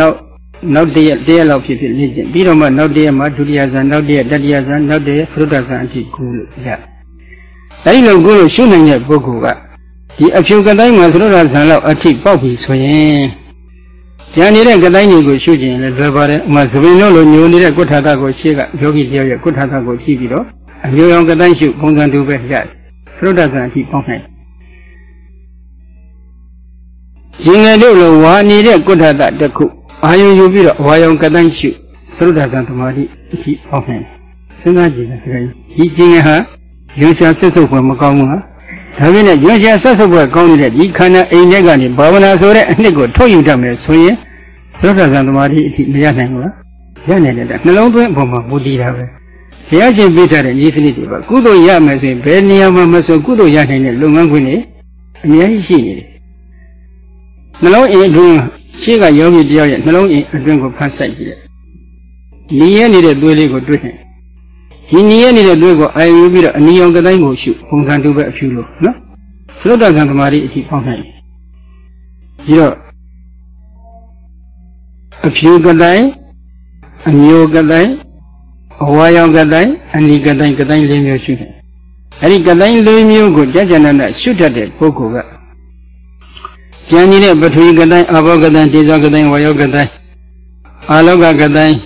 နောက်နောက်တရက်တရက်လောက်ဖြစ်ဖြစ်လေ့ကျင့်ပြီးတော့မှနောက်တရက်မှာဒုတိယဇန်နောက်တရက်တတိယဇန်နောက်တရက်သုဒ္ဓဇန်အထိကူလို့ရအဲဒီလိုကူလို့ရှုနိုင်တဲ့ပုဂ္ဂိုလ်ကဒီအဖြူကတိုင်းမှာသုဒ္ဓဇန်လောက်အထိပေါက်ပြီဆိုရင်ကြံနေတဲ့ကတိုင်းတွေကိုရှုကျင်လည်းလွယ်ပါတယ်ဥမာသပင်တို့လိုညိုနေတဲ့ကုဋ္ဌာတကိုရှေ့ကယောဂီတယောက်ရဲ့ကုဋ္ဌာတကိုကြည့်ပြီးတော့အမျိုးရောင်ကတိုင်းရှုပုံစံတူပဲရတယ်သုဒ္ဓဇန်အထိပေါက်နိုင်ရင်ငယ်တို့လိုဝါနေတဲ့ကုဋ္ဌာတတစ်ခု အာယုံယူပြီးတော့ဝါယုံကတိုင်းရှုသရုဒ္ဓဇံသမာဓိအထိပေါက်နိုင်စဉ်းစားကြည့်တယ်ခင်ဗျဒီကျင်ငယ်ဟာရွှေရှာဆက်စုပ်ဖွယ်မကောင်းဘူးလားဒါပေမဲ့ရွှေရှာဆက်စုပ်ဖွယ်ကောင်းနေတဲ့ဒီခန္ဓာအိမ်ထဲကနေဘာဝနာဆိုတဲ့အနှစ်ကိုထုတ်ယူတတ်မယ်ဆိုရင်သရုဒ္ဓဇံသမာဓိအထိမရနိုင်ဘူးလားရနိုင်တယ်နှလုံးသွင်းအပေါ်မှာမူတည်တာပဲဘုရားရှင်ပြထားတဲ့ဤစနစ်တွေပါကုသိုလ်ရမယ်ဆိုရင်ဘယ်နေရာမှာမဆိုကုသိုလ်ရနိုင်တဲ့လုပ်ငန်းခွင်တွေအများကြီးရှိနေတယ်နှလုံးအိမ်အတွင်း ရှေ့ကယောဂီတယောက်ရဲ့နှလုံးအိမ်အတွင်းကိုဖတ်ဆိုင်ကြည့်တယ်။နီးရဲနေတဲ့သွေးလေးကိုတွေ့နေ။ဒီနီးရဲနေတဲ့သွေးကိုအာရုံယူပြီးတော့အနီရောင်ကတိုင်းကိုရှုပုံစံတူပဲအဖြူလို့နော်။သရုတ်တကံသမာဓိအထိပေါက်နိုင်တယ်။ပြီးတော့အဖြူကတိုင်းအမျိုးကတိုင်းအဝါရောင်ကတိုင်းအနီကတိုင်းကတိုင်း၄မျိုးရှုတယ်။အဲဒီကတိုင်း၄မျိုးကိုကြကြနနရှုတတ်တဲ့ပုဂ္ဂိုလ်က ကျန်နေတဲ့ပထဝီကတိုင်းအဘောကတိုင်းဒေဇကတိုင်းဝါယောကတိုင်းအာလောကကတိုင်း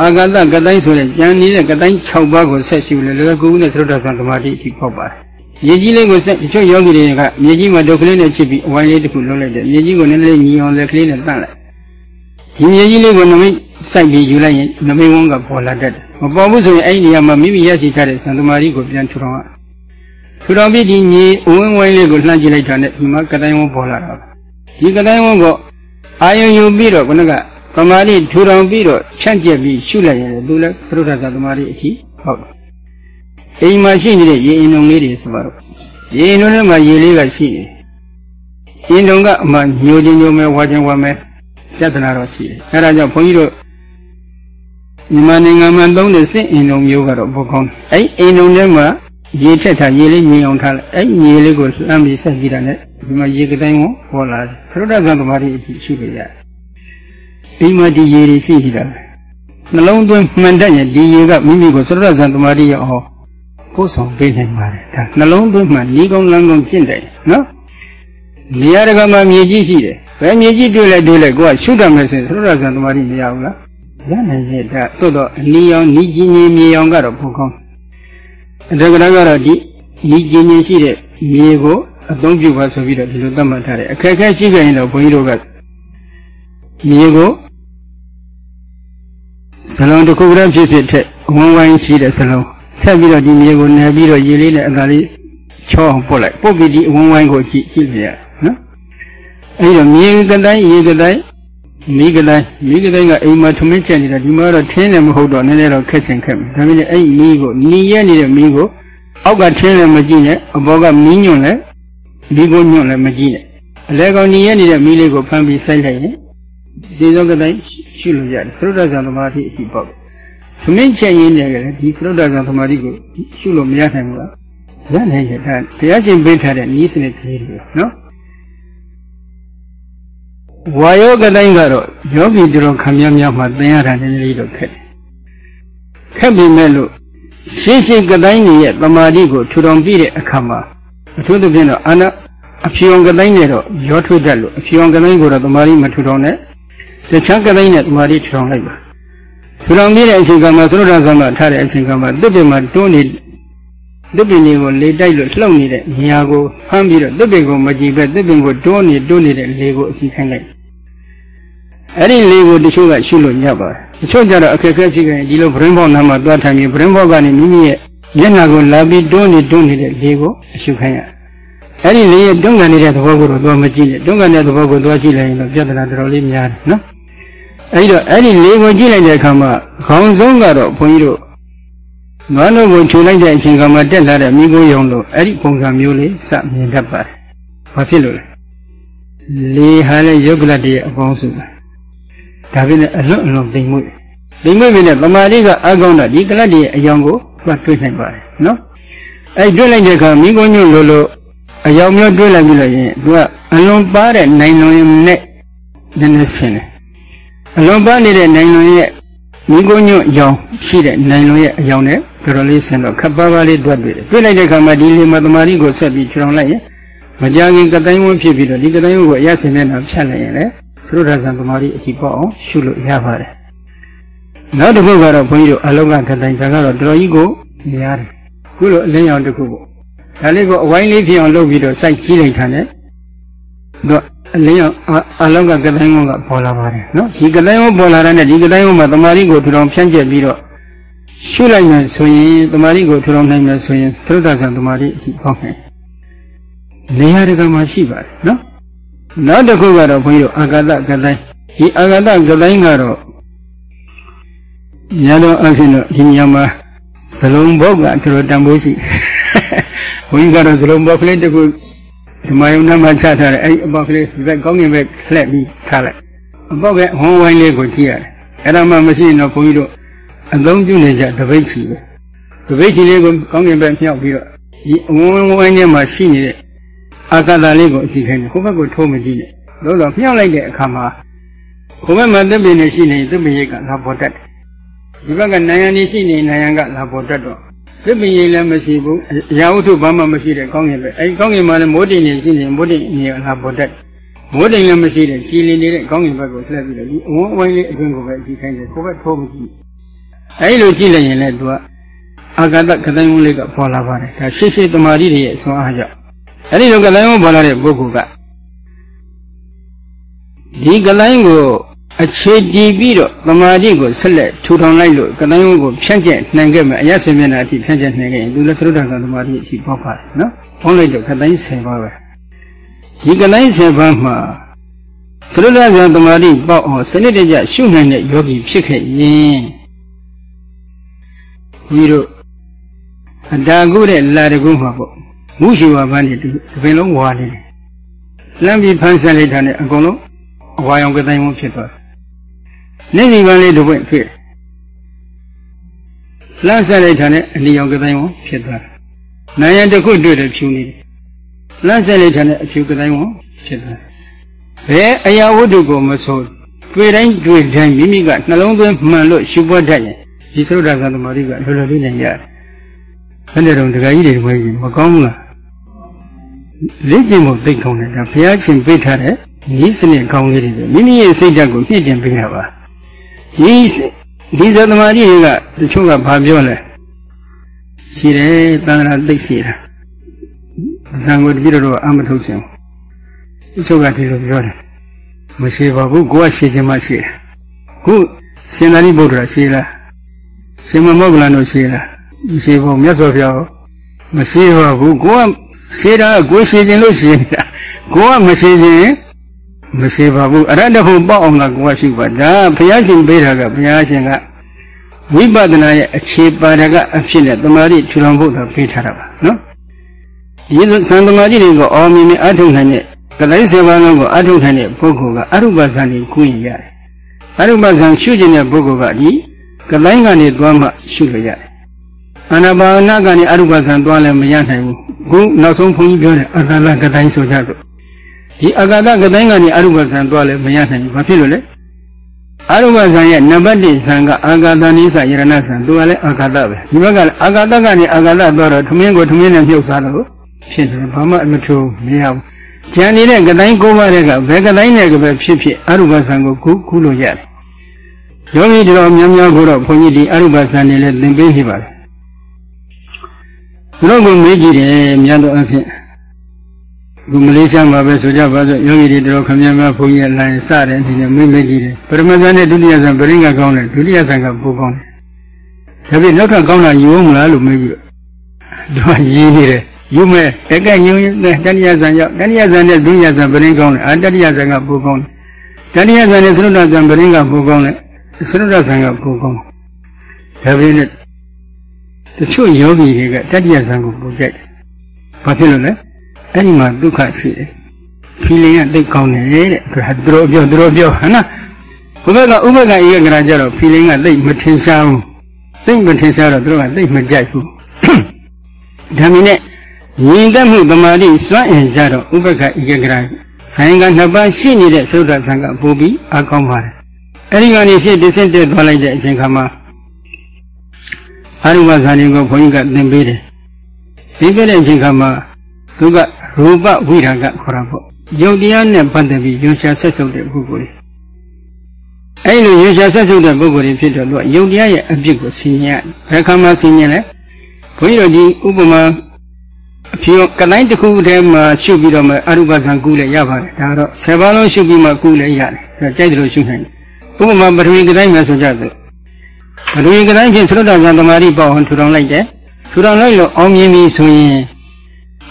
အာဂတကတိုင်းဆိုတဲ့ကျန်နေတဲ့ကတိုင်း6ပါးကိုဆက်ရှုလေလွယ်ကူနဲ့သရုပ်တော်ဆံသမာဓိအထိပေါက်ပါတယ်။မြေကြီးလေးကိုဆက်တချို့ယောဂီတွေကမြေကြီးမှာဒုက္ခလေးနဲ့ချစ်ပြီးအဝိုင်းလေးတစ်ခုလုံးလိုက်တယ်။မြေကြီးကိုနည်းနည်းညီအောင်လက်ကလေးနဲ့တန့်လိုက်။ဒီမြေကြီးလေးကိုနမိတ်စိုက်ပြီးယူလိုက်ရင်နမိတ်ဝန်းကပေါ်လာတတ်တယ်။မပေါ်ဘူးဆိုရင်အဲ့ဒီနေရာမှာမိမိရရှိထားတဲ့သံသမာဓိကိုပြန်ထူထောင်ရ။ထူထောင်ပြီးဒီမြေအဝန်းဝိုင်းလေးကိုလှမ်းကြည့်လိုက်တာနဲ့ဒီမှာကတိုင်းဝန်းပေါ်လာတာ။ ဒီကတိုင်းဝန်းကိုအာယုံယူပြီးတော့ခုနကသမာဓိထူထောင်ပြီးတော့ဖြန့်ကျက်ပြီးရှုလိုက်ရင်သူလည်းသရုဒ္ဓသမာဓိအထိဟုတ်တယ်။အိမ်မှာရှိနေတဲ့ရေအင်ုံလေးတွေဆိုတော့ရေအင်ုံထဲမှာရေလေးကရှိတယ်။အင်ုံကအမှညိုခြင်းညိုမဲဝါခြင်းဝါမဲပြဿနာတော့ရှိတယ်။အဲဒါကြောင့်ဘုန်းကြီးတို့မြန်မာနိုင်ငံမှာသုံးတဲ့စစ်အင်ုံမျိုးကတော့ဘုကောင်း။အဲအင်ုံထဲမှာရေထက်ထားရေလေးငြိမ်အောင်ထားလိုက်အဲရေလေးကိုလှမ်းပြီးဆက်ကြည့်တာနဲ့ ဒီမှာရေကတိုင်းကိုပေါ်လာတယ်သရုဒ္ဓကံသမာဓိအဖြစ်ရှိလို့ရတယ်ဒီမှာဒီရေတွေရှိနေတာနှလုံးသွင်းမှန်တတ်ရင်ဒီရေကမိမိကိုသရုဒ္ဓကံသမာဓိရောအောင်ပို့ဆောင်ပေးနိုင်ပါတယ်ဒါနှလုံးသွင်းမှဤကောင်းလမ်းကောင်းကျင့်တယ်နော်နေရာတကာမှာမြေကြီးရှိတယ်ဘယ်မြေကြီးတွေ့လဲတွေ့လဲကိုကရှုတတ်မယ်ဆိုရင်သရုဒ္ဓကံသမာဓိမရဘူးလားရနိုင်ရဲ့ဒါသို့တော့အနီရောင်ဤကြီးကြီးမြေရောင်ကတော့ဘုံကောင်းအတကရကတော့ဒီဤကျင်ကျင်ရှိတဲ့မြေကို အသုံးပြုပါဆိုပြီးတော့ဒီလိုသတ်မှတ်ထားတယ်အခက်အခဲရှိကြရင်တော့ဘုန်းကြီးတို့ကမြေကိုဇလုံးတစ်ခုကလေးဖြစ်ဖြစ်ထက်ဝန်းဝိုင်းရှိတဲ့ဇလုံးထပ်ပြီးတော့ဒီမြေကိုနယ်ပြီးတော့ရေလေးနဲ့အသာလေးချောအောင်ပုတ်လိုက်ပုတ်ပြီးဒီဝန်းဝိုင်းကိုကြည့်ကြည့်ပြရနော်အဲဒီတော့မြေကတိုင်းရေကတိုင်းမိကတိုင်းမိကတိုင်းကအိမ်မှာထမင်းချက်နေတာဒီမှာတော့ထင်းလည်းမဟုတ်တော့နည်းနည်းတော့ခက်ဆင်ခက်မယ်ဒါပေမဲ့အဲ့မိကိုနီးရနေတဲ့မိကိုအောက်ကထင်းလည်းမကြည့်နဲ့အပေါ်ကမီးညွန့်လ ည်းမိကိုညွန့်လည်းမကြည့်နဲ့အလဲကောင်နီးရနေတဲ့မိလေးကိုဖမ်းပြီးစိုက်လိုက်ရင်ဒီသောကတိုင်းရှုလို့ရတယ်သရုဒ္ဓဇံသမာဓိအရှိပေါ့ထမင်းချက်ရင်းနေကြတယ်ဒီသရုဒ္ဓဇံသမာဓိကိုရှုလို့မရနိုင်ဘူးလားရနိုင်ရဲ့ဒါဘုရားရှင်ပြထားတဲ့ဤစနစ်ကလေးတွေနော်ဝါယောကတိုင်းကတော့ယောဂီတို့ခံများများမှသင်ရတာနည်းနည်းလေးတော့ခက်တယ်ခက်ပြီမဲ့လို့ရှင်းရှင်းကတိုင်းကြီးရဲ့တမာတိကိုထူထောင်ပြတဲ့အခါမှာ အထူးသဖြင့်တော့အာနာအဖြေအောင်ကတိုင်းနဲ့တော့ရောထွေးတတ်လို့အဖြေအောင်ကတိုင်းကိုတော့တမာတိမထူထောင်နဲ့တခြားကတိုင်းနဲ့တမာတိထူထောင်လိုက်ပါထူထောင်ပြတဲ့အချိန်ကမှသုရဒသမထားတဲ့အချိန်ကမှတစ်ပင်မှာတွန်းနေတစ်ပင်တွေကိုလေတိုက်လို့လှုပ်နေတဲ့နေရာကိုဖမ်းပြီးတော့တစ်ပင်ကိုမကြည့်ပဲတစ်ပင်ကိုတွန်းနေတွန်းနေတဲ့လေကိုအစီခိုင်းလိုက်အဲ့ဒီလေကိုတချို့ကရှုလို့ညပ်ပါတယ်တချို့ကျတော့အခက်အခဲဖြစ်ကြရင်ဒီလိုဗရင်ဘောက်နာမှာသွားထိုင်ပြီးဗရင်ဘောက်ကနေမိမိရဲ့ မျက်နှာကိုလာပြီးတွန်းနေတွန်းနေတဲ့လေကိုအရှုခိုင်းရအဲ့ဒီလေရဲ့တွန်းကန်နေတဲ့သဘောကိုတော့သွားမကြည့်နဲ့တွန်းကန်တဲ့သဘောကိုသွားကြည့်လိုက်ရင်တော့ပြဿနာတော်တော်လေးများတယ်နော်အဲ့တော့အဲ့ဒီလေကိုကြည့်လိုက်တဲ့အခါမှာခေါင်းဆုံးကတော့ဘုန်းကြီးတို့နွားတို့ကိုခြုံလိုက်တဲ့အချိန်ကမှတက်လာတဲ့မိကိုယုံလို့အဲ့ဒီပုံစံမျိုးလေးစမြင်တတ်ပါတယ်ဘာဖြစ်လို့လဲလေဟာလေယုတ်ကလတ်တည်းအပေါင်းစုပါဒါပေမဲ့အလွတ်အလွန်သိမ်မွေ့သိမ်မွေ့ပြီနဲ့တမာတိကအကောင်းတာဒီကလတ်တွေအယောင်ကို သွားတွေးနိုင်ပါတယ်နော်အဲ့တွေးလိုက်တဲ့အခါမိကုံညွန့်လို့လို့အယောင်မျိုးတွေးလိုက်ပြီလို့ရင်သူကအလွန်ပါတဲ့နိုင်လွန်နဲ့နည်းနည်းဆင်းတယ်အလွန်ပန်းနေတဲ့နိုင်လွန်ရဲ့မိကိုညွန့်အကြောင်းရှိတဲ့နိုင်လွန်ရဲ့အကြောင်းနဲ့တော်တော်လေးဆင်တော့ခပ်ပါးပါးလေးတွက်တွေ့တယ်တွေ့လိုက်တဲ့အခါမှာဒီလေးမှာတမာရီကိုဆက်ပြီးခြုံလိုက်ရင်မကြခင်ကတိုင်းဝန်းဖြစ်ပြီးတော့ဒီကတိုင်းဝန်းကိုအရဆင်နေတာဖြတ်လိုက်ရင်လည်းသရုဒ္ဓဆံတမာရီအကြည့်ပေါ့အောင်ရှုလို့ရပါတယ် နောက်တစ်ခုကတော့ဘုန်းကြီးတို့အလုံးကကတိုင်းဒါကတော့တော်တော်ကြီးကိုများတယ်ခုလိုအလင်းရောင်တစ်ခုပေါ့ဒါလေးကိုအဝိုင်းလေးဖြစ်အောင်လုပ်ပြီးတော့စိုက်ကြည့်လိုက်တာနဲ့တော့အလင်းရောင်အလုံးကကတိုင်းဝန်းကပေါ်လာပါတယ်နော်ဒီကတိုင်းဝန်းပေါ်လာတဲ့ဒီကတိုင်းဝန်းမှာတမာရီကိုထူထောင်ဖြန့်ကျက်ပြီးတော့ရှုလိုက်မယ်ဆိုရင်တမာရီကိုထူထောင်နိုင်မယ်ဆိုရင်သရုဒ္ဓဆံတမာရီအကြည့်ပေါ့မယ်နေရာတကမှာရှိပါတယ်နော်နောက်တစ်ခုကတော့ဘုန်းကြီးတို့အာဂတကတိုင်းဒီအာဂတကတိုင်းကတော့ ညာတော့အဖြစ်တော့ဒီညမှာဇလုံးဘောက်ကသူတို့တန်ဖိုးရှိဘုန်းကြီးကတော့ဇလုံးဘောက်ကလေးတစ်ခုဓမ္မယုံနာမှာချထားတယ်အဲ့ဒီအပေါက်ကလေးဒီဘက်ကောင်းကင်ဘက်လှည့်ပြီးထားလိုက်အပေါက်ကဟောဝိုင်းလေးကိုကြည့်ရတယ်အဲ့ဒါမှမရှိရင်တော့ဘုန်းကြီးတို့အသုံးပြုနေကြတပိတ်ချီပဲတပိတ်ချီလေးကိုကောင်းကင်ဘက်မြောက်ပြီးတော့ဒီအဝန်းဝိုင်းထဲမှာရှိနေတဲ့အာကာသလေးကိုအကြည့်ခိုင်းတယ်ဟိုဘက်ကိုထိုးမကြည့်နဲ့လို့တော့မြောက်လိုက်တဲ့အခါမှာဟိုဘက်မှာသစ်ပင်နေရှိနေသစ်ပင်ရိတ်ကလာပေါ်တတ်တယ် ဒီဘက်ကနိုင်ရန်နေရှိနေနိုင်ရန်ကလာပေါ်တတ်တော့သစ်ပင်ရိတ်လည်းမရှိဘူးအရာဝတ္ထုဘာမှမရှိတဲ့ကောင်းကင်ပဲအဲဒီကောင်းကင်မှာလည်းမိုးတိမ်နေရှိနေမိုးတိမ်နေလာပေါ်တတ်မိုးတိမ်လည်းမရှိတဲ့ကြည်လင်နေတဲ့ကောင်းကင်ဘက်ကိုလှည့်ပြီးတော့ဒီအဝန်းအဝိုင်းလေးအတွင်းကိုပဲကြည့်ခိုင်းတယ်ကိုဘက်ထိုးမကြည့်အဲဒီလိုကြည့်လိုက်ရင်လည်းသူကအာဂတကတိုင်းဝန်းလေးကပေါ်လာပါတယ်ဒါရှေ့ရှေ့တမာတိတွေရဲ့အစွမ်းအားကြောင့်အဲ့ဒီလိုကလိုင်းကိုပေါ်လာတဲ့ပုဂ္ဂိုလ်ကဒီကလိုင်းကို အခြေတည်ပြီးတော့သမာဓိကိုဆက်လက်ထူထောင်လိုက်လို့ကလိုင်းကိုဖြန့်ကျက်နိုင်ခဲ့မယ်အရစေမျက်နှာအထိဖြန့်ကျက်နိုင်ခဲ့ရင်သူလည်းသရုဒ္ဓကသမာဓိအထိပေါက်ပါတယ်နော်။ပေါင်းလိုက်တော့ကလိုင်း10ပါးပဲ။ဒီကလိုင်း10ပါးမှာသရုဒ္ဓကသမာဓိပေါက်အောင်စနစ်တကျရှုနိုင်တဲ့ယောဂီဖြစ်ခဲ့ရင်ဒီတို့အတာကုတဲ့လာတကုမှာပေါ့မုရှိဝါပန်းတွေဒီပင်လုံးဝါနေတယ်လမ်းပြီးဖန်းဆက်လိုက်တာနဲ့အကုန်လုံးအဝါရောင်ကတိုင်းဝဖြစ်သွားတယ် နေစီပန်းလေးတစ်ပွင့်ဖြစ်လမ်းဆက်လိုက်တာနဲ့အလီရောင်ကတိုင်းဝဖြစ်သွားတယ်နိုင်ရန်တစ်ခုတွေ့တယ်ဖြူနေတယ်လမ်းဆက်လိုက်တာနဲ့အဖြူကတိုင်းဝဖြစ်သွားတယ်ဘယ်အရာဝတ္ထုကိုမဆိုတွေ့တိုင်းတွေ့တိုင်းမိမိကနှလုံးသွင်းမှန်လို့ရှုပွက်တတ်ရင်ဒီသုဒ္ဓဂံသမารိကလောလောလေးနဲ့ရတယ်ဘယ်နဲ့တော့ဒကာကြီးတွေမကောင်းဘူးလားလေ့ကျင့်ဖို့သိကောင်းတယ်ဒါဘုရားရှင်ပြထားတဲ့ဤစနစ်ကောင်းလေးတွေမိမိရဲ့စိတ်ဓာတ်ကိုမြင့်တင်ပေးတာပါ ဒီဒီသသမာဓိတွေကတချို့ကဘာပြောလဲရှိတယ်တန်ခါသိရှိတာဇံကိုတပြည့်တော့အမထုတ်ခြင်းတချို့ကဒီလိုပြောတယ်မရှိပါဘူးကိုကရှိခြင်းမရှိတယ်ခုရှင်သာရိပုတ္တရာရှိလားရှင်မမောဂလန်တို့ရှိလားမရှိဘူးမြတ်စွာဘုရားမရှိပါဘူးကိုကရှင်းတာကိုရှင်းခြင်းလို့ရှင်းနေတာကိုကမရှင်းခြင်း မရှိပါဘူးအရတ္တဖို့ပေါ့အောင်ကကိုကရှိပါဒါဘုရားရှင်ပေးတာကဘုရားရှင်ကဝိပဿနာရဲ့အခြေပါဒကအဖြစ်နဲ့တမာတိထူထောင်ဖို့တော့ပေးထားတာပါနော်ဒီသံတမာတိတွေကိုအော်မြင်မြင်အထုတ်နိုင်တဲ့ကလေးစေပါလုံးကိုအထုတ်နိုင်တဲ့ပုဂ္ဂိုလ်ကအရုပဇံကိုကုရင်ရတယ်အရုပဇံရှုခြင်းတဲ့ပုဂ္ဂိုလ်ကဒီကလိုင်းကနေသွားမှရှုလို့ရတယ်အာနာပါနာကနေအရုပဇံသွားလည်းမရနိုင်ဘူးခုနောက်ဆုံးဘုန်းကြီးပြောတယ်အာဂါလကတိုင်းဆိုကြတော့ ဒီအာဂါလကတိုင်းကနေအရုပဇံသွားလည်းမရနိုင်ဘူးဘာဖြစ်လို့လဲအရုပဇံရဲ့နံပါတ်1ဇံကအာဂါတနိစ္စယရဏဇံသူကလည်းအာဂါတပဲဒီဘက်ကလည်းအာဂါတကနေအာဂါတသွားတော့ထမင်းကိုထမင်းနဲ့မြုပ်စားတော့ဖြစ်တယ်ဘာမှအမထူမရဘူးကြံနေတဲ့ကတိုင်းကိုးပါးတဲ့ကဘယ်ကတိုင်းနဲ့ကပဲဖြစ်ဖြစ်အရုပဇံကိုကုကုလို့ရတယ်ယောဂီတော်များများကိုတော့ဘုန်းကြီးဒီအရုပဇံနေလဲသင်ပေးနေပါတယ်သူတို့ကမေးကြည့်တယ်များတော့အဖြစ် ခုမလေးရှားမှာပဲဆိုကြပါစို့ယောဂီတွေတော်ခမည်းများဘုန်းကြီးအလိုင်းစတဲ့အနေနဲ့မေးမေးကြည့်တယ်ပရမဇန်နဲ့ဒုတိယဇန်ပရင်းကကောင်းတယ်ဒုတိယဇန်ကပိုကောင်းတယ်ဒါပြင်နောက်ထပ်ကောင်းတာယူမလားလို့မေးကြည့်တော့ရင်းနေတယ်ယူမဲ့တကက်ညုံတတိယဇန်ရောက်တတိယဇန်နဲ့ဒုတိယဇန်ပရင်းကောင်းတယ်အတတိယဇန်ကပိုကောင်းတယ်တတိယဇန်နဲ့သရုဒ္ဓဇန်ပရင်းကပိုကောင်းတယ်သရုဒ္ဓဇန်ကပိုကောင်းတယ်ဒါပြင်တချို့ယောဂီတွေကတတိယဇံကိုပူကြိုက်တယ်။ဘာဖြစ်လို့လဲ။ အဲ့ဒီမှာဒုက္ခရှိတယ်။ဖီလင်ကသိကောင်းတယ်တဲ့။ဒါသူတို့ပြောသူတို့ပြောဟမ်နော်။ဘုဘကဥပကဧကဂရကြတော့ဖီလင်ကသိမထင်ရှားဘူး။သိမထင်ရှားတော့သူတို့ကသိမကြိုက်ဘူး။ဒါမင်းနဲ့ညီသက်မှုတမာတိစွန့်အင်ကြတော့ဥပကဧကဂရဆိုင်ကနှစ်ပါးရှိနေတဲ့သုဒ္ဓဆံကပူပြီးအကောင်းပါတယ်။အအဲ့ဒီကနေရှေ့တစ်ဆင့်တက်သွားလိုက်တဲ့အချိန်ခါမှာအာရုပဇာနေကိုဘုန်းကြီးကသင်ပေးတယ်သင်ပေးတဲ့အချိန်ခါမှာ သူကရူပဝိရာကခေါ်တာပေါ့ယုတ်တရားနဲ့ပတ်သက်ပြီးရွှရှာဆက်ဆုပ်တဲ့ပုဂ္ဂိုလ်တွေအဲ့လိုရွှရှာဆက်ဆုပ်တဲ့ပုဂ္ဂိုလ်တွေဖြစ်တော့သူကယုတ်တရားရဲ့အပြစ်ကိုဆင်ញင်ရဘယ်ခါမှဆင်ញင်လဲဘုန်းကြီးတို့ဒီဥပမာအဖြေကတိုင်းတစ်ခုတည်းမှာရှုပြီးတော့မှအရုပဇံကူးလည်းရပါတယ်ဒါတော့ဆယ်ပါးလုံးရှုပြီးမှကူးလည်းရတယ်ဒါကြိုက်တယ်လို့ရှုနိုင်တယ်ဥပမာပထဝီကတိုင်းမှာဆိုကြတယ်ပထဝီကတိုင်းဖြင့်သရုတ်တော်ဇံတမာတိပေါ့ဟန်ထူထောင်လိုက်တယ်ထူထောင်လိုက်လို့အောင်မြင်ပြီဆိုရင်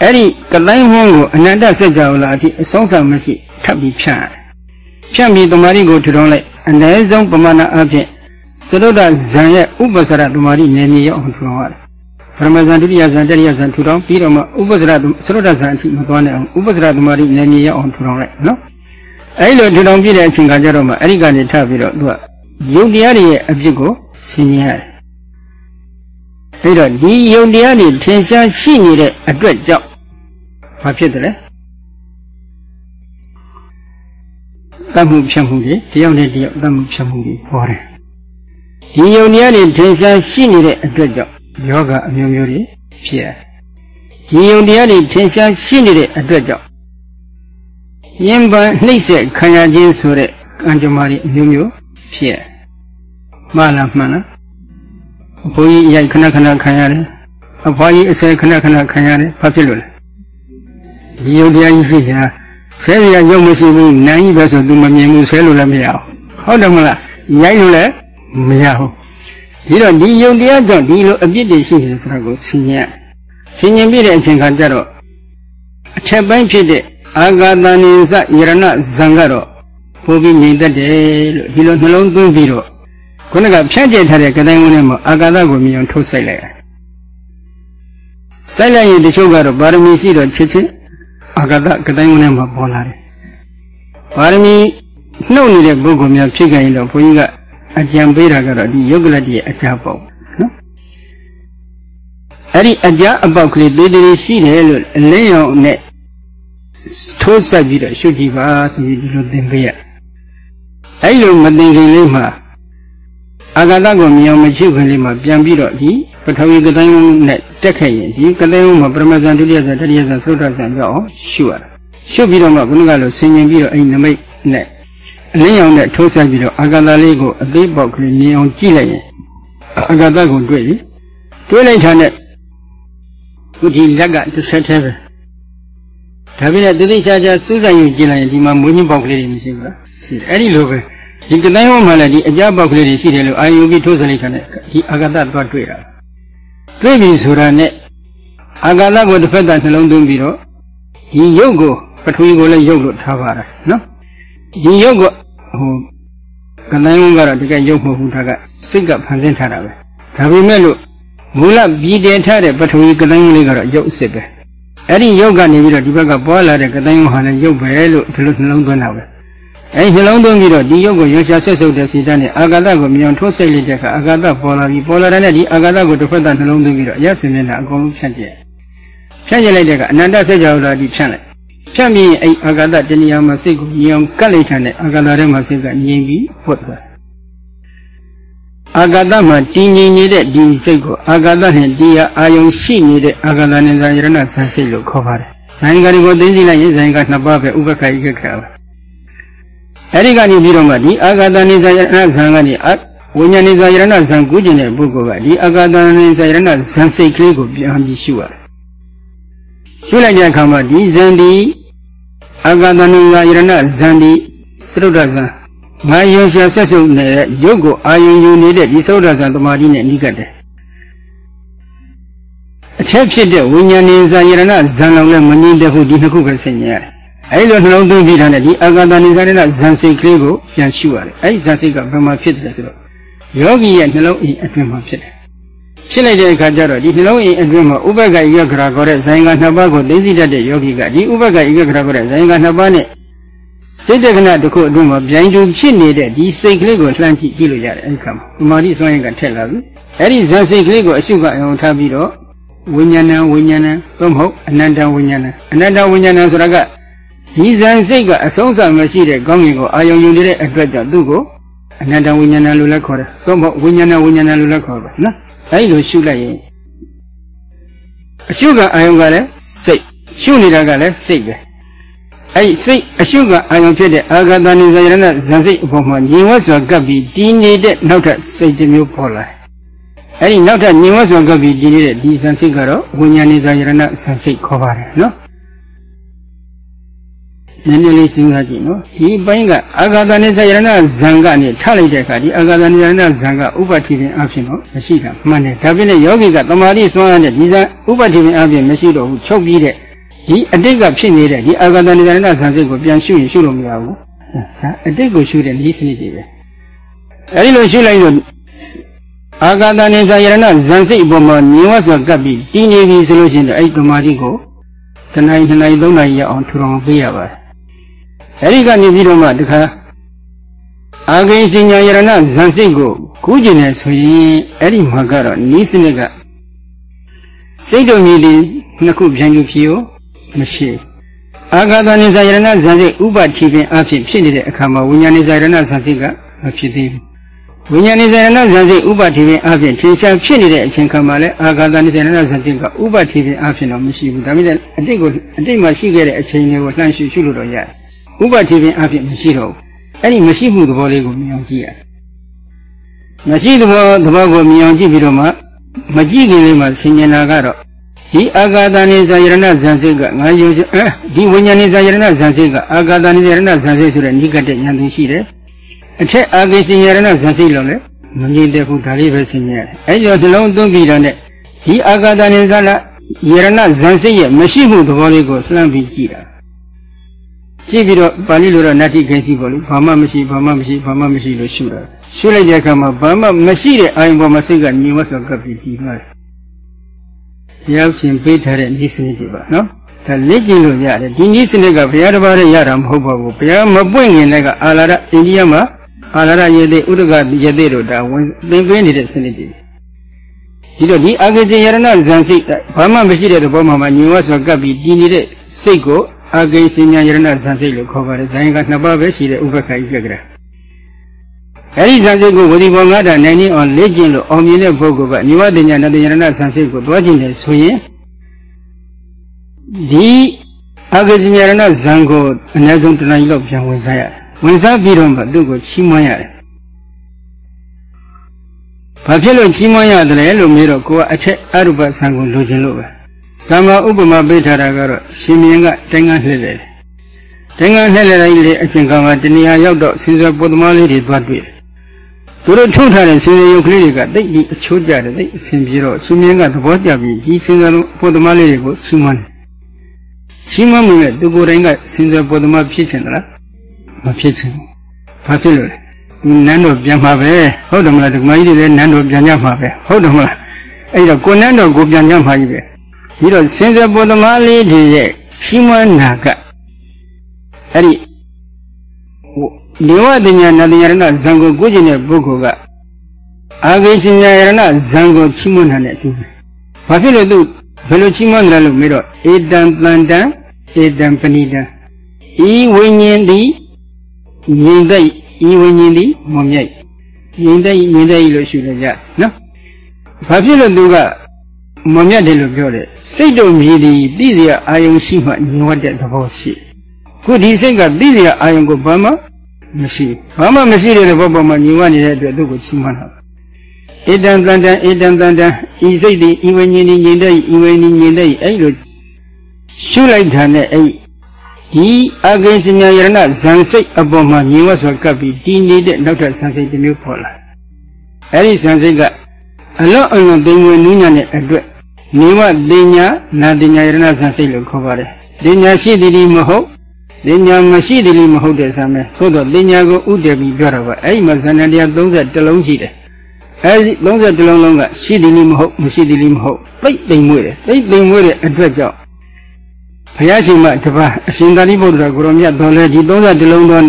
အဲ့ဒီကလိုင်းဘုံကိုအနန္တစัจ java လာအထိအဆုံးစားမရှိထပ်ပြီးဖြန့်ဖြန့်ပြီးတမာရီကိုထူထောင်လိုက်အ ਨੇ ဆုံးပမာဏအဖြစ်သရုတ်တဇံရဲ့ဥပ္ပစရတမာရီနေမြေရောက်အောင်ထူထောင်ရတယ်ပရမဇန်ဒုတိယဇန်တတိယဇန်ထူထောင်ပြီးတော့မှဥပ္ပစရသရုတ်တဇန်အထိမသွားနိုင်အောင်ဥပ္ပစရတမာရီနေမြေရောက်အောင်ထူထောင်လိုက်နော်အဲ့လိုထူထောင်ပြတဲ့အချိန်ခါကျတော့မှအဲ့ဒီကနေထပ်ပြီးတော့သူကယုတ်တရားတွေရဲ့အဖြစ်ကိုဆင်ញရတယ် အဲ့တော့ဒီယုတ်တရားတွေထင်ရှားရှိနေတဲ့အတွက်ကြောင့်ဘာဖြစ်တယ်လဲတတ်မှုဖြတ်မှုတွေတယောက်နဲ့တယောက်တတ်မှုဖြတ်မှုတွေဟောတယ်ဒီယုတ်တရားတွေထင်ရှားရှိနေတဲ့အတွက်ကြောင့်ယောဂအမျိုးမျိုးတွေဖြစ်ရတယ်။ဒီယုံတရားတွေထင်ရှားရှိနေတဲ့အတွက်ကြောင့်ယဉ်ပန်နှိမ့်ဆက်ခံရခြင်းဆိုတဲ့ကံကြမ္မာတွေအမျိုးမျိုးဖြစ်ရတယ်။မှားလားမှန်လား။ အဖိုးကြီးရိုက်ခဏခဏခံရတယ်။အဖွားကြီးအစဲခဏခဏခံရတယ်။ဘာဖြစ်လို့လဲ။ဒီယုံတရားကြီးရှိတာဆဲရရုပ်မရှိဘူးနိုင်ကြီးပဲဆိုသူမမြင်ဘူးဆဲလို့လည်းမရဘူး။ဟုတ်တယ်မလား။ရိုက်လို့လည်းမရဘူး။ဒီတော့ဒီယုံတရားကြောင့်ဒီလိုအပြစ်တွေရှိတယ်ဆိုတာကိုဆင်ញင်ဆင်ញင်ပြတဲ့အချိန်ခါကျတော့အထက်ပိုင်းဖြစ်တဲ့အာဂါတန်နိသယရဏဇံကတော့ပို့ပြီးငြိမ်သက်တယ်လို့ဒီလိုနှလုံးသွင်းပြီးတော့ ခုနကဖြန့်ကျက်ထားတဲ့ကတိုင်းဝန်းထဲမှာအာဂါတကိုမြင်အောင်ထုတ်ဆိုင်လိုက်ရတယ်။ဆိုင်လိုက်ရင်တချို့ကတော့ပါရမီရှိတော့ချစ်ချင်းအာဂါတကတိုင်းဝန်းထဲမှာပေါ်လာတယ်။ပါရမီနှုတ်နေတဲ့ပုဂ္ဂိုလ်များဖြစ်ကြရင်တော့ဘုန်းကြီးကအကြံပေးတာကတော့ဒီယုတ်ကလတ်ရဲ့အကြပေါ့နော်အဲ့ဒီအကြအပေါက်ကလေးသေးသေးရှိတယ်လို့အလင်းရောင်နဲ့ထိုးဆက်ပြီးတော့ရှုကြည့်ပါဆိုပြီးဒီလိုသင်ပေးရအဲ့လိုမသင်ခင်လေးမှာ အာဂတကိုမြောင်မရှိခင်လေးမှာပြန်ပြီးတော့ဒီပထဝီကတိုင်းနဲ့တက်ခဲ့ရင်ဒီကတိုင်းမှာပရမဇန်ဒုတိယဇန်တတိယဇန်သုဒ္ဓဇန်ကြောင့်ရှုရတာရှုပြီးတော့မှခုနကလိုဆင်ញင်ပြီးတော့အဲ့နမိတ်နဲ့အလင်းရောင်နဲ့ထိုးဆိုင်ပြီးတော့အာဂတလေးကိုအသေးပေါက်ကလေးမြင်အောင်ကြည့်လိုက်ရင်အာဂတကိုတွေ့ပြီတွေ့လိုက်တာနဲ့ခုဒီလက်ကတစ်ဆက်သေးပဲဒါပြည့်တဲ့တသိချာချာစူးစိုက်ယူကြည့်လိုက်ရင်ဒီမှာမွေးညင်းပေါက်ကလေးတွေမရှိဘူးလားရှိတယ်အဲ့ဒီလိုပဲ ဒီကတိုင်းဟောမှလည်းဒီအကြပေါက်ကလေးတွေရှိတယ်လို့အာယုပြီးထိုးစလိုက်တာနဲ့ဒီအာဂတသွားတွေ့တာတွေ့ပြီဆိုတာနဲ့အာဂတကိုတစ်ဖက်သားနှလုံးသွင်းပြီးတော့ဒီရုပ်ကိုပထဝီကိုလည်းရုပ်လို့ထားပါတာနော်ဒီရုပ်ကဟိုကတိုင်းဝန်ကတော့တကယ်ရုပ်မဟုတ်ဘူးဒါကစိတ်ကဖန်ဆင်းထားတာပဲဒါပေမဲ့လို့မူလပြည်တည်ထားတဲ့ပထဝီကတိုင်းဝန်လေးကတော့ရုပ်အစ်စ်ပဲအဲ့ဒီရုပ်ကနေပြီးတော့ဒီဘက်ကပွာလာတဲ့ကတိုင်းဝန်ဟာလည်းရုပ်ပဲလို့ဒီလိုနှလုံးသွင်းတာပဲ အဲ့ဒီနှလုံးသွင်းပြီးတော့ဒီရုပ်ကိုရွှေရှာဆက်ဆုပ်တဲ့စီတန်းနဲ့အာဂတကိုမြောင်ထိုးစိတ်လိုက်တဲ့အခါအာဂတပေါ်လာပြီးပေါ်လာတဲ့နဲ့ဒီအာဂတကိုတစ်ဖက်သားနှလုံးသွင်းပြီးတော့အရစင်နေတာအကုန်လုံးဖြန့်ကျက်ဖြန့်ကျက်လိုက်တဲ့အခါအနန္တစัจ java လာဒီဖြန့်လိုက်ဖြတ်ပြီးအဲ့အာဂတတဏှာမှာစိတ်ကိုညင်အောင်ကတ်လိုက်တဲ့အာဂတထဲမှာစိတ်ကညင်ပြီးဖွတ်သွားအာဂတမှာတည်ငြိမ်နေတဲ့ဒီစိတ်ကိုအာဂတနဲ့တရားအာယုံရှိနေတဲ့အာဂတနဲ့ဇာယရဏဇန်စိတ်လို့ခေါ်ပါတယ်ဇန်ကရီကိုသိသိလိုက်ရင်ဇန်ကနှစ်ပါးပဲဥပက္ခယိကခါပဲ အဲ့ဒီကနေပြီးတော့မှဒီအာဂတနဲ့ဇာယရဏဇန်ကနေဝိညာဉ်နဲ့ဇာယရဏဇန်ကူးကျင်တဲ့ပုဂ္ဂိုလ်ကဒီအာဂတနဲ့ဇာယရဏဇန်စိတ်ကလေးကိုပြန်ပြီးရှုရတယ်ရှုလိုက်တဲ့အခါမှာဒီဇန်ဒီအာဂတနုသာယရဏဇန်ဒီသရုဒ္ဓဇန်ငါယေရှာဆက်စုပ်နေတဲ့ရုပ်ကိုအာယုံယူနေတဲ့ဒီသရုဒ္ဓဇန်တမာတိနဲ့နိကတ်တယ်အချက်ဖြစ်တဲ့ဝိညာဉ်ဉာဏ်ယရဏဇန်လုံးလည်းမငြင်းတဲ့ဟုဒီနှစ်ခုပဲဆင်ញရတယ် အဲဒီလိုနှလုံးသွင်းပြီးထားတဲ့ဒီအာဂတနိဇာရဏဇန်စိတ်ကလေးကိုပြန်ရှုရတယ်အဲဒီဇန်စိတ်ကဘယ်မှာဖြစ်တယ်ဆိုတော့ယောဂီရဲ့နှလုံးအိမ်အတွင်းမှာဖြစ်တယ်ဖြစ်လိုက်တဲ့အခါကျတော့ဒီနှလုံးအိမ်အတွင်းမှာဥပက္ခဧကဂရာခေါ်တဲ့ဇိုင်ကနှစ်ပါးကိုသိသိတတ်တဲ့ယောဂီကဒီဥပက္ခဧကဂရာခေါ်တဲ့ဇိုင်ကနှစ်ပါးနဲ့စိတ်တက္ကနာတစ်ခုအတွင်းမှာပြိုင်တူဖြစ်နေတဲ့ဒီစိတ်ကလေးကိုလှမ်းကြည့်ကြည့်လို့ရတယ်အဲဒီခါမှာသမာဓိစွမ်းရည်ကထက်လာပြီအဲဒီဇန်စိတ်ကလေးကိုအရှုကအယုံထားပြီးတော့ဝိညာဏဝိညာဏသို့မဟုတ်အနန္တဝိညာဏအနန္တဝိညာဏဆိုတာက ဒီဇန်စိတ်ကအဆုံးစွန်မရှိတဲ့ကောင်းကင်ကိုအာယုံယူနေတဲ့အတွက်ကြောင့်သူ့ကိုအအနတ္တဝိညာဏလို့လည်းခေါ်တယ်သို့မဟုတ်ဝိညာဏဝိညာဏလို့လည်းခေါ်တယ်နော်အဲဒီလိုရှုလိုက်ရင်အရှုကအာယုံကလည်းစိတ်ရှုနေတာကလည်းစိတ်ပဲအဲ့စိတ်အရှုကအာယုံဖြစ်တဲ့အာဂတနိဇယရဏဇန်စိတ်အပေါ်မှာညီဝတ်စွာကပ်ပြီးတည်နေတဲ့နောက်ထပ်စိတ်တစ်မျိုးပေါ်လာအဲ့ဒီနောက်ထပ်ညီဝတ်စွာကပ်ပြီးတည်နေတဲ့ဒီဇန်စိတ်ကတော့ဝိညာဉ်နိဇယရဏဇန်စိတ်ခေါ်ပါတယ်နော် နည်းနည်းလေးစဉ်းစားကြည့်နော်ဒီဘိုင်းကအာဂတနိဇယရဏဇန်ကနေထလိုက်တဲ့အခါဒီအာဂတနိဇယရဏဇန်ကဥပတိပင်အဖြစ်တော့မရှိတာမှန်တယ်ဒါပြင်လည်းယောဂီကတမာတိစွမ်းရတဲ့ဒီဇန်ဥပတိပင်အဖြစ်မရှိတော့ဘူးချုပ်ပြီးတဲ့ဒီအတိတ်ကဖြစ်နေတဲ့ဒီအာဂတနိဒာနဇန်စိတ်ကိုပြန်ရှုရင်ရှုလို့မရဘူးဒါအတိတ်ကိုရှုတဲ့ဤစနစ်တွေပဲအဲဒီလိုရှုလိုက်လို့အာဂတနိဇာယရဏဇန်စိတ်အပေါ်မှာမြင်ဝတ်စွာကပ်ပြီးတည်နေပြီဆိုလို့ရှိရင်အဲ့ဒီတမာတိကိုတဏှာ2နာရီ3နာရီရအောင်ထူထောင်ပေးရပါတယ် အဲဒီကနေပြီးတော့မှတခါအာဂိစညာယရဏဇန်စိတ်ကိုကူးကျင်နေဆိုရင်အဲ့ဒီမှာကတော့ဤစနစ်ကစိတ်တို့မြည်ဒီနှစ်ခုပြန်ယူဖြစ်ရောမရှိအာဂတနိဇာယရဏဇန်စိတ်ဥပတိပင်အဖြစ်ဖြစ်နေတဲ့အခါမှာဝိညာဉ်နိဇာယရဏဇန်စိတ်ကမဖြစ်သေးဘူးဝိညာဉ်နိဇာယရဏဇန်စိတ်ဥပတိပင်အဖြစ်ထင်ရှားဖြစ်နေတဲ့အချိန်ခါမှာလည်းအာဂတနိဇာယရဏဇန်စိတ်ကဥပတိပင်အဖြစ်တော့မရှိဘူးဒါပေမဲ့အတိတ်ကိုအတိတ်မှာရှိခဲ့တဲ့အချိန်တွေကိုလှမ်းရှုရှုလို့တော့ရတယ် ဥပတိပင်အဖြစ်မရှိတော့ဘူးအဲ့ဒီမရှိမှုသဘောလေးကိုမြင်အောင်ကြည့်ရမရှိသဘောသဘောကိုမြင်အောင်ကြည့်ပြီးတော့မှမကြည့်ခင်လေးမှာဆင်ញင်တာကတော့ဒီအာဂါတနိဇာယရဏဇန်စိတ်ကငါယုံဒီဝိညာဉ်နိဇာယရဏဇန်စိတ်ကအာဂါတနိဇာယရဏဇန်စိတ်ဆိုတဲ့နိကတဲ့ဉာဏ်သိရှိတယ်အထက်အာဂိစင်ယရဏဇန်စိတ်လို့လည်းမမြင်တဲ့ဘူးဒါလေးပဲဆင်ញရတယ်အဲဒီတော့နှလုံးသွင်းပြီးတော့နဲ့ဒီအာဂါတနိဇာလယရဏဇန်စိတ်ရဲ့မရှိမှုသဘောလေးကိုလှမ်းပြီးကြည့်တာ ကြည့်ပြီးတော့ပါဠိလိုတော့နတ္တိခိစီပေါ့လေဘာမှမရှိဘာမှမရှိဘာမှမရှိလို့ရှုတာရှုလိုက်တဲ့အခါမှာဘာမှမရှိတဲ့အာယုံပေါ်မှာစိတ်ကညီဝတ်စွာကပ်ပြီးပြီးသွားတယ်ဘုရားရှင်ပေးထားတဲ့ဤစနစ်တွေပါနော်ဒါလက်ကျင်လို့ရတယ်ဒီဤစနစ်ကဘုရားတစ်ပါးတည်းရတာမဟုတ်ပါဘူးဘုရားမပွင့်ခင်လည်းကအာလာရအိန္ဒိယမှာအာလာရယေတိဥဒကယေတိတို့ဒါဝင်သင်ပေးနေတဲ့စနစ်တွေဒီတော့ဒီအာဂေဇေယရဏဇန်စိတ်ဘာမှမရှိတဲ့သဘောမှာမှညီဝတ်ဆိုကပ်ပြီးတည်နေတဲ့စိတ်ကို အာဂေစဉ္ညာယရဏဇန်စိတ်လို့ခေါ်ပါတယ်ဇန်ကနှစ်ပါးပဲရှိတဲ့ဥပက္ခဣကကရာအဲဒီဇန်စိတ်ကိုဝတိဘောငါးတာနိုင်နေအောင်လေ့ကျင့်လို့အောင်မြင်တဲ့ပုဂ္ဂိုလ်ကနိဝတဉ္ညာနတယရဏဇန်စိတ်ကိုတွားကျင်တယ်ဆိုရင်ဒီအဂတိဉာဏဇံကိုအနည်းဆုံးတဏှာကြီးလောက်ပြန်ဝင်စားရတယ်ဝင်စားပြီးတော့မှသူ့ကိုချီးမွမ်းရတယ်ဘာဖြစ်လို့ချီးမွမ်းရတယ်လို့မေးတော့ကိုကအထက်အရုပဇံကိုလိုချင်လို့ပဲ သမ္မာဥပမာပေးထားတာကတော့ရှင်မင်းကတိုင်ငံလှည့်လေတိုင်ငံလှည့်လေတိုင်းလေအချင်းကမှတဏှာရောက်တော့စင်စပုဒ္ဓမလေးတွေသွားတွေ့တယ်သူတို့ထုတ်ထားတဲ့စင်စရုပ်ကလေးတွေကတိတ်ပြီးအချိုးကြတယ်တိတ်အဆင်ပြေတော့ရှင်မင်းကသဘောကျပြီးဒီစင်စပုဒ္ဓမလေးတွေကိုချီးမွမ်းတယ်ချီးမွမ်းမှုနဲ့သူကိုယ်တိုင်ကစင်စပုဒ္ဓမဖြစ်ချင်သလားမဖြစ်ချင်ဘူးဘာဖြစ်လို့လဲသူနန်းတော်ပြန်မှာပဲဟုတ်တယ်မလားဒီမကြီးတွေလည်းနန်းတော်ပြန်ကြမှာပဲဟုတ်တယ်မလားအဲ့တော့ကိုနန်းတော်ကိုပြန်ကြမှာကြီးပဲ ပြီးတော့စင်စပုဒ္ဓမလေးတွေရဲ့ချီးမွမ်းနာကအဲ့ဒီလေဝတညာနတညာရဏဇံကိုကိုကျင်တဲ့ပုဂ္ဂိုလ်ကအာဂိစညာရဏဇံကိုချီးမွမ်းတာနဲ့အတူပဲဘာဖြစ်လို့သူဘယ်လိုချီးမွမ်းတယ်လို့မေးတော့ဧတံတန်တံဧတံပဏိတံဤဝိညာဉ်သည်ငြိမ်သက်ဤဝိညာဉ်သည်မမြိုက်ငြိမ်သက်ငြိမ်သက်လို့ရှုရကြနော်ဘာဖြစ်လို့သူက မမြတ်တယ်လို့ပြောတယ်စိတ်တို့မြည်သည်သိစရာအာယုံရှိမှညွတ်တဲ့သဘောရှိခုဒီစိတ်ကသိစရာအာယုံကိုဘာမှမရှိဘာမှမရှိတဲ့ဘောပေါ်မှာညွတ်နေတဲ့အတွက်သူ့ကိုချီးမွမ်းတာဧတံတန်တံဧတံတန်တံဤစိတ်သည်ဤဝိညာဉ်သည်ညင်တဲ့ဤဝိညာဉ်ညင်တဲ့အဲ့လိုရှုလိုက်တာနဲ့အဲ့ဒီအကိစ္စမြယရဏဇန်စိတ်အပေါ်မှာမြင်ဝတ်စွာကပ်ပြီးတည်နေတဲ့နောက်ထပ်ဇန်စိတ်တစ်မျိုးပေါ်လာအဲ့ဒီဇန်စိတ်က အလွန်အလွန်သိမ်ဝင်နူးညံ့တဲ့အတွက်နေဝတင်ညာနာတင်ညာယရဏဇန်စိတ်လို့ခေါ်ပါတယ်တင်ညာရှိသည်ဒီမဟုတ်တင်ညာမရှိသည်ဒီမဟုတ်တဲ့ဆံပဲသို့တော့တင်ညာကိုဥတည်ပြီးပြောတာပါအဲ့ဒီမှာဇန်နတရား30လုံးရှိတယ်အဲဒီ30လုံးလုံးကရှိသည်လိမဟုတ်မရှိသည်လိမဟုတ်သိသိမ်မွေ့တယ်သိသိမ်မွေ့တဲ့အတွက်ကြောင့်ဘုရားရှင်မတပါးအရှင်သာရိပုတ္တရာကိုရောမြတ်တော်လဲဒီ30လုံးသော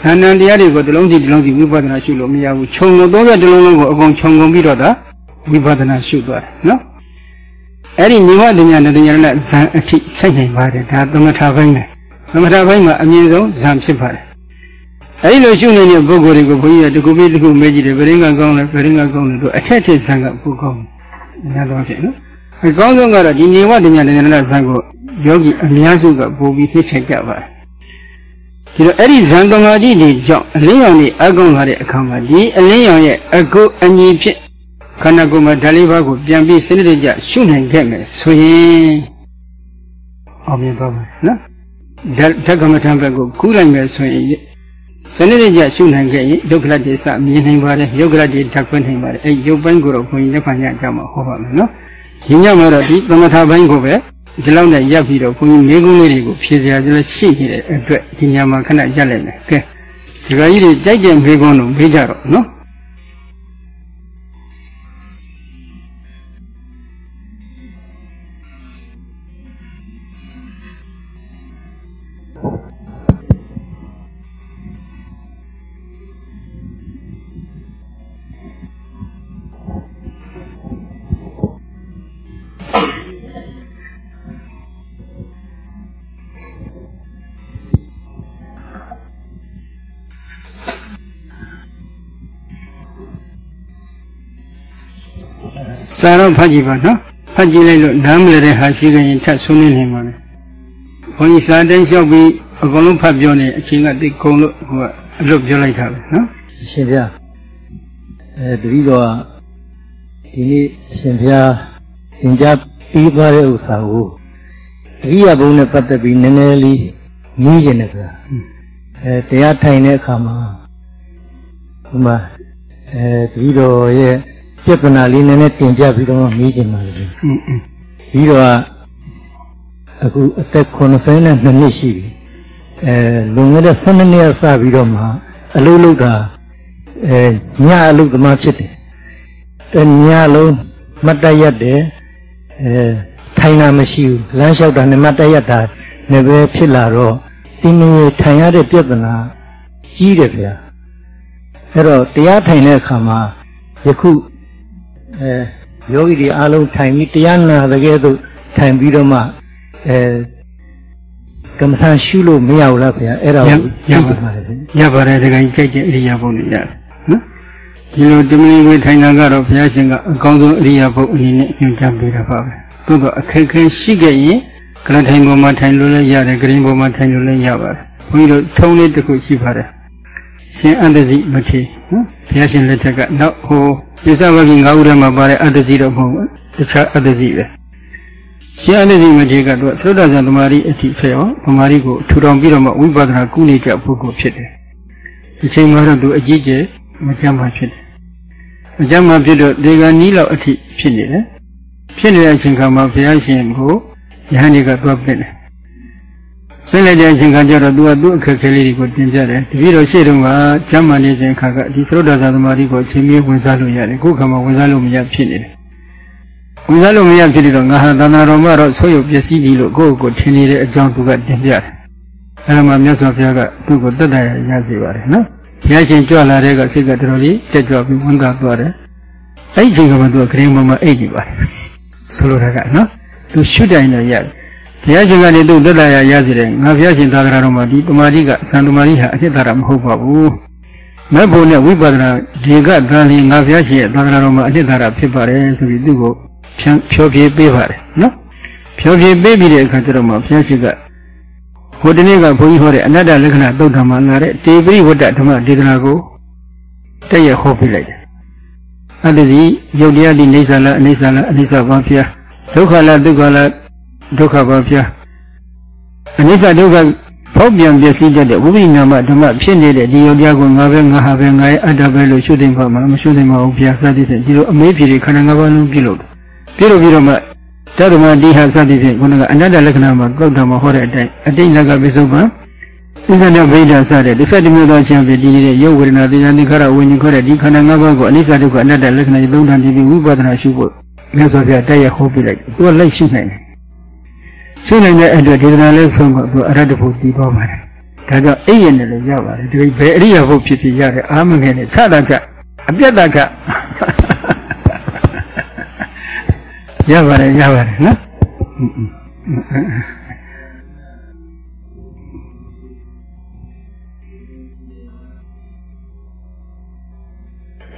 ဇာဏန်တရားတွေကိုတလုံးစီတလုံးစီဝိပဿနာရှုလို့မရဘူးခြုံကို30လုံးလုံးကိုအကုန်ခြုံကုန်ပြီးတော့ဒါ ဝိပဿနာရှုသွားတယ်နော်အဲ့ဒီနိဝတညာနတညာနဲ့ဇံအထိစိုက်နိုင်ပါတယ်ဒါသမထဘိုင်းပဲသမထဘိုင်းမှာအမြင့်ဆုံးဇံဖြစ်ပါတယ်အဲဒီလိုရှုနေတဲ့ပုဂ္ဂိုလ်တွေကိုဘုန်းကြီးကတခုပြီးတခုမေးကြည့်တယ်ဗရင်းကကောင်းတယ်ဗရင်းကကောင်းတယ်တို့အထက်ထက်ဆံကပူကောင်းတယ်များတော့ဖြစ်နော်အကောင်းဆုံးကတော့ဒီနေဝတညာတညာဇံကိုယောဂီအများစုကပို့ပြီးသိချက်ကြပါတယ်ဒီတော့အဲ့ဒီဇံသမာဓိတွေကြောင့်အလင်းရောင်တွေအကောင်းလာတဲ့အခါမှာဒီအလင်းရောင်ရဲ့အကုအညီဖြစ် ခန္ဓာကိုယ်မှာဓာလေးပါးကိုပြန်ပြီးစနစ်တကျရှုနိုင်ခဲ့မယ်ဆိုရင်အောင်မြင်သွားမယ်နော်ဓာတ်ကမ္မထံဘက်ကိုကူးလိုက်မယ်ဆိုရင်စနစ်တကျရှုနိုင်ခဲ့ရင်ဒုက္ခလတ္တိစမြင်နိုင်ပါတယ်ယုတ်ကလတ္တိဓာတ်ခွင့်နိုင်ပါတယ်အဲ့ရုပ်ပိုင်းကိုတော့ဘုန်းကြီးလက်ခံရကြမှာဟောပါမယ်နော်ဒီညမှာတော့ဒီသမထပိုင်းကိုပဲဒီလောက်နဲ့ရပ်ပြီးတော့ဘုန်းကြီးမိကုန်းလေးတွေကိုဖြေစရာကြလို့ရှိနေတဲ့အတွက်ဒီညမှာခဏရပ်လိုက်မယ်ကဲဒီကကြီးတွေကြိုက်တဲ့မိကုန်းတို့မေးကြတော့နော် စာတော့ဖတ်ကြည့်ပါနော်ဖတ်ကြည့်လိုက်လို့နားမလည်တဲ့ဟာရှိကြရင်ထပ်ဆွေးနွေးနေပါမယ်ဘုန်းကြီးစာတိုင်းလျှောက်ပြီးအကုန်လုံးဖတ်ပြောနေအချိန်ကတိတ်ကုန်လို့ဟိုကအလုပ်ပြောလိုက်တာပဲနော်အရှင်ဘုရားအဲတတိတော်ဒီနေ့အရှင်ဘုရားသင်ကြားပြီးသွားတဲ့ဥစ္စာကိုအရိယဘုံနဲ့ပတ်သက်ပြီးနည်းနည်းလေးမြည်ကျင်တယ်ဗျာအဲတရားထိုင်တဲ့အခါမှာဟိုမှာအဲတတိတော်ရဲ့ ပြဿနာလေးနည်းနည်းတင်ပြပြီးတော့မေးချင်ပါလေ။ပြီးတော့အခုအသက်82နှစ်ရှိပြီ။အဲလွန်ခဲ့တဲ့12နှစ်စပြီးတော့မှအလုပ်လုပ်တာအဲညအလုပ်သမားဖြစ်တယ်။တညလုံးမတ်တရက်တယ်အဲထိုင်တာမရှိဘူး။လမ်းလျှောက်တာနဲ့မတ်တရက်တာလည်းပဲဖြစ်လာတော့တင်းနေထိုင်ရတဲ့ပြဿနာကြီးတယ်ဗျာ။အဲ့တော့တရားထိုင်တဲ့အခါမှာယခု အဲယောဂီတွေအားလုံးထိုင်ပြီးတရားနာတကယ်သို့ထိုင်ပြီးတော့မှအဲကမ္မထာရှုလို့မရဘူးလားခင်ဗျာအဲ့ဒါကိုရပါတယ်ရပါတယ်တကယ်ကြိုက်တဲ့အရိယာဘုံတွေရတယ်နော်ဒီလိုတမလီဝေထိုင်တာကတော့ဘုရားရှင်ကအကောင်းဆုံးအရိယာဘုံအနေနဲ့ညွှန်ကြားပေးတာပါပဲသို့တော့အခက်ခဲရှိခဲ့ရင်ကလထိုင်ပေါ်မှာထိုင်လို့လည်းရတယ်ဂရင်းပေါ်မှာထိုင်လို့လည်းရပါတယ်ဘုန်းကြီးတို့ထုံးလေးတစ်ခုရှိပါတယ် ရှင်အတ္တစီမထေနော်ဘုရားရှင်လက်ထက်ကနောက်ဟိုပြစ္ဆဝဂီ၅ခုထဲမှာပါတဲ့အတ္တစီတော့မဟုတ်ဘူးတခြားအတ္တစီပဲရှင်အတ္တစီမထေကတော့သုဒ္ဓဇံတမာရီအထိဆက်ရောတမာရီကိုထူထောင်ပြီးတော့မှဝိပဿနာကုနေကြပုဂ္ဂိုလ်ဖြစ်တယ်ဒီချိန်မှာတော့သူအကြီးကျယ်မကြမ်းမှဖြစ်တယ်မကြမ်းမှဖြစ်တော့ဒီကနီးလောက်အထိဖြစ်နေတယ်ဖြစ်နေတဲ့အချိန်ခါမှာဘုရားရှင်ကိုယဟန်ကြီးကသွားပြင်တယ် ဆင်းလိုက်တဲ့အချိန်ခါကျတော့သူကသူ့အခက်ခဲလေးတွေကိုတင်ပြတယ်တပည့်တော်ရှေ့တုန်းကကျမ်းမာနေခြင်းခါကဒီသရုတ်တော်သာသမารီကိုအချိန်မီဝင်စားလို့ရတယ်ခုခါမှာဝင်စားလို့မရဖြစ်နေတယ်ဝင်စားလို့မရဖြစ်နေတော့ငါဟာသန္တာတော်မတော့ဆုပ်ယုပ်ပျက်စီးပြီလို့ကိုယ့်ကိုယ်ထင်နေတဲ့အကြောင်းသူကတင်ပြတယ်အဲဒါမှမြတ်စွာဘုရားကသူ့ကိုတတ်တယ်ရစေပါတယ်နော်ဘုရားရှင်ကြွလာတဲ့ကစိတ်ကတော်တော်လေးတက်ကြွပြီးဝန်သာသွားတယ်အဲ့ဒီအချိန်ကမှသူကခရင်ပေါ်မှာအိတ်ကြည့်ပါတယ်ဆိုလိုတာကနော်သူရှုတိုင်တော့ရတယ် ဘုရားရှင်ကနေသူ့သက်သာရရစေတယ်ငါဘုရားရှင်သာသနာတော်မှာဒီတမာတိကသံတမာတိဟာအဖြစ်သာရမဟုတ်ပါဘူးမက်ဖို့နဲ့ဝိပဿနာဒီကသံလင်ငါဘုရားရှင်ရဲ့သာသနာတော်မှာအဖြစ်သာရဖြစ်ပါတယ်ဆိုပြီးသူ့ကိုဖြန်းဖြောပြေးပေးပါတယ်နော်ဖြောပြေးပေးပြီးတဲ့အခါကျတော့မှဘုရားရှင်ကဟိုတနေ့ကဘုန်းကြီးဟောတဲ့အနတ္တလက္ခဏာသုတ်ဓမ္မလာတဲ့တေပရိဝတ္တဓမ္မဒေသနာကိုတည့်ရဟောပြလိုက်တယ်အတ္တစီယုတ်တရားဒီနေသလားအနေသလားအနေသဘာဖျားဒုက္ခလားဒုက္ခလား ဒုက္ခပါဗျာအနိစ္စဒုက္ခဖောက်ပြန်ပျက်စီးတတ်တဲ့ဝိပိနာမဓမ္မဖြစ်နေတဲ့ဒီယုတ်တရားကိုငါပဲငါဟာပဲငါရဲ့အတ္တပဲလို့ရှုသိမ့်ပါမှာမရှုသိမ့်ပါဘူးဗျာစသည်ဖြင့်ဒီလိုအမေးဖြေတွေခန္ဓာငါးပါးလုံးပြုလို့ပြုလို့ပြီးတော့မှတတ္တမတိဟစသည်ဖြင့်ခုနကအနတ္တလက္ခဏာမှာကောက်တာမှာဟောတဲ့အတိုင်းအတိတ်လက်ကပိစုံပါသစ္စာနဲ့ဗိဒ္ဓစတဲ့ဒီစက်တမျိုးသောအချင်းဖြစ်ဒီနေတဲ့ရုပ်ဝေဒနာတရားသင်္ခါရဝိညာဉ်ခေါ်တဲ့ဒီခန္ဓာ၅ပါးကိုအနိစ္စဒုက္ခအနတ္တလက္ခဏာသုံးဌာန်တည်ပြီးဝိပဿနာရှုဖို့မြတ်စွာဘုရားတရားဟောပြလိုက်သူကလိုက်ရှုနိုင်တယ် ရှိနိုင်တဲ့အတွက်ဒေသနာလဲဆုံးတော့သူအရတ္တဖို့ပြီးသွားပါတယ်။ဒါကြောင့်အိယနဲ့လည်းရောက်ပါတယ်ဒီဘယ်အရိယာဖို့ဖြစ်ဖြစ်ရတယ်အာမငယ်နဲ့ခြားတာချအပြတ်တာချရပါတယ်ရပါတယ်နော်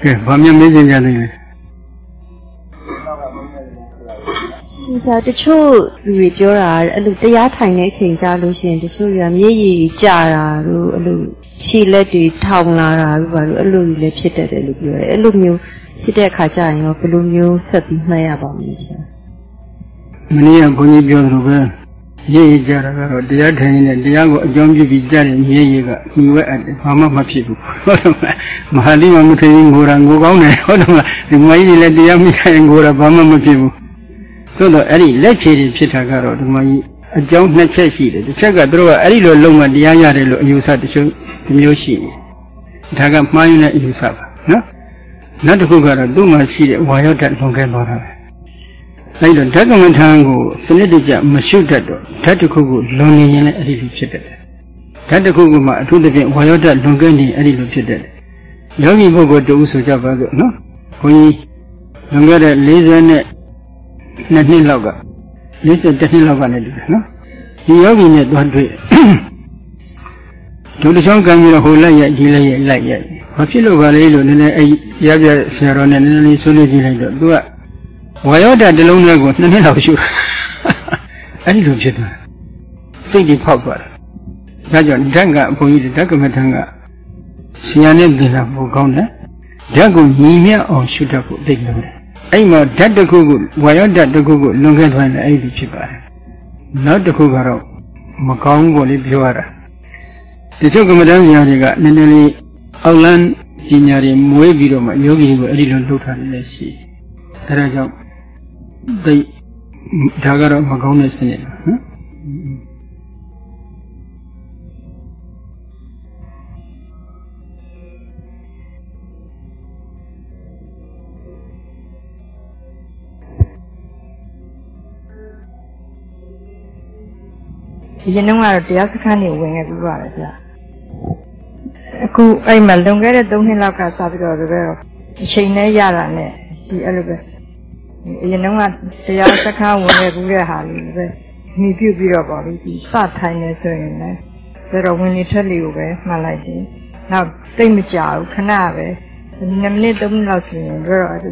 ကဲဘာမြင်မေးကြည့်ကြလိမ့်မယ် ရှင်ဆရာတချို့လူတွေပြောတာအဲ့လိုတရားထိုင်တဲ့အချိန်ကြာလို့ရှိရင်တချို့တွေကမျက်ရည်ကျတာတို့အဲ့လိုခြေလက်တွေထောင်လာတာတို့ဘာလို့အဲ့လိုတွေလည်းဖြစ်တတ်တယ်လို့ပြောတယ်အဲ့လိုမျိုးဖြစ်တဲ့အခါကျရင်ရောဘယ်လိုမျိုးဆက်ပြီးမှတ်ရပါမလဲဆရာမနေ့ကဘုန်းကြီးပြောသလိုပဲရေးရကြတာကတော့တရားထိုင်နေတဲ့တရားကိုအကြောင်းပြုပြီးကြားတဲ့မြေကြီးကညီဝဲအပ်တယ်ဘာမှမဖြစ်ဘူးဟုတ်တယ်မလားမဟာလိမမထေရငိုတာငိုကောင်းတယ်ဟုတ်တယ်မလားဒီမကြီးလည်းတရားမဆိုင်ငိုတာဘာမှမဖြစ်ဘူး သို့တော့အဲ့ဒီလက်ချေတွေဖြစ်တာကတော့ဒီမကြီးအကြောင်းနှစ်ချက်ရှိတယ်တစ်ချက်ကသူတို့ကအဲ့ဒီလိုလုံးဝတရားရတယ်လို့အယူဆတချို့ဒီမျိုးရှိတယ်ဒါကမှားယွင်းတဲ့အယူဆပါနော်နောက်တစ်ခုကတော့သူ့မှာရှိတဲ့ဝါယောဓာတ်လွန်ကဲသွားတာပဲအဲ့တော့ဓာတ်ကမ္မထံကိုစနစ်တကျမရှုတတ်တော့ဓာတ်တစ်ခုကိုလွန်နေရင်လည်းအဲ့ဒီလိုဖြစ်တတ်တယ်ဓာတ်တစ်ခုကမှအထူးသဖြင့်ဝါယောဓာတ်လွန်ကဲနေအဲ့ဒီလိုဖြစ်တတ်တယ်ယောဂီပုဂ္ဂိုလ်တူဆိုကြပါစို့နော်ဘုန်းကြီးလွန်ခဲ့တဲ့40နဲ့ နှစ်နှစ်လောက်က40တစ်နှစ်လောက်ကနေတူတယ်နော်ဒီယောဂီနဲ့သွားတွေ့ဒုတစ်ချောင်းကံပြီးတော့ဟိုလိုက်ရိုက်ဒီလိုက်ရိုက်လိုက်ရိုက်ဘာဖြစ်လို့ပါလဲလို့နည်းနည်းအဲ့ရပြဆရာတော်နဲ့နည်းနည်းလေးဆွေးနွေးကြည့်လိုက်တော့သူကဝါယောဓာတ်တစ်လုံးနဲ့ကိုနှစ်နှစ်လောက်ရှုအဲ့ဒီလိုဖြစ်သွားစိတ်ကြီးဖောက်သွားတယ်ဒါကြောင့်ဓာတ်ကဘုန်းကြီးဓာတ်ကမ္မထံကဆရာနဲ့သင်တာပိုကောင်းတယ်ဓာတ်ကိုညီမြအောင်ရှုတတ်ဖို့သိတယ် အဲ့မှာဓာတ်တစ်ခုခုဝါယောဓာတ်တစ်ခုခုလွန်ခဲ့သွားရင်အဲ့ဒီဖြစ်ပါတယ်နောက်တစ်ခုကတော့မကောင်းဘူးလေပြောရတာတချို့ကမ္မဋ္ဌာန်းဆရာတွေကနည်းနည်းလေးအောက်လန်းပညာတွေမွေးပြီးတော့မှယောဂီကိုအဲ့ဒီလိုလှုပ်ထားနေလည်းရှိအဲဒါကြောင့်သိဒါကတော့မကောင်းတဲ့စနစ်ပါနော် ဒီရင်တော့ကတော့တရားစခန်းနေဝင်ခဲ့ပြီးပါတယ်ဗျအခုအဲ့မှာလွန်ခဲ့တဲ့3နှစ်လောက်ကစပြီးတော့တပည့်တော့အချိန်နဲ့ရတာနဲ့ဒီအဲ့လိုပဲအရင်တော့ကတရားစခန်းဝင်ခဲ့ပြီးတဲ့ဟာလေးပဲမိပြုတ်ပြီးတော့ပေါ့လေဒီစထိုင်နေဆိုရင်လည်းဒါတော့ဝင်လေထွက်လေကိုပဲမှတ်လိုက်တယ်နောက်တိတ်မကြဘူးခဏပဲ2မိနစ်3မိနစ်လောက်ဆိုရင်ဒါတော့အဲ့ဒီ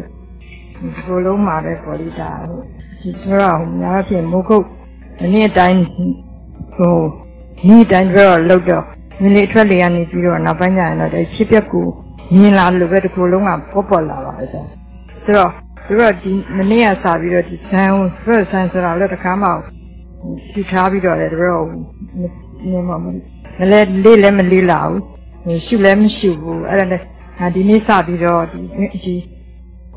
ဘလုံးမှာပဲပေါ်လိတာဒီတော့ဟိုများဖြင့်မုတ်ခုတ်ဒီနေ့တိုင်း ဟိုဒီတိုင်းတော့လောက်တော့မြင်လေအထွက်လေကနေပြီးတော့နောက်ပိုင်းကျရင်တော့ဒီဖြစ်ပျက်ကိုမြင်လာလို့ပဲတစ်ခုလုံးကပေါ်ပေါ်လာပါပဲဆိုဆိုတော့သူတို့ဒီမနေ့ကစပြီးတော့ဒီဇန်ဘယ်ဇန်ဆိုတာလည်းတစ်ခါမှဖြူထားပြီးတော့လေသူတို့နင်းမမလဲလေးလည်းမလေးလာဘူးရှုလည်းမရှုဘူးအဲ့ဒါနဲ့ဒီနေ့စပြီးတော့ဒီဒီ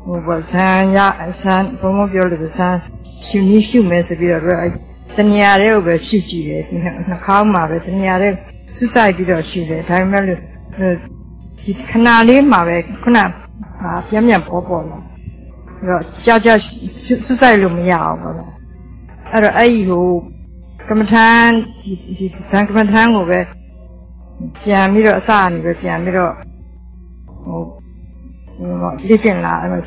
ဟိုဘာဇန်ရဇန်ဘုံမပြောလို့ဇန်ရှုနည်းရှုမယ်ဆိုပြီးတော့အဲ့ တဏှာတွေကိုပဲရှုကြည့်တယ်နှာခေါင်းမှာပဲတဏှာတွေစွတ်ဆိုင်ပြီးတော့ရှုတယ်ဒါပေမဲ့လို့ဒီခဏလေးမှာပဲခုနဟာပြင်းပြင်းပေါ်ပေါ်လာအဲ့တော့ကြောက်ကြောက်စွတ်ဆိုင်လို့မရအောင်ပေါ့လားအဲ့တော့အဲ့ဒီဟိုကမ္မထန်ဒီဒီဇန်ကမ္မထန်ကိုပဲပြန်ပြီးတော့အစအနေပဲပြန်ပြီးတော့ဟိုဟိုလေ့ကျင့်လာအဲ့တော့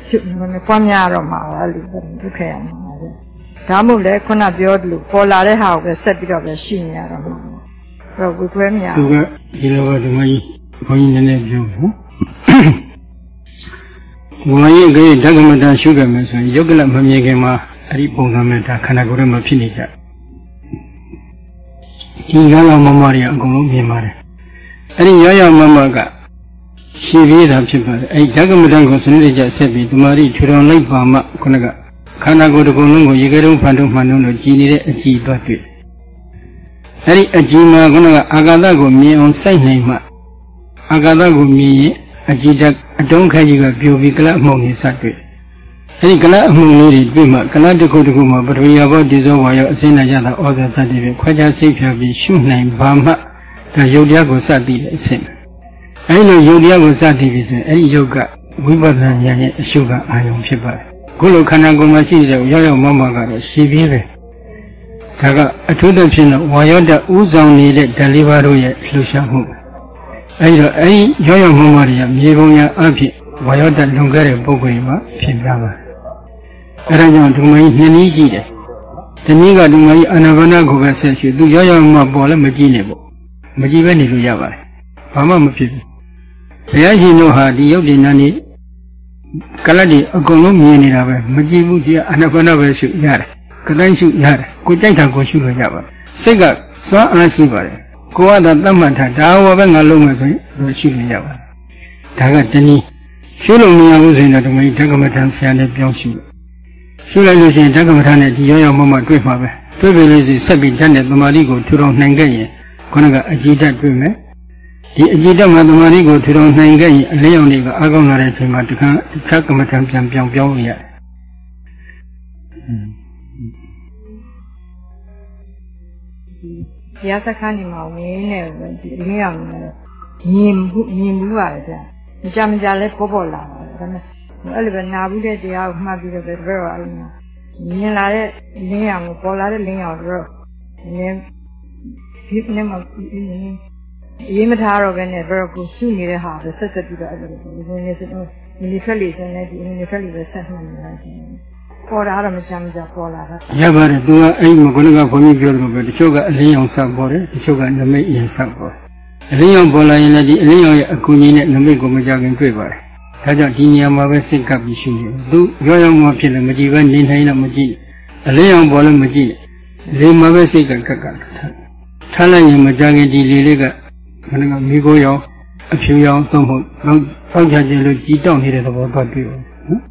ပွားများတော့မှာအဲ့လိုဒုက္ခရမှာ ဒါမှမဟုတ်လေခုနပြောတယ်လို့ပေါ်လာတဲ့ဟာကိုပဲဆက်ပြီးတော့ပဲရှိနေရတော့မှာအဲ့တော့ဝေခွဲမြာသူကဒီလိုကဒီမကြီးဘုန်းကြီးနည်းနည်းပြောနော်ဘုန်းကြီးကဓကမတရှုခဲ့မယ်ဆိုရင်ယုတ်ကလမမြင်ခင်မှာအဲ့ဒီပုံစံနဲ့ဒါခန္ဓာကိုယ်ထဲမှာဖြစ်နေကြဒီကလောမမတွေအကုန်လုံးမြင်ပါတယ်အဲ့ဒီရရမမကရှိပြီးတာဖြစ်ပါတယ်အဲ့ဒီဓကမတကိုစနစ်တကျဆက်ပြီးတမာရီထူထောင်လိုက်ပါမှခုနက ခန္ဓာကိုယ်တစ်ခုလုံးကိုရေခဲတုံးဖန်တုံးမှန်တုံးလို့ကြည်နေတဲ့အကြည်သွားတွေ့အဲ့ဒီအကြည်မှာခုနကအာဂါသကိုမြင်အောင်စိုက်နိုင်မှအာဂါသကိုမြင်ရင်အကြည်တက်အတုံးခက်ကြီးကပြိုပြီးကလအမှုန်ကြီးစတွေ့အဲ့ဒီကလအမှုန်လေးတွေတွေ့မှကလတစ်ခုတစ်ခုမှာပထဝီယဘောဒီဇောဝါယောအစင်းနိုင်ကြတာဩဇာသတ္တိပဲခွဲခြားစိတ်ဖြာပြီးရှုနိုင်ပါမှဒါယုတ်တရားကိုစသိတဲ့အဆင့်အဲ့လိုယုတ်တရားကိုစသိပြီဆိုရင်အဲ့ဒီယုတ်ကဝိပဿနာဉာဏ်ရဲ့အရှုကအာယုံဖြစ်ပါတယ် ခုလိုခန္ဓာကိုယ်မှာရှိတဲ့ရောက်ရောက်မမကတော့ရှိပြီးပဲဒါကအထူးသဖြင့်တော့ဝါယောတဥဆောင်နေတဲ့ဓာလေးပါးတို့ရဲ့လှူရှားမှုအဲဒီတော့အဲဒီရောက်ရောက်မမတွေကမြေပုံရအဖြစ်ဝါယောတလွန်ခဲ့တဲ့ပုဂ္ဂိုလ်မှာဖြစ်ပြပါတယ်အဲဒါကြောင့်ဒုမကြီးနှစ်နည်းရှိတယ်ဒီနည်းကဒုမကြီးအာနာပါနကိုပဲဆက်ရှိသူရောက်ရောက်မပေါ်လည်းမကြည့်နဲ့ပေါ့မကြည့်ပဲနေလို့ရပါတယ်ဘာမှမဖြစ်ဘူးဘုရားရှင်တို့ဟာဒီယုတ်ဒီနာနေ ကလတ်ဒီအကုန်လုံးမြင်နေတာပဲမကြည့်ဘူးဒီအနာပါနပဲရှုရတယ်ကတိုင်းရှုရတယ်ကိုကြိုက်တာကိုရှုလို့ရပါတယ်စိတ်ကစွမ်းအားရှိပါတယ်ကိုကသာတတ်မှတ်ထားဒါဝပဲငါလုံးမယ်ဆိုရင်လို့ရှုလို့ရပါတယ်ဒါကတနည်းရှုလို့မရဘူးဆိုရင်တော့ဒီမိဓကမထံဆရာနဲ့ပြောင်းရှုလို့ရှုလိုက်လို့ရှိရင်ဓကမထံနဲ့ဒီရောရောမမတွေ့မှာပဲတွေ့ပြီလို့ရှိရင်ဆက်ပြီးဓာတ်နဲ့သမာဓိကိုထူထောင်နိုင်ခဲ့ရင်ခုနကအကြည်ဓာတ်တွေ့မယ် ဒီအကြည်ဓာတ်မှာသမာဓိကိုထူထောင်နိုင်ခဲ့ရင်အလင်းရောင်တွေကအားကောင်းလာတဲ့အချိန်မှာတခါတခြားကမ္မထံပြန်ပြောင်းပြောင်းလို့ရတယ်ဘုရားစခန်းဒီမှာဝင်းနေဒီအင်းအောင်နေမြင်ဘူးမြင်ဘူးပါတယ်ဗျမကြမကြလဲပေါ်ပေါ်လာတယ်ဒါပေမဲ့အဲ့လိုပဲနာဘူးတဲ့တရားကိုမှတ်ပြီးတော့ပဲတပည့်တော်အဲ့လိုမြင်လာတဲ့လင်းအောင်ကိုပေါ်လာတဲ့လင်းအောင်တော့နည်းဒီနေ့မှ ရေးမထားတော့ပဲနဲ့ဘယ်ကိုစုနေတဲ့ဟာပဲဆက်ဆက်ပြီးတော့အဲ့လိုဒီနေ့စတော့မီလီဖက်လီစနဲ့ဒီမီလီဖက်လီပဲဆက်မှနေတာပေါ်လာတော့မကြမ်းကြပေါ်လာတာရပါတယ်သူကအဲ့မကုန်းကဘုန်းကြီးပြောတယ်ပဲတချို့ကအလင်းရောင်ဆက်ပေါ်တယ်တချို့ကနမိတ်ရင်ဆက်ပေါ်တယ်အလင်းရောင်ပေါ်လာရင်လည်းဒီအလင်းရောင်ရဲ့အကူကြီးနဲ့နမိတ်ကိုမကြခင်တွေ့ပါတယ်ဒါကြောင့်ဒီနေရာမှာပဲစိတ်ကပ်ပြီးရှုနေသူရောရောမှဖြစ်လည်းမကြည့်ပဲနေနိုင်တော့မကြည့်အလင်းရောင်ပေါ်လည်းမကြည့်လေမှာပဲစိတ်ကကပ်ကပ်ထားထားလိုက်ရင်မကြခင်ဒီလေလေးက ခဏကမိကိုရောင်အဖြူရောင်သုံးဖို့နောက်ဖောက်ချခြင်းလို့ကြီးတောက်နေတဲ့သဘောသွားတွေ့ပါနော်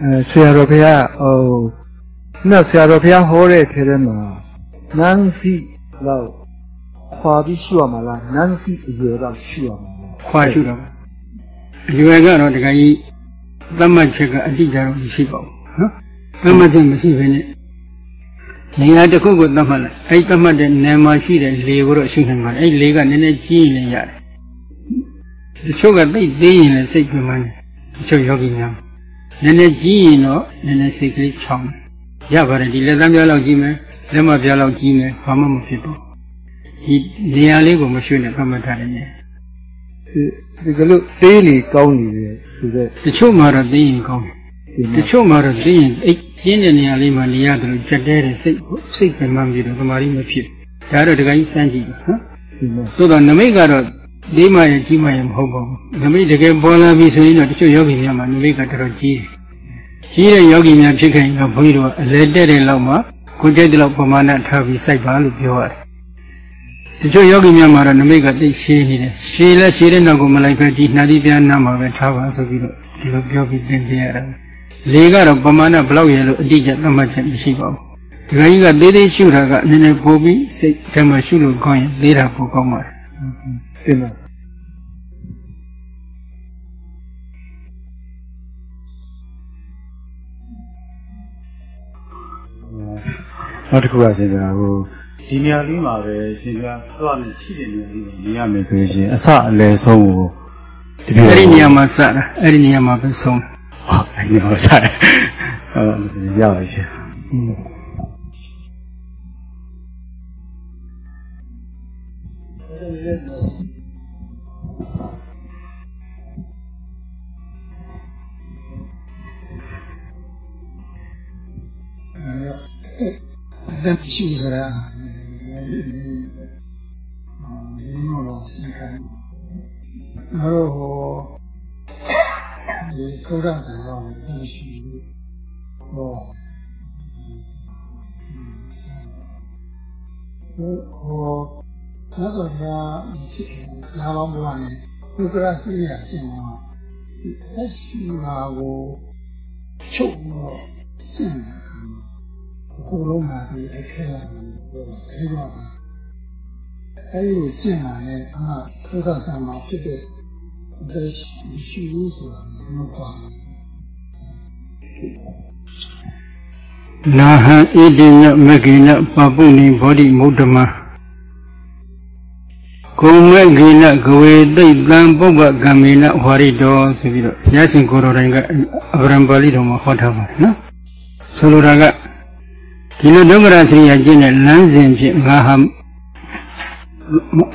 အဲဆရာတော်ဘုရားဟိုနော်ဆရာတော်ဘုရားဟောတဲ့ထဲထဲမှာနန်းစီ လောက်ခွာပြီးရှုရမှာလားနန်းစီအရွယ်တော့ရှုရမှာလားခွာရှုတော့အရွယ်ကတော့တခါကြီးသတ်မှတ်ချက်ကအတိအကျတော့မရှိပါဘူးနော်သတ်မှတ်ချက်မရှိဘဲနဲ့နေရာတစ်ခုကိုသတ်မှတ်လိုက်အဲ့သတ်မှတ်တဲ့နေမှာရှိတဲ့လေကိုတော့ရှုနိုင်ပါတယ်အဲ့လေကနည်းနည်းကြီးရင်လည်းရတယ်တချို့ကသိသေးရင်လည်းစိတ်ပြင်းမှန်းတယ်တချို့ယောဂီများနည်းနည်းကြီးရင်တော့နည်းနည်းစိတ်ကလေးချောင်းရပါတယ်ဒီလက်သမ်းပြားလောက်ကြီးမယ် လက်မပြားလောက်ကြီးမယ်ဘာမှမဖြစ်ဘူးဒီနေရာလေးကိုမရွှေ့နဲ့သတ်မှတ်ထားတယ်ဒီကလို့သေးလေကောင်းနေတယ်ဆိုတော့တချို့မှာတော့သိရင်ကောင်းတယ်တချို့မှာတော့သိရင်အိတ်ကျင်းတဲ့နေရာလေးမှာနေရတယ်လို့ကြက်တဲတယ်စိတ်စိတ်ပင်မှပြီးတော့သမာဓိမဖြစ်ဒါတော့တခါကြီးစမ်းကြည့်နော်ဒီမှာသို့တော့နမိတ်ကတော့ဒီမှရင်ကြီးမှရင်မဟုတ်ပါဘူးနမိတ်တကယ်ပေါ်လာပြီဆိုရင်တော့တချို့ယောဂီများမှာနမိတ်ကတော်တော်ကြီးတယ်ကြီးတဲ့ယောဂီများဖြစ်ခဲ့ရင်တော့ဘုန်းကြီးတို့ကအလဲတက်တဲ့လောက်မှာ ကိုယ်ကြိုက်တဲ့လောက်ပမာဏထားပြီးစိုက်ပါလို့ပြောရတယ်တချို့ယောဂီများမှာတော့နမိတ်ကသိရှည်နေတယ်ရှည်လဲရှည်တဲ့နောက်ကိုမလိုက်ပဲဒီနှာတိပြန်နာမှာပဲထားပါဆိုပြီးတော့ဒီလိုပြောပြီးသင်ပြရတာလေကတော့ပမာဏဘလောက်ရလို့အတိအကျသတ်မှတ်ချက်မရှိပါဘူးဒီကကြီးကသေးသေးရှုတာကနည်းနည်းပိုပြီးစိတ်ထဲမှာရှုလို့ကောင်းရင်သေးတာပိုကောင်းပါတယ်တင်ပါ နောက်တစ်ခုကရှင်ဗျာဟိုဒီနေရာလေးမှာပဲရှင်ဗျာတော့နဲ့ရှိတဲ့နေရာလေးကိုမြင်ရမယ်ဆိုရင်အစအလယ်ဆုံးကိုဒီအဲ့ဒီနေရာမှာစတာအဲ့ဒီနေရာမှာပဲဆုံးတယ်ဟုတ်အဲ့ဒီနေရာမှာစတယ်ဟုတ်ရပါရှင်အ သက်ရှိဆိုတာဒီလိုတော့စဉ်းစားငါတို့ဟိုဒီသုဒ္ဓဆံတော့ဒီရှိဟောဟိုသာဆိုရာဖြစ်လာတော့မလို့နေဘုရားစီရကျင်တော့အရှိမာကိုချုပ်တော့ကျင် ကိုယ်လုံးမှာဒီအခက်အခဲအဲဒီတော့အဲဒီကိုကျင့်လာတဲ့အာသုဒ္ဓဆံမှာဖြစ်တဲ့ဒါရှိလို့ဆိုတာမဟုတ်ပါဘူးနာဟံဣတိနမဂ္ဂိနပပုဏိဘောဓိမုဒ္ဓမကုံမဂ္ဂိနကဝေသိတ်တံပုပ္ပကမ္မေနဝါရိတောဆိုပြီးတော့ရရှင်ကိုယ်တော်တိုင်ကအဗရံပါဠိတော်မှာဟောထားပါတယ်နော်ဆိုလိုတာက ဒီလိုဒုက္ခရစရိယာကျင့်တဲ့လမ်းစဉ်ဖြင့်ငါဟာ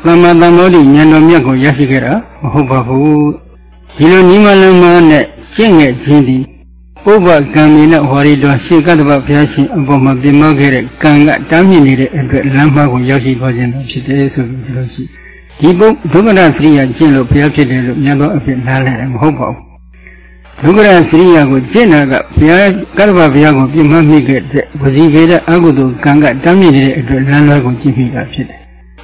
သမ္မာသမ္ဗောဓိဉာဏ်တော်မြတ်ကိုရရှိခဲ့တာမဟုတ်ပါဘူးဒီလိုနိမလမနဲ့ကျင့်ငယ်ခြင်းသည်ပုဗ္ဗကံမီနဲ့ဟောရီတော်ရှေကတ္တဗဘုရားရှင်အပေါ်မှာပြင်မခဲ့တဲ့ကံကတားမြစ်နေတဲ့အတွက်လမ်းမကိုရောက်ရှိသွားခြင်းဖြစ်တယ်ဆိုပြီးဒီလိုရှိဒီပုဒုက္ခရစရိယာကျင့်လို့ဘုရားဖြစ်တယ်လို့မြတ်သောအဖြစ်နားလည်တယ်မဟုတ်ပါဘူး ဒုက္ခရစရိယာကိုကျင့်တာကဘုရားကတ္တဗဘုရားကိုပြင်မမိခဲ့တဲ့ဝစီပေတဲ့အကုသိုလ်ကံကတားမြစ်နေတဲ့အတွက်လမ်းလွဲကိုကြည့်မိတာဖြစ်တယ်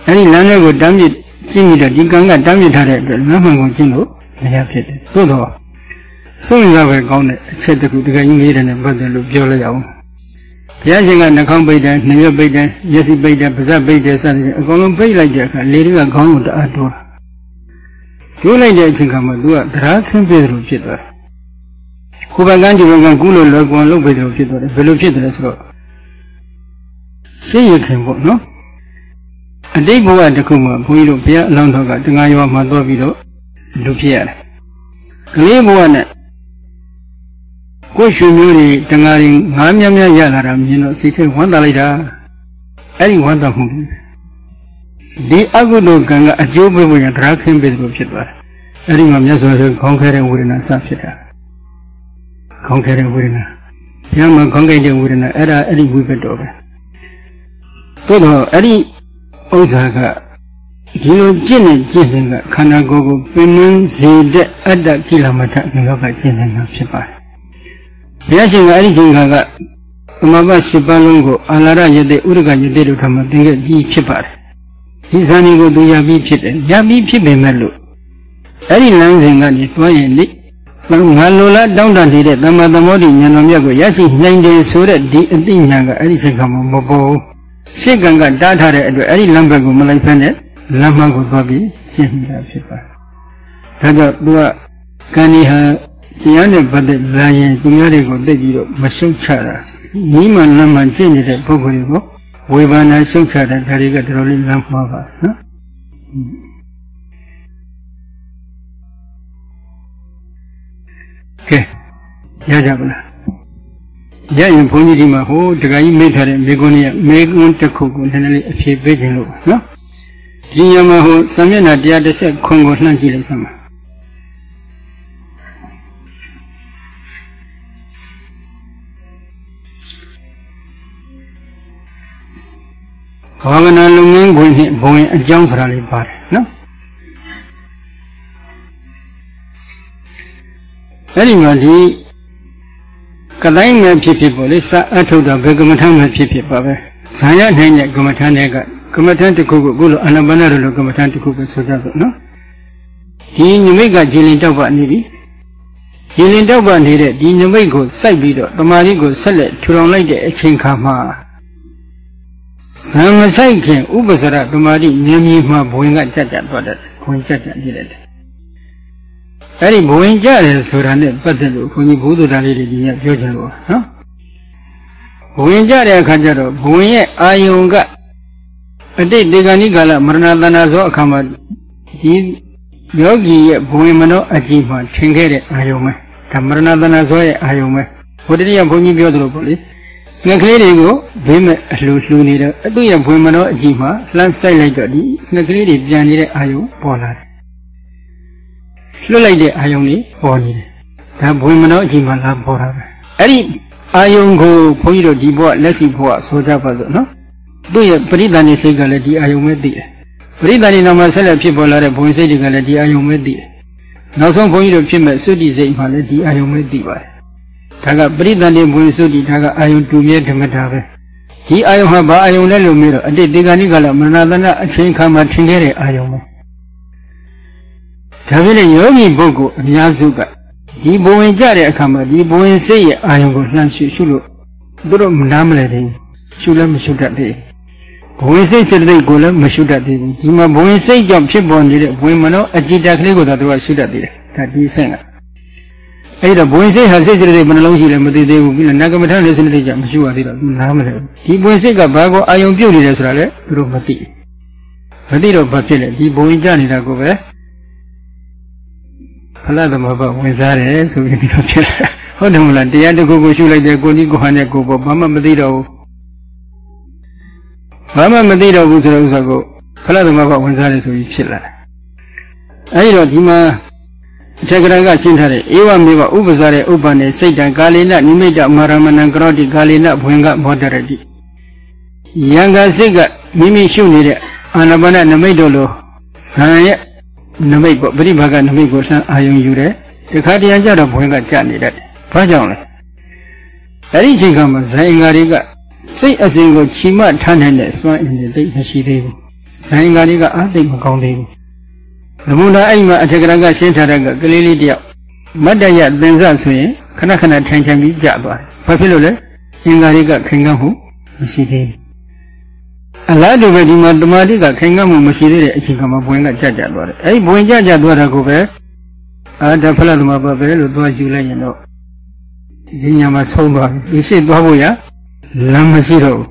အဲဒီလမ်းလွဲကိုတားမြစ်ကြည့်မိတော့ဒီကံကတားမြစ်ထားတဲ့အတွက်လမ်းမှန်ကိုကျင့်လို့မရဖြစ်တယ်သို့တော့ဆုံးရပဲကောင်းတဲ့အချက်တခုတကယ်ကြီးမေးတယ်နဲ့ပတ်သက်လို့ပြောလိုက်အောင်ဘုရားရှင်ကနှာခေါင်းပိတ်တယ်နှာရွက်ပိတ်တယ်မျက်စိပိတ်တယ်ပါးစပ်ပိတ်တယ်စသဖြင့်အကုန်လုံးပိတ်လိုက်တဲ့အခါလေတွေကခေါင်းကိုတအားတိုးတာကျိုးလိုက်တဲ့အချိန်ခါမှာသူကတရားဆင်းပြေတယ်လို့ဖြစ်သွားတယ် ကိုယ်ပကန်းဒီဘကကူးလို့လွယ်ကွန်လုပ်ပေးတယ်လို့ဖြစ်သွားတယ်ဘယ်လိုဖြစ်တယ်လဲဆိုတော့ရှင်းရခင်ပေါ့နော်အတိတ်ဘဝတစ်ခုမှာဘုန်းကြီးတို့ဘုရားအလောင်းတော်ကတန်ခါရွာမှာသွားပြီးတော့လူဖြစ်ရတယ်ကလေးဘဝနဲ့ကိုယ်ရွှေမျိုးတွေတန်ဃာတွေငားမြမြရလာတာမြင်တော့စိတ်ထဲဝမ်းသာလိုက်တာအဲ့ဒီဝမ်းသာမှုဒီအကုသိုလ်ကံကအကျိုးပေးဖို့ရတရားခင်းပေးတယ်လို့ဖြစ်သွားတယ်အဲ့ဒီမှာမြတ်စွာဘုရားခေါင်းခဲတဲ့ဝေဒနာစဖြစ်တာ ခေါင်းခဲတဲ့ဝေဒနာဘုရားမှာခေါင်းခဲတဲ့ဝေဒနာအဲ့ဒါအဲ့ဒီဝိပတ္တောပဲသို့တော့အဲ့ဒီဥစ္စာကဒီလိုကျင့်နေကျင့်စဉ်ကခန္ဓာကိုယ်ကိုပင်နှင်းစေတဲ့အတ္တကိလမထငရောကကျင့်စဉ်ကဖြစ်ပါတယ်ဘုရားရှင်ကအဲ့ဒီချိန်ခါကသမဘ၈ပါးလုံးကိုအာလာရယတိဥရကယတိတို့ထမှာသင်ခဲ့ပြီးဖြစ်ပါတယ်ဒီဇာနီကိုသူရပြီးဖြစ်တယ်ရပြီးဖြစ်ပေမဲ့လို့အဲ့ဒီလမ်းစဉ်ကနေတွားရင်လေ ငါလိုလားတောင်းတနေတဲ့သမ္မာသမ္ဗောဓိဉာဏ်တော်မြတ်ကိုရရှိနိုင်တယ်ဆိုတဲ့ဒီအသိဉာဏ်ကအဲ့ဒီချိန်ခါမှာမပေါ်ဘူးရှစ်ကံကတားထားတဲ့အတွက်အဲ့ဒီလမ်းဘက်ကိုမလိုက်ဖက်နဲ့လမ်းမကိုသွားပြီးရှင်းနေတာဖြစ်ပါတယ်ဒါကြောင့်သူကကံဒီဟာတရားနဲ့ပတ်သက်လာရင်သူများတွေကိုသိပြီးတော့မရှုတ်ချတာမိမှန်လမ်းမှန်ကျင့်နေတဲ့ပုဂ္ဂိုလ်တွေကိုဝေဘာနာရှုတ်ချတဲ့ဒါတွေကတော်တော်လေးလမ်းမှားပါနော် ကဲရကြပါလားရရင်ဘုန်းကြီးဒီမှာဟိုတခါကြီးမိထားတဲ့မေကွန်းကြီးမေကွန်းတစ်ခုကိုနည်းနည်းလေးအဖြေပေးခြင်းလို့နော်ဒီညမှာဟိုစာမျက်နှာ130ခွန်ကိုလှမ်းကြည့်လိုက်စမ်းပါဘာဝနာလုပ်ငန်းခွင်နဲ့ဘုံရင်အကြောင်းဆိုတာလေးပါတယ်နော် အဲ့ဒီမှာဒီကတိုင်းမဲ့ဖြစ်ဖြစ်ပေါ့လေစအထုတ်တာဘယ်ကမ္မထမ်းမဲ့ဖြစ်ဖြစ်ပါပဲဇာရနိုင်တဲ့ကမ္မထမ်းတွေကကမ္မထမ်းတစ်ခုကိုအခုလိုအာနာပါနလိုကမ္မထမ်းတစ်ခုပဲဆိုကြတော့နော်ဒီညမိတ်ကဂျီလင်တောက်ပါနေပြီဂျီလင်တောက်ပါနေတဲ့ဒီညမိတ်ကိုစိုက်ပြီးတော့တမာရီကိုဆက်လက်ထူထောင်လိုက်တဲ့အချိန်ခါမှာဇံမဆိုင်ခင်ဥပစရတမာတိမြင်းမြင်းမှဘဝင်ကကြက်ကြက်သွားတယ်ဘဝင်ကြက်ကြက်ပြည့်တယ် အဲ့ဒီဘဝင်ကြတယ်ဆိုတာနဲ့ပတ်သက်လို့ခွန်ကြီးဘုဒ္ဓတာလေးတွေဒီညပြောချင်လို့နော်ဘဝင်ကြတဲ့အခါကျတော့ဘဝင်ရဲ့အာယုံကအတိတ်ဒေဂာနိကာလမရဏတဏဇောအခါမှာဒီယောဂီရဲ့ဘဝင်မနောအကြည့်မှထင်ခဲ့တဲ့အာယုံပဲဒါမရဏတဏဇောရဲ့အာယုံပဲဘုဒ္ဓရိယဘုန်းကြီးပြောသလိုပေါ့လေငှက်ကလေးတွေကိုဘေးမဲ့အလှူလှူနေတော့အတူရဲ့ဘဝင်မနောအကြည့်မှလှမ်းဆိုင်လိုက်တော့ဒီငှက်ကလေးတွေပြန်နေတဲ့အာယုံပေါ်လာတယ် လွတ်လိုက်တဲ့အာယုံတွေပေါ်နေတယ်ဒါဘဝင်မနောအကြည့်မှလာပေါ်တာပဲအဲ့ဒီအာယုံကိုဘုန်းကြီးတို့ဒီဘဝလက်ရှိဘဝဆိုကြပါစို့နော်သူ့ရဲ့ပရိသန်နေစိတ်ကလည်းဒီအာယုံပဲသိတယ်ပရိသန်နေနောက်မှာဆက်လက်ဖြစ်ပေါ်လာတဲ့ဘုံစိတ်တွေကလည်းဒီအာယုံပဲသိတယ်နောက်ဆုံးဘုန်းကြီးတို့ဖြစ်မဲ့သုတိစိတ်မှလည်းဒီအာယုံပဲသိပါတယ်ဒါကပရိသန်နေဘုံသုတိဒါကအာယုံတူမြဲဓမ္မတာပဲဒီအာယုံဟာဘာအာယုံလဲလို့မေးတော့အတိတ်ဒီကနေ့ကလည်းမရဏသနာအချိန်ခါမှာထင်ခဲ့တဲ့အာယုံပဲ ဒါဖြစ်လေယောဂီပုဂ္ဂိုလ်အများစုကဒီဘဝင်ကြတဲ့အခါမှာဒီဘဝင်စိတ်ရဲ့အာယုံကိုလှမ်းရှုရှုလို့သူတို့မနားမလဲတယ်ရှုလည်းမရှုတတ်သေးဘဝင်စိတ်စိတ်တိတ်ကိုလည်းမရှုတတ်သေးဘူးဒီမှာဘဝင်စိတ်ကြောင့်ဖြစ်ပေါ်နေတဲ့ဘဝင်မနောအကြည်တက်ကလေးကိုသာသူကရှုတတ်သေးတယ်ဒါဒီဆင့်ကအဲ့တော့ဘဝင်စိတ်ဟာစိတ်စိတ်တိတ်ဘယ်နှလုံးရှိလဲမသိသေးဘူးပြီးတော့နာကမထနဲ့စိတ်တိတ်ကြောင့်မရှုရသေးတော့နားမလဲဘူးဒီဘဝင်စိတ်ကဘာကိုအာယုံပြုတ်နေတယ်ဆိုတာလည်းသူတို့မသိမသိတော့ဘာဖြစ်လဲဒီဘဝင်ကြနေတာကိုပဲ ဖလားသမဘဝင်စားတယ်ဆိုပြီးဒီလိုဖြစ်လာဟုတ်တယ်မလားတရားတစ်ခုကိုရှုလိုက်တယ်ကိုကြီးကိုဟန်နဲ့ကိုပေါ့ဘာမှမသိတော့ဘူးဘာမှမသိတော့ဘူးဆိုတဲ့ဥစ္စာကိုဖလားသမဘဝင်စားတယ်ဆိုပြီးဖြစ်လာတယ်အဲဒီတော့ဒီမှာအထက်ကရကရှင်းထားတဲ့ဧဝမေဝဥပဇာရဲ့ဥပ္ပန်နဲ့စိတ်တံကာလေနနိမိတမာရမဏံကရောတိကာလေနဘွင်ကဘောတရတိယံကစိတ်ကမိမိရှုနေတဲ့အာနာပါနနမိတ်တို့လိုဇာရဲ့ နမိတ်ပေါ့ပရိဘာကနမိတ်ကိုလှမ်းအာယုံယူတယ်တခါတရံကြတော့ဘွင်ကကြနေတတ်တယ်ဘာကြောင့်လဲအဲ့ဒီအချိန်ကမှဇာအင်္ဂါတွေကစိတ်အစဉ်ကိုချီမထားနိုင်တဲ့စွမ်းအင်တွေသိမရှိသေးဘူးဇာအင်္ဂါတွေကအားသိမကောင်းသေးဘူးနမူနာအဲ့မှာအထက်ကရကရှင်းထားတဲ့ကလေးလေးတယောက်မတ်တရသင်္ဆဆိုရင်ခဏခဏထိုင်ထိုင်ပြီးကြသွားတယ်ဘာဖြစ်လို့လဲအင်္ဂါတွေကခိုင်ခံ့မှုမရှိသေးဘူး အလားတူပဲဒီမှာတမာတိကခိုင်ခံ့မှုမရှိသေးတဲ့အချိန်ကမှဘဝင်ကကြကြသွားတယ်အဲ့ဒီဘဝင်ကြကြသွားတာကိုပဲအာဒါဖလားသမဘပဲလို့သွားယူလိုက်ရင်တော့ဒီညမှာဆုံးသွားပြီဒီရှိသွားဖို့ရလမ်းမရှိတော့ဘူး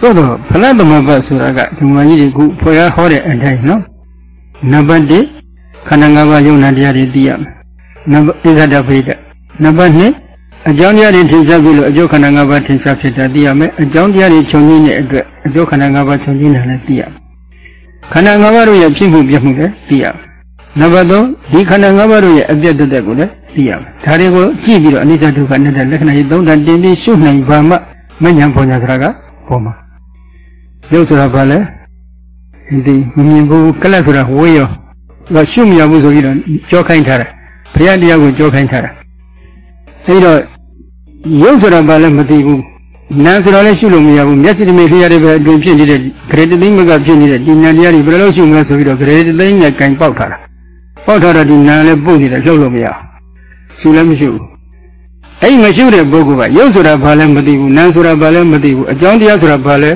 သို့တော့ဖလားသမဘဆိုတာကဒီမှာကြီးဒီခုဖွေရဟောတဲ့အတိုင်းနော်နံပါတ်1ခန္ဓာ၅ပါးယုံနာတရားတွေသိရမယ်နံပါတ်ဣဇဒဖိဒနံပါတ်2 အကြောင်းတရားတွေထင်ရှားပြီလို့အကျိုးခန္ဓာ၅ပါးထင်ရှားဖြစ်တာသိရမယ်အကြောင်းတရားတွေခြုံငင်းတဲ့အတွက်အကျိုးခန္ဓာ၅ပါးခြုံငင်းတာလည်းသိရမယ်ခန္ဓာ၅ပါးတို့ရဲ့ဖြစ်မှုပြမှုလည်းသိရမယ်နံပါတ်3ဒီခန္ဓာ၅ပါးတို့ရဲ့အပြတ်တက်တဲ့ကိုလည်းသိရမယ်ဒါတွေကိုကြည့်ပြီးတော့အနိစ္စဒုက္ခအနတ္တလက္ခဏာကြီးသုံးတာတင်ပြီးရှုနိုင်ပါမှမဉ္ဇဉ်ပုံညာဆိုတာကပေါ်မှာရုပ်ဆိုတာဘာလဲဒီမမြင်ဘူးကလတ်ဆိုတာဝေးရောတော့ရှုမရဘူးဆိုပြီးတော့ကြောခိုင်းထားတယ်ဘုရားတရားကိုကြောခိုင်းထားတာ အဲဒီတော့ရုပ်ဆိုတာဘာလဲမသိဘူးနာမ်ဆိုတာလည်းရှုလို့မရဘူးမျက်စိတမေခရတဲ့ပဲအတွင်ဖြစ်နေတဲ့ဂရေတသိမ့်မကဖြစ်နေတဲ့ဒီနာတရားတွေဘယ်လိုရှုမလဲဆိုပြီးတော့ဂရေတသိမ့်နဲ့ကင်ပေါက်ထားတာပေါက်ထားတော့ဒီနာမ်လည်းပုတ်နေတယ်လှုပ်လို့မရရှုလည်းမရှုဘူးအဲ့မရှုတဲ့ပုဂ္ဂိုလ်ကရုပ်ဆိုတာဘာလဲမသိဘူးနာမ်ဆိုတာဘာလဲမသိဘူးအကြောင်းတရားဆိုတာဘာလဲ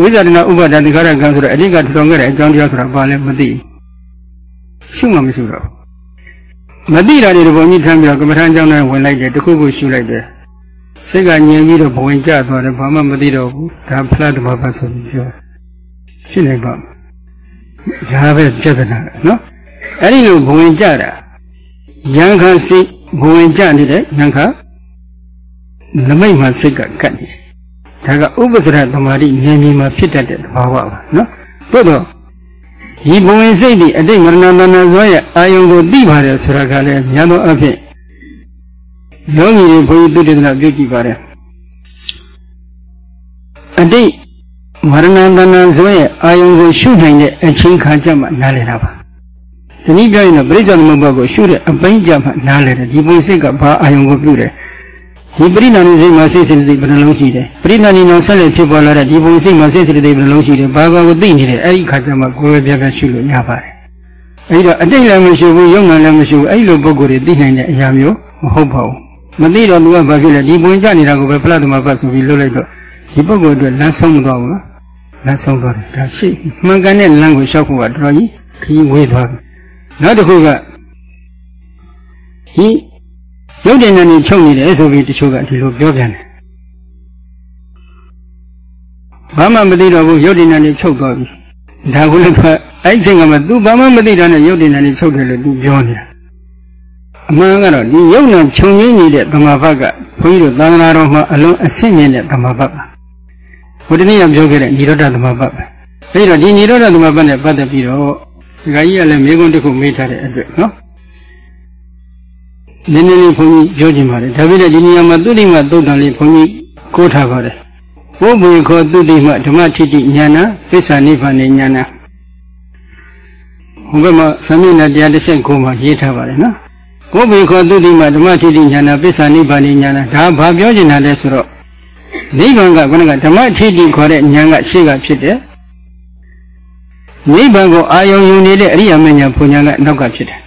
ဝိဇာတနာဥပါဒသင်္ခါရကံဆိုတဲ့အဓိကထူထောင်ခဲ့တဲ့အကြောင်းတရားဆိုတာဘာလဲမသိဘူးရှုမှမရှုတော့ မသိတာတွေဒီပုံကြီးထမ်းပြီးတော့ကမ္မထမ်းကျောင်းထဲဝင်လိုက်တယ်တခုခုရှုလိုက်တယ်စိတ်ကငြိမ်ပြီးတော့ဘဝင်ကျသွားတယ်ဘာမှမသိတော့ဘူးဒါဖလားဓမ္မပတ်ဆိုပြီးပြောဖြစ်နေပါဒါပဲပြဿနာနော်အဲ့ဒီလိုဘဝင်ကျတာယံခစိတ်ဘဝင်ကျနေတဲ့ယံခနမိတ်မှာစိတ်ကကတ်နေတယ်ဒါကဥပ္ပစရသမာဓိဉာဏ်ကြီးမှာဖြစ်တတ်တဲ့သဘာဝပါနော်သို့တော့ ဒီဘဝင်စိတ်ဒီအတိတ်မရဏတဏ္ဍဇောရဲ့အာယုံကိုသိပါတယ်ဆိုတာကလည်းများသောအားဖြင့်ယောဂီတွေဘုန်းကြီးသုတေသနာပြုကြည့်ပါတယ်အတိတ်မရဏတဏ္ဍဇောရဲ့အာယုံကိုရှုနိုင်တဲ့အချိန်ခါကျမှနားလည်တာပါဒီနည်းပြောရင်တော့ပြိဿသမုပ္ပါကိုရှုတဲ့အပိုင်းကြမှနားလည်တယ်ဒီဘုံစိတ်ကဘာအာယုံကိုပြုတယ် ဒီပရိနာနိစိတ်မှာစိတ်စိတ်တိဘယ်နှလုံးရှိတယ်ပရိနာနိနောဆက်လက်ဖြစ်ပေါ်လာတဲ့ဒီဘုံစိတ်မှာစိတ်စိတ်တိဘယ်နှလုံးရှိတယ်ဘာကကိုသိနေတယ်အဲ့ဒီခါကျမှကိုယ်ပဲပြပြရှုလို့ရပါတယ်အဲ့တော့အတိတ်လည်းမရှိဘူးယုံနာလည်းမရှိဘူးအဲ့လိုပုံကိုယ်တွေသိနိုင်တဲ့အရာမျိုးမဟုတ်ပါဘူးမသိတော့သူကဘာဖြစ်လဲဒီဘုံကြနေတာကိုပဲဖလားသမပတ်ဆိုပြီးလွတ်လိုက်တော့ဒီပုံကိုယ်အတွက်လမ်းဆုံးမသွားဘူးလားလမ်းဆုံးသွားတယ်ဒါရှိမှန်ကန်တဲ့လမ်းကိုလျှောက်ဖို့ကတော်တော်ကြီးခီးဝေးသွားပြီနောက်တစ်ခုကဒီ ရုပ်တည်နေနေချုပ်နေတယ်ဆိုပြီးတချို့ကဒီလိုပြောပြန်တယ်ဘာမှမသိတော့ဘူးရုပ်တည်နေနေချုပ်သွားပြီဒါကိုလည်းသူအဲ့ချိန်ကမှ तू ဘာမှမသိတာနဲ့ရုပ်တည်နေနေချုပ်တယ်လို့ तू ပြောနေတာအမှန်ကတော့ဒီရုပ်နဲ့ခြုံငင်းနေတဲ့ဓမ္မဘက်ကဘုန်းကြီးတို့သာသနာတော်မှာအလုံးအဆင့်မြင့်တဲ့ဓမ္မဘက်ပါဘုဒ္ဓနည်းပြောခဲ့တဲ့និရောဓဓမ္မဘက်ပဲအဲ့တော့ဒီនិရောဓဓမ္မဘက်နဲ့ပတ်သက်ပြီးတော့ဒီကကြီးကလည်းမိကုန်းတစ်ခုမေးထားတဲ့အတွက်နော် နည်းနည်းလေးဘုန်းကြီးပြောချင်ပါတယ်ဒါပေမဲ့ဒီနေရာမှာသုတိမသုတ်တန်လေးဘုန်းကြီးကိုးထားပါတယ်ဘုဘွေခောသုတိမဓမ္မထိတိဉာဏသစ္စာနိဗ္ဗာန်ဉာဏဟိုဘက်မှာသမိနာတရားတစ်ချက်ကိုမှရေးထားပါတယ်နော်ဘုဘွေခောသုတိမဓမ္မထိတိဉာဏသစ္စာနိဗ္ဗာန်ဉာဏဒါဘာပြောချင်တာလဲဆိုတော့နိဗ္ဗာန်ကခုနကဓမ္မထိတိခေါ်တဲ့ဉာဏ်ကရှေ့ကဖြစ်တယ်နိဗ္ဗာန်ကိုအာယုံယူနေတဲ့အရိယာမဉာဏ်ဘုံဉာဏ်ကနောက်ကဖြစ်တယ်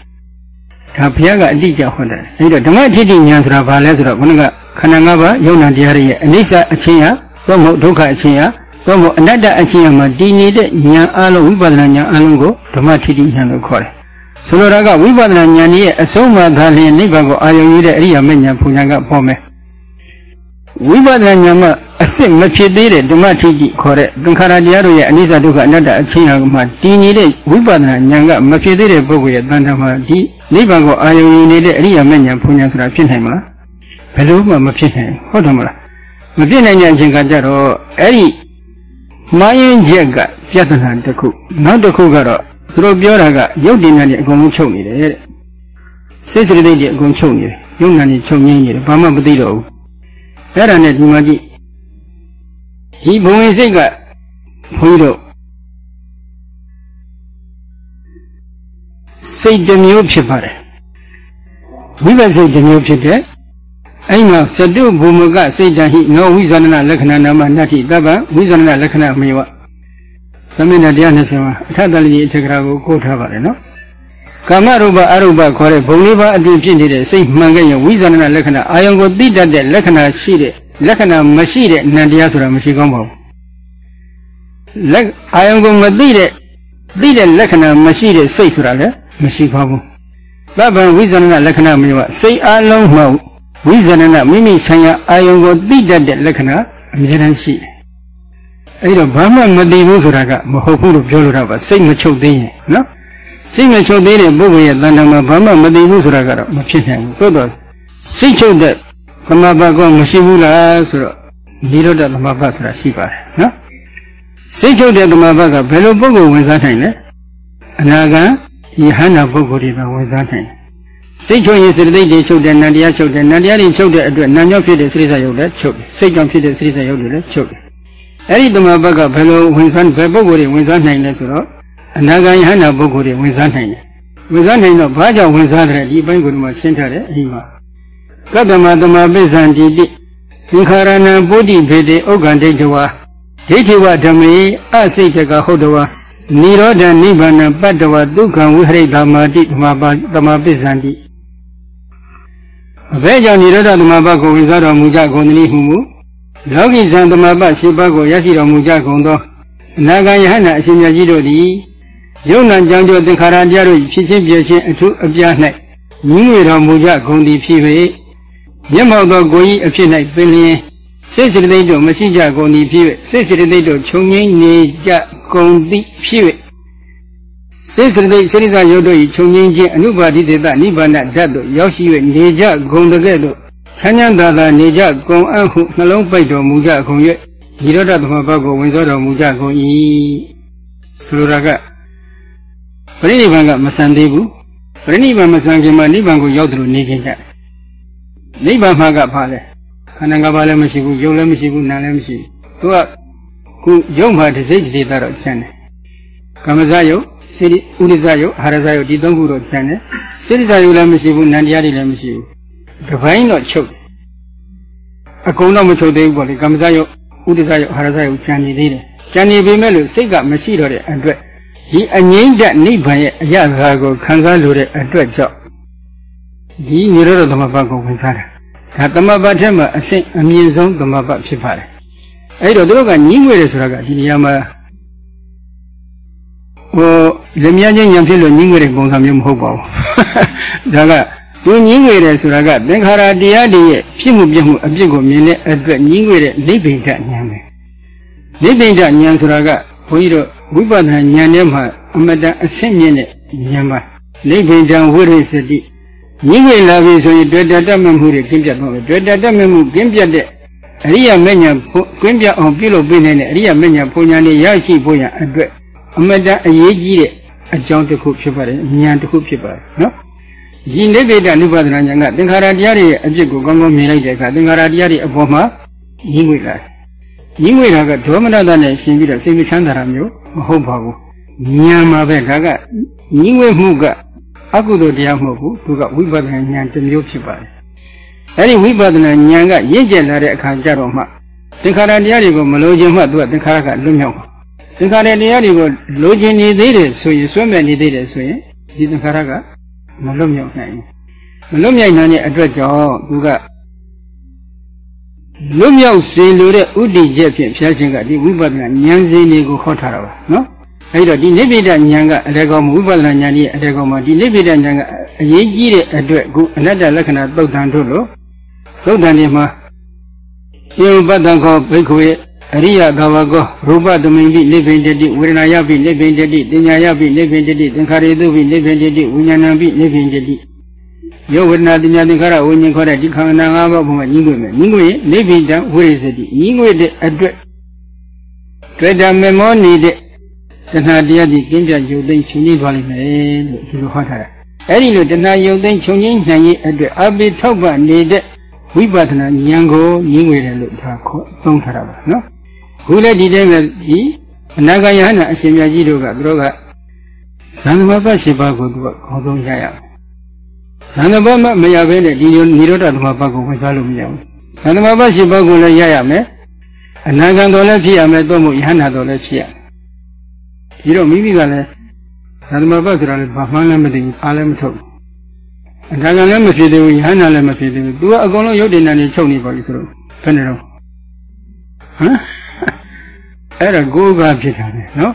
ဒါဘုရားကအတိအကျဟောတယ်အဲဒီတော့ဓမ္မထိတိဉာဏ်ဆိုတာဘာလဲဆိုတော့ခုနကခန္ဓာ၅ပါးယုံနာတရားတွေရဲ့အနိစ္စအချင်းဟာသို့မဟုတ်ဒုက္ခအချင်းဟာသို့မဟုတ်အနတ္တအချင်းဟာမှာတည်နေတဲ့ဉာဏ်အလုံးဝိပဿနာဉာဏ်အလုံးကိုဓမ္မထိတိဉာဏ်လို့ခေါ်တယ်ဆိုလိုတာကဝိပဿနာဉာဏ်ရဲ့အဆုံးအမသာလျင်နိဗ္ဗာန်ကိုအာရုံယူတဲ့အရိယာမဉာဏ်ဘုံဉာဏ်ကပေါ်မယ် ဝိပဿနာဉာဏ်မှာအစစ်မဖြစ်သေးတဲ့ဓမ္မထိတိခေါ်တဲ့သင်္ခါရတရားတို့ရဲ့အနိစ္စဒုက္ခအနတ္တအချင်းဟာမှာတည်နေတဲ့ဝိပဿနာဉာဏ်ကမဖြစ်သေးတဲ့ပုဂ္ဂိုလ်ရဲ့တန်တမှာဒီနိဗ္ဗာန်ကိုအာရုံယူနေတဲ့အရိယာမဉာဏ်ဘုံဉာဏ်ဆိုတာဖြစ်နိုင်မလားဘယ်လိုမှမဖြစ်နိုင်ဟုတ်တယ်မလားမဖြစ်နိုင်တဲ့အချိန်ကကြတော့အဲ့ဒီမာယင်းချက်ကပြဿနာတစ်ခုနောက်တစ်ခုကတော့သူတို့ပြောတာကရုပ်တင်ညာတွေအကုန်လုံးချုပ်နေတယ်တဲ့စိတ်စရိတ်တွေအကုန်ချုပ်နေတယ်ရုပ်နာတွေချုပ်ငင်းနေတယ်ဘာမှမသိတော့ဘူး အဲ့ဒါနဲ့ဒီမှာကြည့်ဒီဘုံဝင်စိတ်ကဘုန်းကြီးတို့စိတ်တစ်မျိုးဖြစ်ပါတယ်ဝိပဿစိတ်တစ်မျိုးဖြစ်တယ်အဲ့မှာသတုဘုမကစိတ်တဟိနောဝိဇာဏလက္ခဏာနာမနတ္တိတပ္ပဝိဇာဏလက္ခဏာမေဝသမဏတရား20မှာအထတလိအထကရာကိုကိုးထားပါတယ်နော် ကာမရူပအရူပခေါ်တဲ့ဘုံလေးပါအတွင်ဖြစ်နေတဲ့စိတ်မှန်ခဲ့ရင်ဝိဇာဏလက္ခဏာအာယုံကိုသိတတ်တဲ့လက္ခဏာရှိတဲ့လက္ခဏာမရှိတဲ့နံတရားဆိုတာမရှိကောင်းပါဘူးလက်အာယုံကိုမသိတဲ့သိတဲ့လက္ခဏာမရှိတဲ့စိတ်ဆိုတာလည်းမရှိပါဘူးသဗ္ဗံဝိဇာဏလက္ခဏာမျိုးကစိတ်အလုံးမှဝိဇာဏမိမိဆိုင်ရာအာယုံကိုသိတတ်တဲ့လက္ခဏာအမြဲတမ်းရှိတယ်အဲ့တော့ဘာမှမသိဘူးဆိုတာကမဟုတ်ဘူးလို့ပြောလို့တော့ပါစိတ်မချုပ်သေးရင်နော် စိတ်မချုပ်သေးတဲ့ပုဂ္ဂိုလ်ရဲ့တဏ္ဍာမှာဘာမှမသိဘူးဆိုတာကတော့မဖြစ်နိုင်ဘူးသို့တော့စိတ်ချုပ်တဲ့သမဘာကောမရှိဘူးလားဆိုတော့နိရောဓသမဘာဆိုတာရှိပါတယ်နော်စိတ်ချုပ်တဲ့သမဘာကဘယ်လိုပုဂ္ဂိုလ်ဝင်စားနိုင်လဲအနာဂံယဟန္တာပုဂ္ဂိုလ်တွေပဲဝင်စားနိုင်စိတ်ချုပ်ရင်စေတသိက်တွေချုပ်တယ်နံတရားချုပ်တယ်နံတရားတွေချုပ်တဲ့အတွက်နံကြောင့်ဖြစ်တဲ့စိရိစယုတ်လည်းချုပ်တယ်စိတ်ကြောင့်ဖြစ်တဲ့စိရိစယုတ်တွေလည်းချုပ်တယ်အဲ့ဒီတမဘက်ကဘယ်လိုဝင်စားဘယ်ပုဂ္ဂိုလ်တွေဝင်စားနိုင်လဲဆိုတော့ အနာဂံယဟန္တာပုဂ္ဂိုလ်တွေဝင်စားနိုင်တယ်ဝင်စားနိုင်တော့ဘာကြောင့်ဝင်စားတယ်ဒီဘိုင်းကိုဒီမှာရှင်းထားတယ်အရင်မှာကတ္တမတမပိစ္ဆန္တိတိသင်္ခါရဏံပုဒ္ဓိဖေတေဥက္ကံဒိဋ္ဌဝါဒိဋ္ဌိဝဓမ္မေအစိတ်တကဟုတ်တဝါနိရောဓနိဗ္ဗာန်ပတ္တဝဒုက္ခံဝိဟရိတမာတိဓမ္မပါဓမ္မပိစ္ဆန္တိအဘဲကြောင့်နိရောဓဓမ္မပကိုဝင်စားတော်မူကြကုန်သည်ဟုမူလောကီဇံဓမ္မပရှိပါကိုရရှိတော်မူကြကုန်သောအနာဂံယဟနာအရှင်မြတ်ကြီးတို့သည် ယုံနာကြောင့်ကြောင့်သင်္ခါရတရားတို့ဖြစ်ချင်းပြည့်ချင်းအထုအပြား၌ညီငွေတော်မူကြကုန်သည်ဖြစ်၍မျက်မှောက်သောကိုကြီးအဖြစ်၌ပင်လျင်စိတ်စိတ္တိတို့မရှိကြကုန်သည်ဖြစ်၍စိတ်စိတ္တိတို့ခြုံငိမ့်နေကြကုန်သည်ဖြစ်၍စိတ်စိတ္တိစိရိသယုတ်တို့၏ခြုံငိမ့်ခြင်းအနုပါတိတေတနိဗ္ဗာန်ဓာတ်တို့ရောက်ရှိ၍နေကြကုန်တကဲ့သို့ချမ်းချမ်းသာသာနေကြကုန်အံ့ဟုနှလုံးပိတ်တော်မူကြကုန်၍ဒီရတသမဘတ်ကိုဝင်စောတော်မူကြကုန်၏ဆိုလိုတာက ပရိနိဗ္ဗာန်ကမဆန်သေးဘူးပရိနိဗ္ဗာန်မဆန်ခင်မှာနိဗ္ဗာန်ကိုရောက်တယ်လို့နေခင်ကြနိဗ္ဗာန်မှာကဘာလဲခန္ဓာကဘာလည်းမရှိဘူးယုတ်လည်းမရှိဘူးနာလည်းမရှိဘူးသူကခုယုတ်မှာတစ်စိတ်တစ်သေးတော့ကျန်တယ်ကမ္မဇယုတ်စိရိဥရိဇယုတ်အာရဇယုတ်ဒီသုံးခုတော့ကျန်တယ်စိရိဇယုတ်လည်းမရှိဘူးနန္တရားတွေလည်းမရှိဘူးတပိုင်းတော့ချုပ်အကုန်တော့မချုပ်သေးဘူးပေါ့လေကမ္မဇယုတ်ဥရိဇယုတ်အာရဇယုတ်ကျန်နေသေးတယ်ကျန်နေပေမဲ့လို့စိတ်ကမရှိတော့တဲ့အတွက် ဒီအငိမ့်တဲ့နိဗ္ဗာန်ရဲ့အရသာကိုခံစားလို့တဲ့အတွက်ကြောင့်ဒီនិရောဓသမဘကိုဝင်စားတာဒါသမဘထဲမှာအဆင့်အမြင့်ဆုံးသမဘဖြစ်ပါတယ်အဲ့တော့သူတို့ကညီးငွေတယ်ဆိုတာကဒီနေရာမှာဟိုလက်မြချင်းညာဖြစ်လို့ညီးငွေတဲ့ပုံစံမျိုးမဟုတ်ပါဘူးဒါကသူညီးငွေတယ်ဆိုတာကသင်္ခါရတရားတွေရဲ့ဖြစ်မှုပြမှုအပြစ်ကိုမြင်တဲ့အတွက်ညီးငွေတဲ့နိဗ္ဗိဒဉာဏ်ပဲနိဗ္ဗိဒဉာဏ်ဆိုတာကဘုန်းကြီးတို့ ဝိပဿနာဉာဏ်ထဲမှာအမတန်အဆင့်မြင့်တဲ့ဉာဏ်ပါနိဗ္ဗိဒံဝိရိစတိညင်ငယ်လာပြီဆိုရင်တွေ့တတ်တတ်မှမှုတွေကင်းပြတ်တော့မယ်တွေ့တတ်တတ်မှမှုကင်းပြတ်တဲ့အရိယာမဉ္ဇဉ်ကင်းပြတ်အောင်ပြုလုပ်ပေးနိုင်တဲ့အရိယာမဉ္ဇဉ်ဘုံညာနေရရှိဖို့ရန်အတွက်အမတန်အရေးကြီးတဲ့အကြောင်းတစ်ခုဖြစ်ပါတယ်ဉာဏ်တစ်ခုဖြစ်ပါတယ်နော်ဒီနိဗ္ဗိဒအနုပါဒနာဉာဏ်ကသင်္ခါရတရားတွေရဲ့အပြစ်ကိုကောင်းကောင်းမြင်လိုက်တဲ့အခါသင်္ခါရတရားတွေအပေါ်မှာညင်ငွေလာညင်ငွေတာကဒေါမနတနဲ့ရှင်ပြီးတော့စိတ်မချမ်းသာတာမျိုး မဟုတ်ပါဘူးဉာဏ်မှာပဲဒါကညင်ငွေမှုကအကုသိုလ်တရားမဟုတ်ဘူးသူကဝိပဿနာဉာဏ်တစ်မျိုးဖြစ်ပါတယ်အဲဒီဝိပဿနာဉာဏ်ကရင့်ကျက်လာတဲ့အခါကျတော့မှသင်္ခါရတရားတွေကိုမလိုချင်မှသူကသင်္ခါရကလွတ်မြောက်ပါသင်္ခါရတရားတွေကိုလိုချင်နေသေးတယ်ဆိုရင်စွဲမဲ့နေသေးတယ်ဆိုရင်ဒီသင်္ခါရကမလွတ်မြောက်နိုင်ဘူးမလွတ်မြောက်နိုင်တဲ့အတွက်ကြောင့်သူက လွတ်မြောက်စေလိုတဲ့ဥဒိချက်ဖြင့်ဖျားခြင်းကဒီဝိပဿနာဉာဏ်စဉ်တွေကိုခေါ်ထားတာပါနော်အဲဒီတော့ဒီနိဗ္ဗိဒဉာဏ်ကအရေကောင်ဝိပဿနာဉာဏ်ကြီးအရေကောင်မှာဒီနိဗ္ဗိဒဉာဏ်ကအရေးကြီးတဲ့အတွက်ခုအနတ္တလက္ခဏာသုတ်တန်တို့လို့သုတ်တန်ဒီမှာယေပတ္တခောဘိက္ခုရဲ့အရိယဘာဝကောရူပသမိန်ပိနိဗ္ဗိတတိဝေဒနာယပိနိဗ္ဗိတတိတင်ညာယပိနိဗ္ဗိတတိသင်္ခါရေတုပိနိဗ္ဗိတတိဝိညာဏံပိနိဗ္ဗိတတိ ယောဝေဒနာတင်ညာသင်္ခါရဝိညာဉ်ခေါ်တဲ့ဒီခန္ဓာ၅ပါးဘုံမှာညီငွေမယ်ညီငွေရင်နိဗ္ဗိတံဝိရိစတိညီငွေတဲ့အတွက်တွေ့တာမေမောနေတဲ့တဏှာတရားဒီကင်းပြတ်ယုတ်သိမ်းချုပ်ငြိမ်းသွားလိမ့်မယ်လို့ဒီလိုဟောထားတာအဲ့ဒီလိုတဏှာယုတ်သိမ်းချုပ်ငြိမ်းနိုင်ရေးအတွက်အပိထောက်ပနေတဲ့ဝိပဿနာဉာဏ်ကိုညှင်းဝေတယ်လို့ဒါခေါ်သုံးထားတာပါနော်ခုလည်းဒီတိုင်းပဲဒီအနာဂယဟနာအရှင်မြတ်ကြီးတို့ကသူတို့ကဇန်နမပတ်ရှိပါကိုသူကခေါင်းဆုံးရရအောင် ဇန်နမပတ်မရဘဲနဲ့ဒီနိရောဓသမပတ်ကိုဝင်စားလို့မရဘူးဇန်နမပတ်ရှိပါကိုလည်းရရမယ်အနာဂံတော်လည်းဖြစ်ရမယ်တော့မို့ယဟနာတော်လည်းဖြစ်ရဒီတော့မိမိကလည်းဇန်နမပတ်ဆိုတာလည်းဘာမှလည်းမသိဘူးအားလည်းမထုတ်ဘူးအနာဂံလည်းမဖြစ်သေးဘူးယဟနာလည်းမဖြစ်သေးဘူးသူကအကုန်လုံးရုပ်တည်နေနေချုပ်နေပါပြီဆိုတော့ဘယ်နဲ့တော့ဟမ်အဲ့ဒါကိုယ်ကဖြစ်တာလေနော်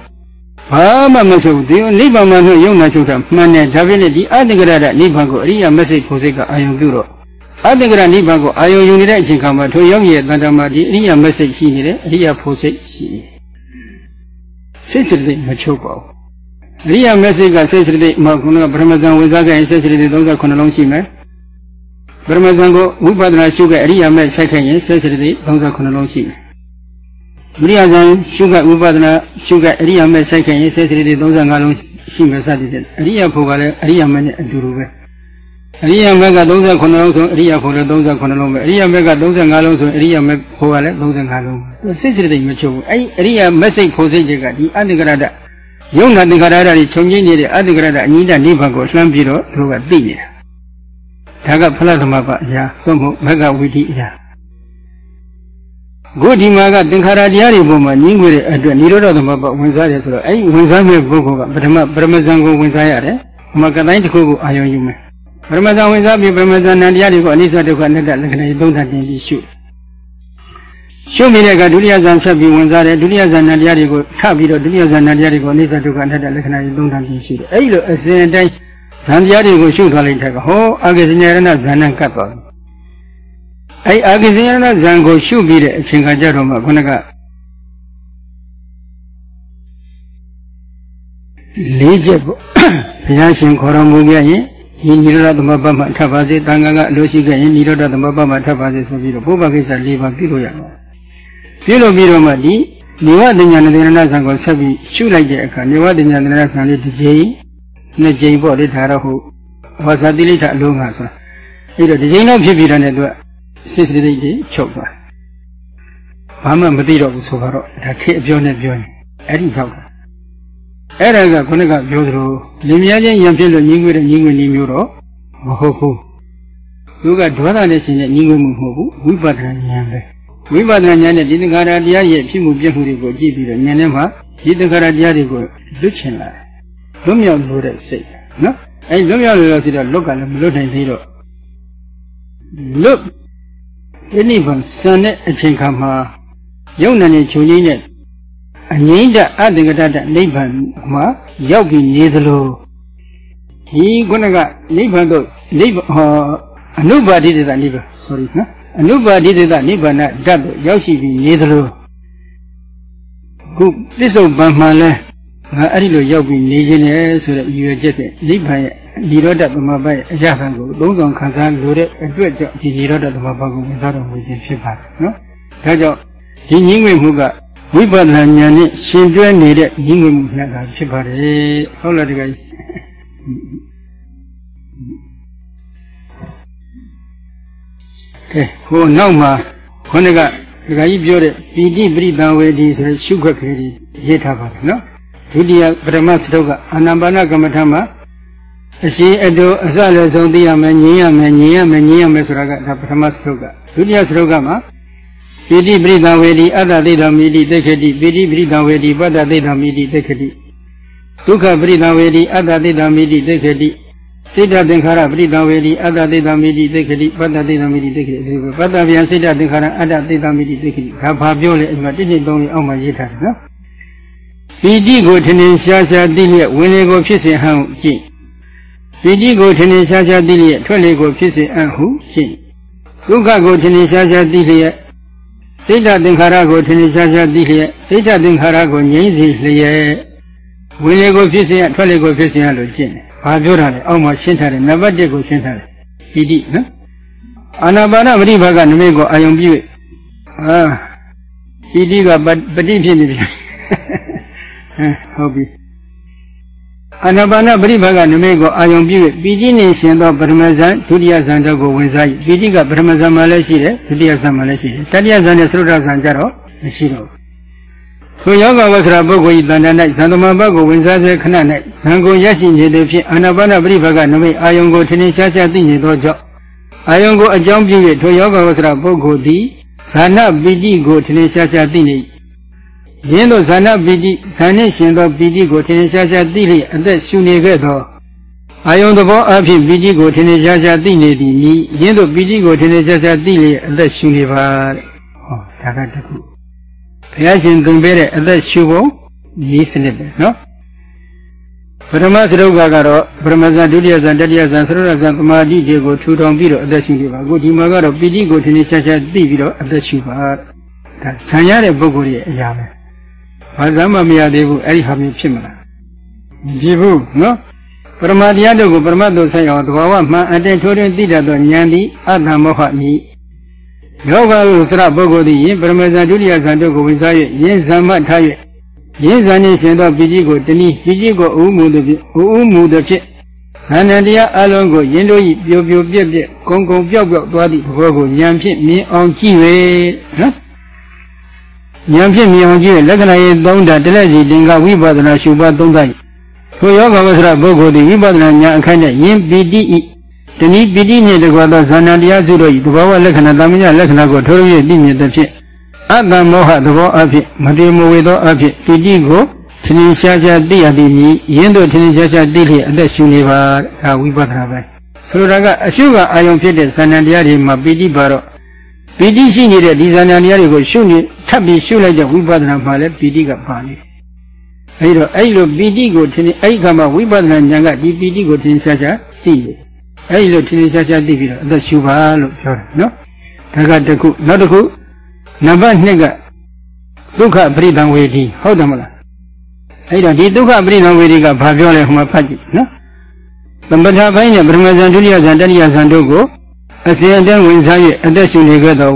ဘာမှမချုပ်ဒီနိဗ္ဗာန်မှာယုံနာချုပ်တာမှန်တယ်ဒါဖြစ်လေဒီအတ္တကရတဲ့နိဗ္ဗာန်ကိုအရိယာမစိတ်ဖို့စိတ်ကအာယုံပြုတော့အတ္တကရနိဗ္ဗာန်ကိုအာယုံယူနေတဲ့အချိန်ခါမှာထိုယောဂီရဲ့တဏ္ဍာမှာဒီအရိယာမစိတ်ရှိနေတယ်အရိယာဖို့စိတ်ရှိနေစိတ်စိတ်မချုပ်ပါဘူးအရိယာမစိတ်ကစိတ်စိတ်မှာခုနကပရမဇန်ဝိဇ္ဇာကရင်စိတ်စိတ်39လုံးရှိမယ်ပရမဇန်ကိုဝိပဿနာရှုခဲ့အရိယာမဲ့ဆိုင်ခဲ့ရင်စိတ်စိတ်39လုံးရှိမယ် ဝိရိယဇံရှုကဥပဒနာရှုကအရိယာမဲ့ဆိုင်ခင်ရေးစေစရီတွေ35လုံးရှိမယ်စသည်ဖြင့်အရိယာဖို့ကလည်းအရိယာမဲ့နဲ့အတူတူပဲအရိယာမဲ့က39လုံးဆိုအရိယာဖို့လည်း39လုံးပဲအရိယာမဲ့က35လုံးဆိုအရိယာမဲ့ဖို့ကလည်း35လုံးပဲစိတ်စရီတွေမချုပ်ဘူးအဲ့အရိယာမဲ့စိတ်ဖို့စိတ်တွေကဒီအတ္တကရဒယုံနာသင်္ခါရဓာတ်တွေခြုံငင်းနေတဲ့အတ္တကရဒအနိဒနိဗ္ဗာန်ကိုလှမ်းပြီးတော့သူတို့ကသိနေတာဒါကဖလားသမပအရာသို့မဟုတ်မဂ္ဂဝိတိအရာ ခုဒီမှာကသင်္ခါရတရားတွေပုံမှာညင်းခွေတဲ့အတွက်និရောဓသမဘဝင်စားတယ်ဆိုတော့အဲ့ဒီဝင်စားမဲ့ပုဂ္ဂိုလ်ကပထမပရမဇန်ကိုဝင်စားရတယ်။မကတိုင်းတစ်ခုကိုအာရုံယူမယ်။ပရမဇန်ဝင်စားပြီးပရမဇန်နံတရားတွေကိုအနိစ္စဒုက္ခအနတ္တလက္ခဏာတွေသုံးသပ်တင်ပြီးရှု။ရှုမိတဲ့ကဒုတိယဇန်ဆက်ပြီးဝင်စားတယ်ဒုတိယဇန်နံတရားတွေကိုထပ်ပြီးတော့ဒုတိယဇန်နံတရားတွေကိုအနိစ္စဒုက္ခအနတ္တလက္ခဏာတွေသုံးသပ်ပြီးရှုတယ်။အဲ့ဒီလိုအစဉ်အတိုင်းဇန်တရားတွေကိုရှုထားလိုက်တဲ့ကဟောအာဂေစဉာရဏဇန်နံကတ်သွားတယ် အဲ့အာဂိဇယနာဇံကိုရှုပြီးတဲ့အချိန်ခါကျတော့မှခုနကလေးချက်ပေါ့ဘုရားရှင်ခေါ်တော်မူခဲ့ရင်ဒီနိရောဓသမပမှာထပ်ပါစေတန်ခါကအလိုရှိခဲ့ရင်နိရောဓသမပမှာထပ်ပါစေဆိုပြီးတော့ဘုဗ္ဗကိစ္စ၄ပါးပြုလို့ရမှာပြုလို့ပြီးတော့မှဒီနေဝတဉာဏသေနနာဇံကိုဆက်ပြီးရှုလိုက်တဲ့အခါနေဝတဉာဏသေနနာဇံလေးတစ်ကြိမ်နှစ်ကြိမ်ပေါ့လေဒါတော့ဟုတ်ဘာသာတိလိထအလုံးငါဆိုတာအဲ့တော့ဒီကြိမ်တော့ဖြစ်ပြီးတော့လည်းသူက စိတ်စိတ်တွေချုပ်သွားဘာမှမသိတော့ဘူးဆိုတော့ဒါခေအပြောနဲ့ပြောရင်အဲ့ဒီရောက်တာအဲ့ဒါကခုနကပြောသလိုလင်မယားချင်းရံဖြစ်လို့ညီငွေတဲ့ညီငွေနည်းမျိုးတော့မဟုတ်ဘူးသူကဒေါသနဲ့ရှင်တဲ့ညီငွေမှုမဟုတ်ဘူးဝိပဿနာဉာဏ်ပဲဝိပဿနာဉာဏ်နဲ့ဒီသင်္ခါရတရားရဲ့ဖြစ်မှုပြည့်မှုတွေကိုကြည့်ပြီးတော့ဉာဏ်နဲ့မှဒီသင်္ခါရတရားတွေကိုလွတ်ချင်လာတယ်လွတ်မြောက်လို့တဲ့စိတ်နော်အဲလွတ်မြောက်လို့ဆိုတော့လွတ်ကလည်းမလွတ်နိုင်သေးတော့လွတ် ဒီနိဗ္ဗာန်စံတဲ့အချိန်ခါမှာယုံနာနဲ့ခြုံကြီးနဲ့အငိမ့်တဲ့အတ္တကတတနိဗ္ဗာန်မှာရောက်ပြီးနေသလိုဒီခုနကနိဗ္ဗာန်တို့နိဗ္ဗာန်ဟောအနုပါတိတ္တနိဗ္ဗာန် sorry နော်အနုပါတိတ္တနိဗ္ဗာန်ဓာတ်တို့ရောက်ရှိပြီးနေသလိုခုပြစ္ဆုတ်ပံမှန်လဲငါအဲ့ဒီလိုရောက်ပြီးနေခြင်းနဲ့ဆိုတဲ့ရည်ရွယ်ချက်ဖြင့်နိဗ္ဗာန်ရဲ့ နိရောဓသမဘရဲ့အရာခံကိုသုံးဆောင်ခံစားလို့တဲ့အတွက်ကြောင့်ဒီနိရောဓသမဘကိုဝင်စားတော်မူခြင်းဖြစ်ပါတယ်နော်။ဒါကြောင့်ဒီညီငွေမှုကဝိပဿနာဉာဏ်နဲ့ရှင်တွဲနေတဲ့ညီငွေမှုနဲ့ကဖြစ်ပါတယ်။ဟုတ်လားတကယ်။ကဲဟိုနောက်မှာခေါင်းကဒကာကြီးပြောတဲ့ပီတိပရိသံဝေဒီဆိုတဲ့ရှုခွက်ကလေးရေးထားပါတယ်နော်ဒုတိယပထမစတုကအာနာပါနကမ္မထမှာ အရှိအတူအစလည်းဆုံးသိရမယ်ညင်ရမယ်ညင်ရမယ်ညင်ရမယ်ဆိုတာကဒါပထမစတုကဒုတိယစတုကမှာပိဋိပရိသဝေဒီအတ္တသိတမိတိသိခတိပိဋိပရိသဝေဒီပတ္တသိတမိတိသိခတိဒုက္ခပရိသဝေဒီအတ္တသိတမိတိသိခတိစိတ္တသင်္ခါရပရိသဝေဒီအတ္တသိတမိတိသိခတိပတ္တသိတမိတိသိခတိဒီပတ္တဗျံစိတ္တသင်္ခါရအတ္တသိတမိတိသိခတိဒါဘာပြောလဲအဲ့မှာတိတိသုံးလေးအောက်မှာရေးထားတယ်နော်ပီတိကိုထင်ထင်ရှားရှားသိလျက်ဝင်လေကိုဖြစ်စဉ်ဟန်ကြည့် ပီတိကိုထင်ထင်ရှားရှားသိလျက်ထွက်လေကိုဖြစ်စဉ်အံ့ဟုကြည့်ဒုက္ခကိုထင်ထင်ရှားရှားသိလျက်စိတ်တသင်္ခါရကိုထင်ထင်ရှားရှားသိလျက်စိတ်တသင်္ခါရကိုငြိမ့်စေလျက်ဝင်လေကိုဖြစ်စဉ်ထွက်လေကိုဖြစ်စဉ်လို့ကျင့်တယ်။ဘာပြောတာလဲအောက်မှာရှင်းထားတယ်နံပါတ်1ကိုရှင်းထားတယ်ပီတိနော်အာနာပါနပရိဘာကနမိတ်ကိုအာယုံပြည့်အာပီတိကပฏิဖြစ်နေပြီဟဟမ်ဟုတ်ပြီ အာနာပါနပရိဘကနမိတ်ကိုအာယုံပြု၍ပီတိနှင့်ရှင်သောပထမဇန်ဒုတိယဇန်တို့ကိုဝင်စား၍ပီတိကပထမဇန်မှာလည်းရှိတယ်ဒုတိယဇန်မှာလည်းရှိတယ်တတိယဇန်နဲ့သရုဒ္ဓဇန်ကြတော့မရှိတော့ဘူးထိုယောဂဝဆရာပုဂ္ဂိုလ်၏တဏ္ဍာ၌ဇန်သမဘကိုဝင်စားစေခဏ၌ဇန်ကိုရရှိနေသည်ဖြင့်အာနာပါနပရိဘကနမိတ်အာယုံကိုထင်ထင်ရှားရှားသိနေသောကြောင့်အာယုံကိုအကြောင်းပြု၍ထိုယောဂဝဆရာပုဂ္ဂိုလ်သည်ဇာနာပီတိကိုထင်ထင်ရှားရှားသိနေ ရင်းတို့ဇာနာပီတိဇာနှင့်ရှင်သောပီတိကိုထင်ထင်ရှားရှားသိလျက်အသက်ရှူနေခဲ့သောအာယုံသဘောအဖြစ်ပီတိကိုထင်ထင်ရှားရှားသိနေသည်ဤရင်းတို့ပီတိကိုထင်ထင်ရှားရှားသိလျက်အသက်ရှူနေပါတဲ့ဟောဒါကတခုဘုရားရှင်သင်ပေးတဲ့အသက်ရှူပုံဤစနစ်ပဲနော်ပထမသရုပ်ကကတော့ပထမဇန်ဒုတိယဇန်တတိယဇန်သရုပ်ဇန်သမာဓိတွေကိုထူထောင်ပြီးတော့အသက်ရှူနေပါအခုဒီမှာကတော့ပီတိကိုထင်ထင်ရှားရှားသိပြီးတော့အသက်ရှူပါဒါဆံရတဲ့ပုဂ္ဂိုလ်ရဲ့အရာပဲ ဘာသာမှမရသေးဘူးအဲ့ဒီဟာမျိုးဖြစ်မလားမဖြစ်ဘူးနော်ပရမတရားတို့ကိုပရမတ်တို့ဆိုင်အောင်သဘာဝမှန်အတဲ့ထိုးထွင်းသိတတ်သောဉာဏ်သည်အတ္တမောဟမြည်ယောဂဟုစရပုဂ္ဂိုလ်သည်ယင်ပရမဇန်ဒုတိယဇန်တို့ကိုဝင်စား၍ယင်ဇမ္မထား၍ယင်ဇန်နှင့်ရှင်သောပိဋိကိုတနည်းပိဋိကိုဥမှုသည်ဖြင့်ဥဥမှုသည်ဖြင့်ဇန်နတရားအလုံးကိုယင်တို့၏ပျော်ပျော်ပြက်ပြက်ကုံကုံပျောက်ပျောက်သွားသည့်ဘောကိုဉာဏ်ဖြင့်မြင်အောင်ကြည့်၍နော် ဉာဏ်ဖြင့်မြင်အောင်ကြည့်လက္ခဏာရေးသုံးတာတလက်စီတင်္ဂဝိပဿနာရှုပါသုံးသည့်ထိုယောဂဝဆရာပုဂ္ဂိုလ်သည်ဝိပဿနာဉာဏ်အခိုက်နဲ့ယင်ပိတိဤတဏိပိတိနှင့်တကွာသောဇာဏတရားစုတို့၏သဘောဝလက္ခဏာတမညာလက္ခဏာကိုထိုးရည်သိမြင်သဖြင့်အတ္တမောဟသဘောအဖြစ်မတေမဝေသောအဖြစ်ပိတိကိုထင်ရှားရှားသိရသည်မည်ယင်းတို့ထင်ရှားရှားသိလျက်အသက်ရှုနေပါဒါဝိပဿနာပဲဆိုလိုတာကအရှုကအာယုံဖြစ်တဲ့ဇာဏတရားတွေမှာပိတိပါတော့ပီတိရှိနေတဲ့ဒီဇာဏတရားတွေကိုရှုနေထ ပ်ပြီးရှုလိုက်တဲ့ဝိပဿနာမှာလည်းပီတိကပါနေအဲဒီတော့အဲ့လိုပီတိကိုထင်အဲ့ဒီခါမှာဝိပဿနာဉာဏ်ကဒီပီတိကိုထင်ရှားရှားသိတယ်အဲ့ဒီလိုထင်ရှားရှားသိပြီးတော့အသက်ရှုပါလို့ပြောတယ်နော်ဒါကတခုနောက်တစ်ခုနံပါတ်2ကဒုက္ခပရိသံဝေဒီဟုတ်တယ်မလားအဲ့တော့ဒီဒုက္ခပရိသံဝေဒီကဘာပြောလဲဟိုမှာဖတ်ကြည့်နော်သမထဘိုင်းနဲ့ပရမဇန်ဒုတိယဇန်တတိယဇန်တို့ကိုအစဉ်အတန်းဝင်စား၍အသက်ရှူနေခဲ့သော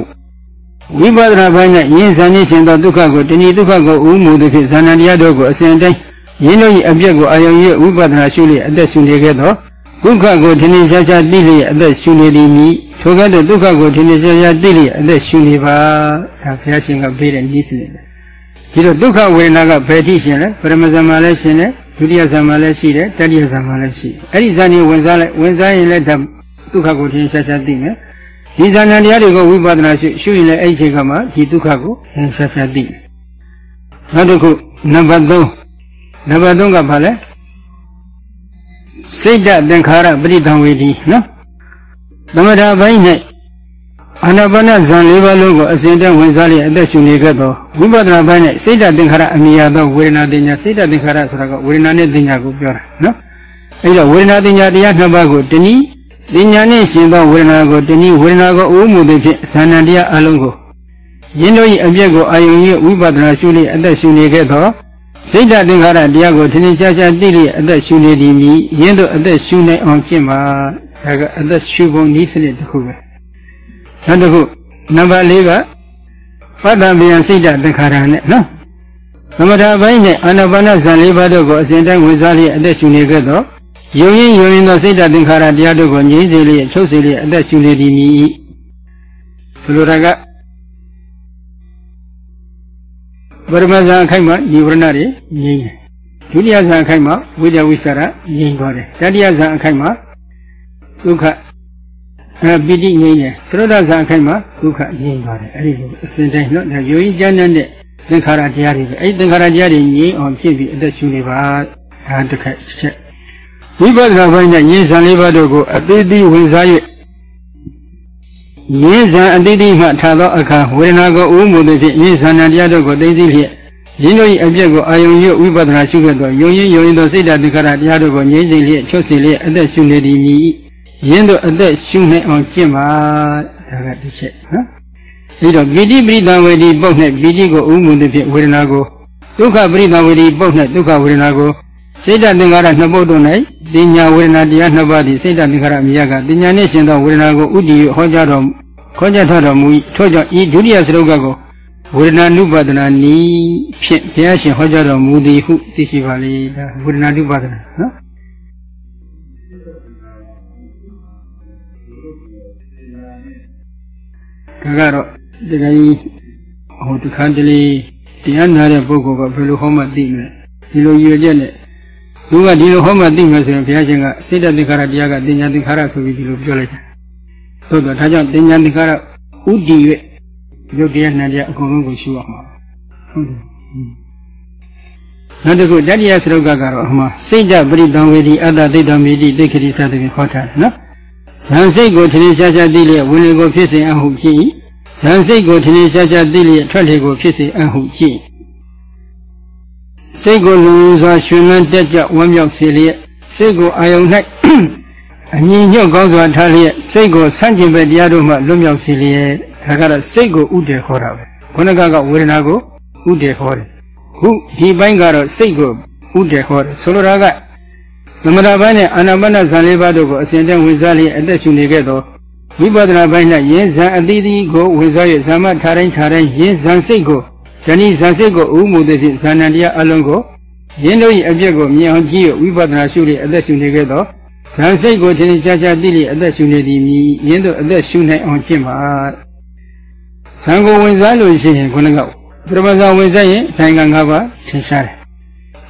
ဝိပဿနာပိုင်း၌ယဉ်ဇန်နှင့်ရှင်သောဒုက္ခကိုတဏှိဒုက္ခကိုဥမှုသည်ဖြင့်ဇာဏတရားတို့ကိုအစဉ်အတိုင်းယင်းတို့၏အပြည့်ကိုအာယုံ၍ဝိပဿနာရှုလျက်အသက်ရှူနေခဲ့သောဒုက္ခကိုထင်ထင်ရှားရှားသိလျက်အသက်ရှူနေသည်မိထိုကဲ့သို့ဒုက္ခကိုထင်ထင်ရှားရှားသိလျက်အသက်ရှူနေပါဒါဘုရားရှင်ကပေးတဲ့နည်းစနစ်ပဲဒီတော့ဒုက္ခဝေဒနာကဘယ်ထိရှင်လဲပရမဇန်မှာလည်းရှင်တယ်ဒုတိယဇန်မှာလည်းရှိတယ်တတိယဇန်မှာလည်းရှိအဲ့ဒီဇန်ကြီးဝင်စားလိုက်ဝင်စားရင်လည်းဒုက္ခကိုထင်ရှားရှားသိမယ် ဒီဇာဏတရားတွေကိုဝိပဿနာရှုရှုရင်လည်းအဲ့ဒီအချိန်ခါမှာဒီဒုက္ခကိုထင်ရှားရှားသိနောက်တစ်ခုနံပါတ်3နံပါတ်3ကဘာလဲစိတ်တသင်္ခါရပရိသံဝေဒီနော်သမထဘိုင်း၌အာနာပါနဇံ၄ပါးလုံးကိုအစဉ်တည်းဝင်စားလျက်အသက်ရှုနေခဲ့သောဝိပဿနာဘိုင်း၌စိတ်တသင်္ခါရအမြင်ရသောဝေဒနာတင်ညာစိတ်တသင်္ခါရဆိုတာကဝေဒနာနဲ့တင်ညာကိုပြောတာနော်အဲ့တော့ဝေဒနာတင်ညာတရားနှစ်ပါးကိုတနည်း ပညာနှင့်ရှင်သောဝေဒနာကိုတနည်းဝေဒနာကိုအိုးမှုသည်ဖြင့်ဇာဏတရားအလုံးကိုယင်းတို့၏အပြည့်ကိုအာယုံ၍ဝိပဿနာရှုလျက်အသက်ရှုနေခဲ့သောစိတ်ဓာတ်သင်္ခါရတရားကိုထင်ထင်ရှားရှားသိလျက်အသက်ရှုနေသည်မြည်ယင်းတို့အသက်ရှုနိုင်အောင်ကျင့်ပါဒါကအသက်ရှုပုံနည်းစနစ်တစ်ခုပဲနောက်တစ်ခုနံပါတ်၄ကပတ္တဗယံစိတ်ဓာတ်သင်္ခါရနဲ့နော်သမထဘိုင်းနဲ့အာနာပါနဇံ၄ပါးတို့ကိုအစဉ်တိုင်းဝင်စားလျက်အသက်ရှုနေခဲ့သော ယုံရင်ယုံရင်သောစိတ်ဓာတ်သင်္ခါရတရားတို့ကိုငြိမ့်စေလျက်ချုပ်စေလျက်အသက်ရှူနေသည်မည်ဆိုလိုတာကပရမဇာအခိုက်မှာဒီဝရဏတွေငြိမ့်တယ်ဒုတိယဇာအခိုက်မှာဝိတ္တဝိသရငြိမ့်သွားတယ်တတိယဇာအခိုက်မှာဒုက္ခအဲပိဋိငြိမ့်တယ်သရဒဇာအခိုက်မှာဒုက္ခငြိမ့်သွားတယ်အဲ့ဒီလိုအစဉ်တိုင်းနော်ယုံရင်ကျမ်းတဲ့သင်္ခါရတရားတွေပဲအဲ့ဒီသင်္ခါရတရားတွေငြိမ့်အောင်ဖြစ်ပြီးအသက်ရှူနေပါဒါတစ်ခါတစ်ချက် ဝိပဿနာပိုင်းနဲ့ရင်းဆံလေးပါးတို့ကိုအသေးသေးဝင်စား၍ရင်းဆံအသေးသေးမှထားသောအခါဝေဒနာကိုဥမှုသည်ဖြင့်ရင်းဆံတရားတို့ကိုသိသိဖြင့်ရင်းတို့၏အပြည့်ကိုအာယုံ၍ဝိပဿနာရှုခဲ့သောယုံရင်ယုံရင်သောစိတ်ဓာတ်သင်္ခါရတရားတို့ကိုငြိမ့်စေလျက်ချုပ်စေလျက်အသက်ရှုနေသည်မြည်ရင်းတို့အသက်ရှုနိုင်အောင်ကျင့်ပါဒါကတစ်ချက်နော်ပြီးတော့ပိဋိပရိသဝေဒီပုတ်၌ပိဋိကိုဥမှုသည်ဖြင့်ဝေဒနာကိုဒုက္ခပရိသဝေဒီပုတ်၌ဒုက္ခဝေဒနာကိုစိတ်တသင်္ခါရနှစ်ပုဒ်တို့၌ တင်ညာဝေဒနာတရားနှစ်ပါးသည်စိတ်တသင်္ခါရမြတ်ကတင်ညာနှင့်ရှင်သောဝေဒနာကိုဥတည်ဟောကြားတော်ခေါ်ကြထတော်မူ၏ထို့ကြောင့်ဤဒုတိယစရုပ်ကကိုဝေဒနာနုပါဒနာနီးဖြင့်ဘုရားရှင်ဟောကြားတော်မူသည်ဟုသိရှိပါလေဒါဝေဒနာနုပါဒနာနော်ဒါကတော့ဒီကကြီးဟိုတခါတလေတရားနာတဲ့ပုဂ္ဂိုလ်ကဘယ်လိုဟောမှသိမလဲဒီလိုရွေချက်နဲ့ သူကဒီလိုဟောမှသိမယ်ဆိုရင်ဘုရားရှင်ကစိတ္တသင်္ခါရတရားကတင်ညာသင်္ခါရဆိုပြီးဒီလိုပြောလိုက်တယ်သို့တော့ဒါကြောင့်တင်ညာသင်္ခါရဥတည်၍ရုပ်တရားနာတရားအကုန်လုံးကိုရှုရမှာဟုတ်တယ်နောက်တစ်ခုတတိယသရုပ်ကကတော့အမှစိတ်ကြပရိတံဝေဒီအတ္တသိတ္တမေတိသိက္ခတိစသဖြင့်ဟောထားတယ်နော်ဇံစိတ်ကိုထင်ရှားရှားသိလျက်ဝင်လေကိုဖြစ်စေအဟုဖြစ်၏ဇံစိတ်ကိုထင်ရှားရှားသိလျက်ထွက်လေကိုဖြစ်စေအဟုဖြစ် စိတ်ကိုလူစွာရှင်လန်းတက်ကြဝမ်းမြောက်စေလျက်စိတ်ကိုအာယုန်၌အမြင်ညွတ်ကောင်းစွာထားလျက်စိတ်ကိုဆန့်ကျင်ဘက်တရားတို့မှလွတ်မြောက်စေလျက်ဒါကတော့စိတ်ကိုဥတည်ခေါ်တာပဲခုနကကဝေဒနာကိုဥတည်ခေါ်တယ်ခုဒီပိုင်းကတော့စိတ်ကိုဥတည်ခေါ်တယ်ဆိုလိုတာကသမထပိုင်းနဲ့အာနာပါနဇန်လေးပါးတို့ကိုအစဉ်တည်းဝင်စားလျက်အသက်ရှူနေခဲ့သောဝိပဿနာပိုင်း၌ယင်းဇံအသီးသီးကိုဝင်စား၍ဇာမထားတိုင်းထားတိုင်းယင်းဇံစိတ်ကို ဇဏိဇံစိတ်ကိုဥမှုသည်ဖြင့်ဇာဏတရားအလုံးကိုယင်းတို့၏အပြည့်ကိုမြင်အောင်ကြည့်၍ဝိပဿနာရှုလျက်အသက်ရှူနေခဲ့သောဇံစိတ်ကိုထင်ရှားရှားသိလျက်အသက်ရှူနေသည်မြည်ယင်းတို့အသက်ရှူနိုင်အောင်ကျင့်ပါဇံကိုဝင်စားလို့ရှိရင်ခုနကပရမဇာဝင်စားရင်ဇံက၅ပါးထင်ရှားတယ်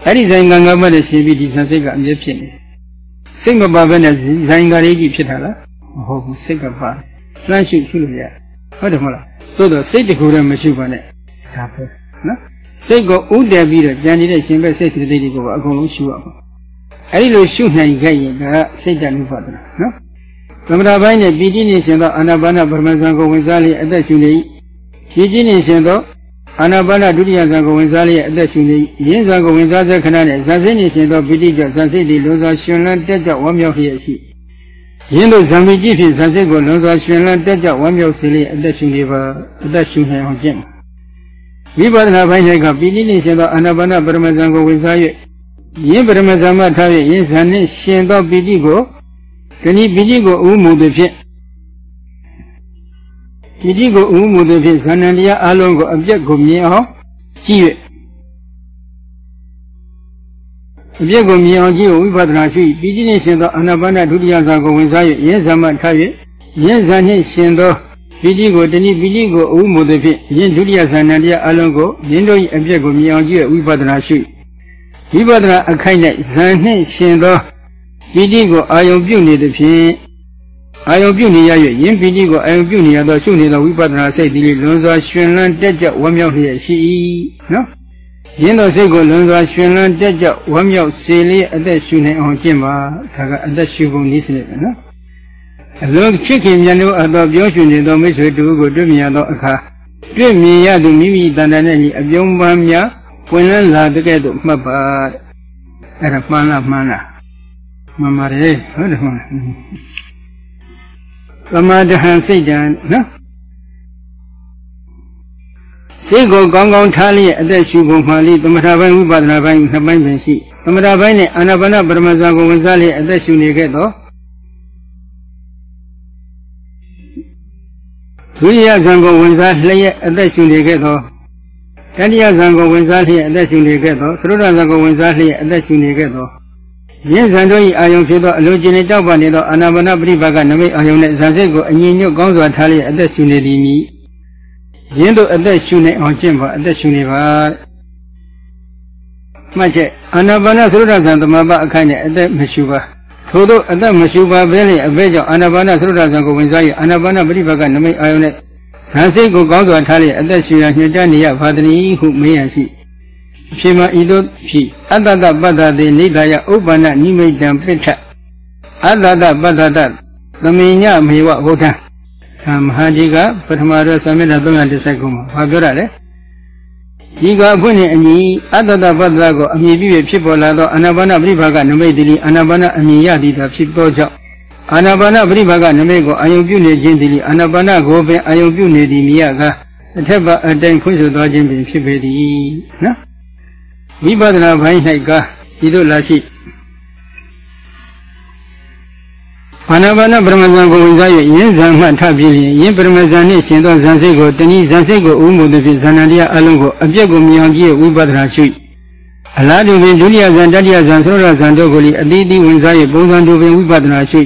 အဲ့ဒီဇံက၅ပါးနဲ့ရှင်းပြီးဒီဇံစိတ်ကအမြဲဖြစ်နေစိတ်မပါဘဲနဲ့ဇံကလေးကြီးဖြစ်တာလားမဟုတ်ဘူးစိတ်ကပါလှမ်းရှုရှုလို့ရဟုတ်တယ်မဟုတ်လားသို့တော့စိတ်တခုတည်းမရှိပါနဲ့ ဒါပဲနော်စိတ်ကိုဥတည်ပြီးတော့ကြံနေတဲ့ရှင်ဘက်စိတ်စိတ်တွေကိုအကုန်လုံးရှုရမှာအဲ့ဒီလိုရှုနိုင်ခဲ့ရင်ဒါကစိတ်တ ानु ပါဒနာနော်သမထပိုင်းနဲ့ပီတိနေရှင်သောအာနာပါနပရမဇံကိုဝင်စားလျက်အသက်ရှုနေ၏ဖြည့်ချင်းနေရှင်သောအာနာပါနဒုတိယဇံကိုဝင်စားလျက်အသက်ရှုနေ၏ယင်းဇံကိုဝင်စားတဲ့ခဏနဲ့ဇန်စိနေရှင်သောပီတိကြောင့်ဇန်စိသည်လုံးစွာရှင်လန်းတက်ကြဝမ်းမြောက်လျက်ရှိယင်းတို့ဇံမီကြည့်ဖြင့်ဇန်စိကိုလုံးစွာရှင်လန်းတက်ကြဝမ်းမြောက်စေလျက်အသက်ရှုနေပါအသက်ရှုနိုင်အောင်ကျင့် ဝိပဿနာပိုင်း၌ကပီတိနေရှင်သောအာနာပါနပရမဇံကိုဝင်စား၍ယင်းပရမဇံမထား၍ယင်းဇံနှင့်ရှင်သောပီတိကိုတဏိပီတိကိုဥမှုသည်ဖြင့်ပီတိကိုဥမှုသည်ဖြင့်ဇာဏတရားအလုံးကိုအပြက်ကိုမြင်အောင်ကြည့်၍အပြက်ကိုမြင်အောင်ကြည့်ဝိပဿနာရှိပီတိနှင့်ရှင်သောအာနာပါနဒုတိယဇာကိုဝင်စား၍ယင်းဇံမထား၍ယင်းဇံနှင့်ရှင်သော ပီတိကိုတဏိပီတိကိုဥမှုသည်ဖြင့်ယင်းဒုတိယဇာဏတရားအလုံးကိုယင်းတို့၏အပြက်ကိုမြင်အောင်ကြည့်ဝိပဿနာရှိဝိပဿနာအခိုက်၌ဇံနှင့်ရှင်သောပီတိကိုအာယုံပြုနေသည်ဖြင့်အာယုံပြုနေရ၍ယင်းပီတိကိုအာယုံပြုနေရသောရှုနေသောဝိပဿနာစိတ်သည်လွန်စွာရှင်လန်းတက်ကြဝမ်းမြောက်လျက်ရှိ၏နော်ယင်းသောစိတ်ကိုလွန်စွာရှင်လန်းတက်ကြဝမ်းမြောက်စေလျက်အသက်ရှုနိုင်အောင်ကျင့်ပါဒါကအသက်ရှုပုံနည်းစနစ်ပဲနော် အလုံးချစ်ခင်မြတ်လို့အတော်ပြောရှင်နေသောမိတ်ဆွေတူကိုတွေ့မြင်ရသောအခါတွေ့မြင်ရသူမိမိတန်တန်နဲ့အပြုံးပန်းများပွင့်လန်းလာတဲ့ကဲ့သို့မှတ်ပါအဲ့ဒါမှန်လားမှန်လားမှန်ပါတယ်ဟုတ်တယ်မှန်သမာဓဟံစိတ်တံနော်စိတ်ကိုကောင်းကောင်းထားလျက်အသက်ရှုပုံမှန်လိသမထပိုင်းဝိပဿနာပိုင်းနှစ်ပိုင်းပင်ရှိသမထပိုင်းနဲ့အာနာပါနပရမဇာကိုဝင်စားလျက်အသက်ရှုနေခဲ့တော့ ဒုတိယဇံကိုဝင်စားလျက်အသက်ရှုနေခဲ့တော့တတိယဇံကိုဝင်စားလျက်အသက်ရှုနေခဲ့တော့သရုဒ္ဓဇံကိုဝင်စားလျက်အသက်ရှုနေခဲ့တော့ယင်းဇံတို့၏အာယုံဖြစ်သောအလိုကျင်နေတောက်ပနေသောအာနာပါနပရိပါကနမိတ်အာယုံနှင့်ဇံစိတ်ကိုအငြင်းညွတ်ကောင်းစွာထားလျက်အသက်ရှုနေသည်မည်ယင်းတို့အသက်ရှုနေအောင်ကျင့်ပါအသက်ရှုနေပါမှတ်ချက်အာနာပါနသရုဒ္ဓဇံသမဘအခန့်နဲ့အသက်မရှုပါ ထို့သောအသက်မရှုပါဘဲလျင်အဘဲကြောင့်အာနာပါနသရုဒ္ဓဇံကိုဝင်စား၍အာနာပါနပရိပါကနမိတ်အာယုံနှင့်ဇံစိတ်ကိုကောင်းစွာထားလျက်အသက်ရှုရညွှန်ကြားနေရပါသည်ဟုမေးရရှိအဖြစ်မှာဤသို့ဖြစ်အတ္တတပတ္တတိနိဒာယဥပ္ပန္နနိမိတံပိဋ္ဌအတ္တတပတ္တတသမိညမေဝဘုဒ္ဓံမဟာဒီကပထမရသမေတ္တာ310ခုမှာဘာပြောရလဲ ဒီကအဖွင့်နဲ့အညီအတ္တတပတ္တကိုအမြည်ပြည့်ဖြစ်ပေါ်လာသောအာနာပါနပရိဘာကနမိတ်တိအာနာပါနအမြည်ရသည်သာဖြစ်သောကြောင့်အာနာပါနပရိဘာကနမိတ်ကိုအာယုံပြုနေခြင်းသည်အာနာပါနကိုပင်အာယုံပြုနေသည်မြတ်ကအထက်ပါအတိုင်းဖွင့်ဆိုသွားခြင်းပင်ဖြစ်ပေသည်နော်ဝိပဿနာဘိုင်း၌ကဒီလိုလာရှိ အာနာပါနပရမဇန်ကိုဝင်စား၍ယင်းဇံမှထပြည့်လျင်ယင်းပရမဇန်နှင့်ရှင်သောဇန်စိတ်ကိုတဏှိဇန်စိတ်ကိုဥမှုသည်ဖြင့်ဇာဏတရားအလုံးကိုအပြည့်ကိုမြင်အောင်ကြည့်ဝိပဿနာရှုအလားတူပင်ဒုတိယဇန်တတိယဇန်သုရဇန်တို့ကိုလည်းအတိအသီးဝင်စား၍ပုံစံတို့ပင်ဝိပဿနာရှု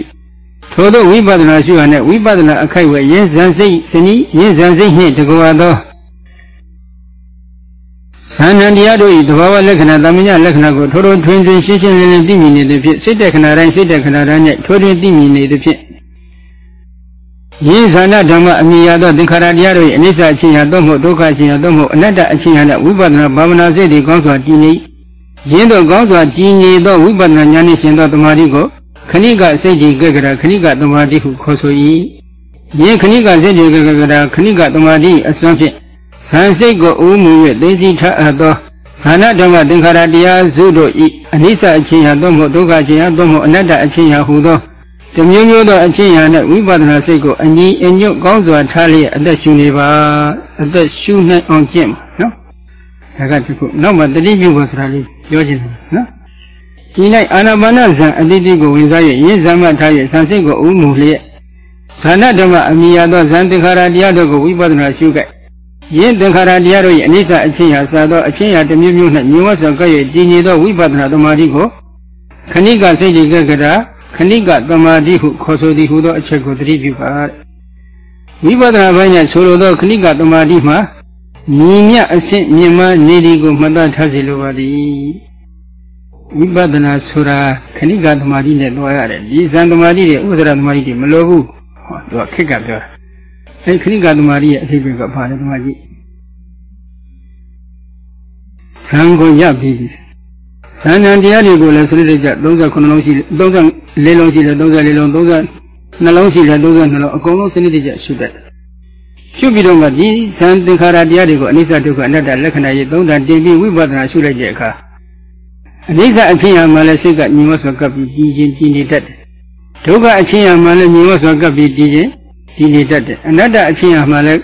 ထို့သောဝိပဿနာရှုရနှင့်ဝိပဿနာအခိုက်ဝဲယင်းဇန်စိတ်တဏှိယင်းဇန်စိတ်နှင့်တကွာသော သန္နံတရားတို့၏တဘာဝလက္ခဏာတမညလက္ခဏာကိုထိုးထိုးထွင်းထွင်းရှင်းရှင်းလင်းလင်းသိမြင်နေသည်ဖြင့်စိတ်တက္ခဏာတိုင်းစိတ်တက္ခဏာတိုင်း၌ထိုးထွင်းသိမြင်နေသည်ဖြင့်ယင်းဇာနာဓမ္မအမိယာသောသင်္ခါရတရားတို့၏အနိစ္စအချင်းရာသို့မဟုတ်ဒုက္ခအချင်းရာသို့မဟုတ်အနတ္တအချင်းရာနှင့်ဝိပဿနာဘာဝနာစိတ်တွေကောင်းစွာတည်နေယင်းတို့ကောင်းစွာတည်နေသောဝိပဿနာဉာဏ်နှင့်ရှင်သောတမာတိကိုခဏိကစိတ်ဒီကကရာခဏိကတမာတိဟုခေါ်ဆို၏ယင်းခဏိကစိတ်ဒီကကရာခဏိကတမာတိအစွမ်းဖြင့် ဆံစိတ်ကိုဥမှု၍သိသိထအပ်သောဌာနဓမ္မသင်္ခါရတရားစုတို့ဤအနိစ္စအချင်းရာသို့မဟုတ်ဒုက္ခအချင်းရာသို့မဟုတ်အနတ္တအချင်းရာဟူသောတမျိုးမျိုးသောအချင်းရာနှင့်ဝိပဿနာစိတ်ကိုအညီအညွတ်ကောင်းစွာထားလျက်အသက်ရှူနေပါအသက်ရှူနိုင်အောင်ကျင့်နော်ဒါကဒီခုနောက်မှတတိပြုဖို့ဆိုတာလေးပြောချင်တယ်နော်ဒီ၌အာနာပါနဇံအတိတိကိုဝင်စား၍ရင်းဇံမှထား၍ဇံစိတ်ကိုဥမှုလျက်ဇာနဓမ္မအမိယာသောဇံသင်္ခါရတရားတို့ကိုဝိပဿနာရှုခဲ့ ယင်းသင်္ခါရတရားတို့၏အနိစ္စအချင်းရာစသောအချင်းရာတစ်မျိုးမျိုး၌မြင်ဝတ်စွာကဲ့ရဲ့တည်ငြိသောဝိပဿနာသမာဓိကိုခဏိကစိတ်ကြီးကကရာခဏိကသမာဓိဟုခေါ်ဆိုသည်ဟုသောအချက်ကိုသတိပြုပါဝိပဿနာပိုင်း၌ဆိုလိုသောခဏိကသမာဓိမှာမြင်မြအဆင့်မြင်မှနေသည်ကိုမှတ်သားထားစေလိုပါသည်ဝိပဿနာဆိုတာခဏိကသမာဓိနဲ့တွားရတယ်ဒီဇန်သမာဓိတွေဥဒ္ဒရာသမာဓိတွေမလိုဘူးဟောသူကခက်ကပြောတာ အဲခဏိကသမารီရဲ့အထိပ္ပယ်ကဘာလဲဓမ္မကြီးဇံကိုရပြီးပြီဇာဏံတရားတွေကိုလည်းစနစ်တကျ39လုံးရှိ34လုံးရှိတယ်34လုံး30နှလုံးရှိတယ်32လုံးအကုန်လုံးစနစ်တကျရှုတတ်တယ်ရှုပြီးတော့မှဒီဇံသင်္ခါရတရားတွေကိုအနိစ္စဒုက္ခအနတ္တလက္ခဏာရေးသုံးတာတင်ပြီးဝိပဿနာရှုလိုက်တဲ့အခါအနိစ္စအချင်းရာမှလည်းစိတ်ကညီမစွာကပ်ပြီးကြည်ချင်းကြည်နေတတ်တယ်ဒုက္ခအချင်းရာမှလည်းညီမစွာကပ်ပြီးကြည်ချင်း တည်နေတတ်တယ်အနတ္တအချင်းအမှလည်း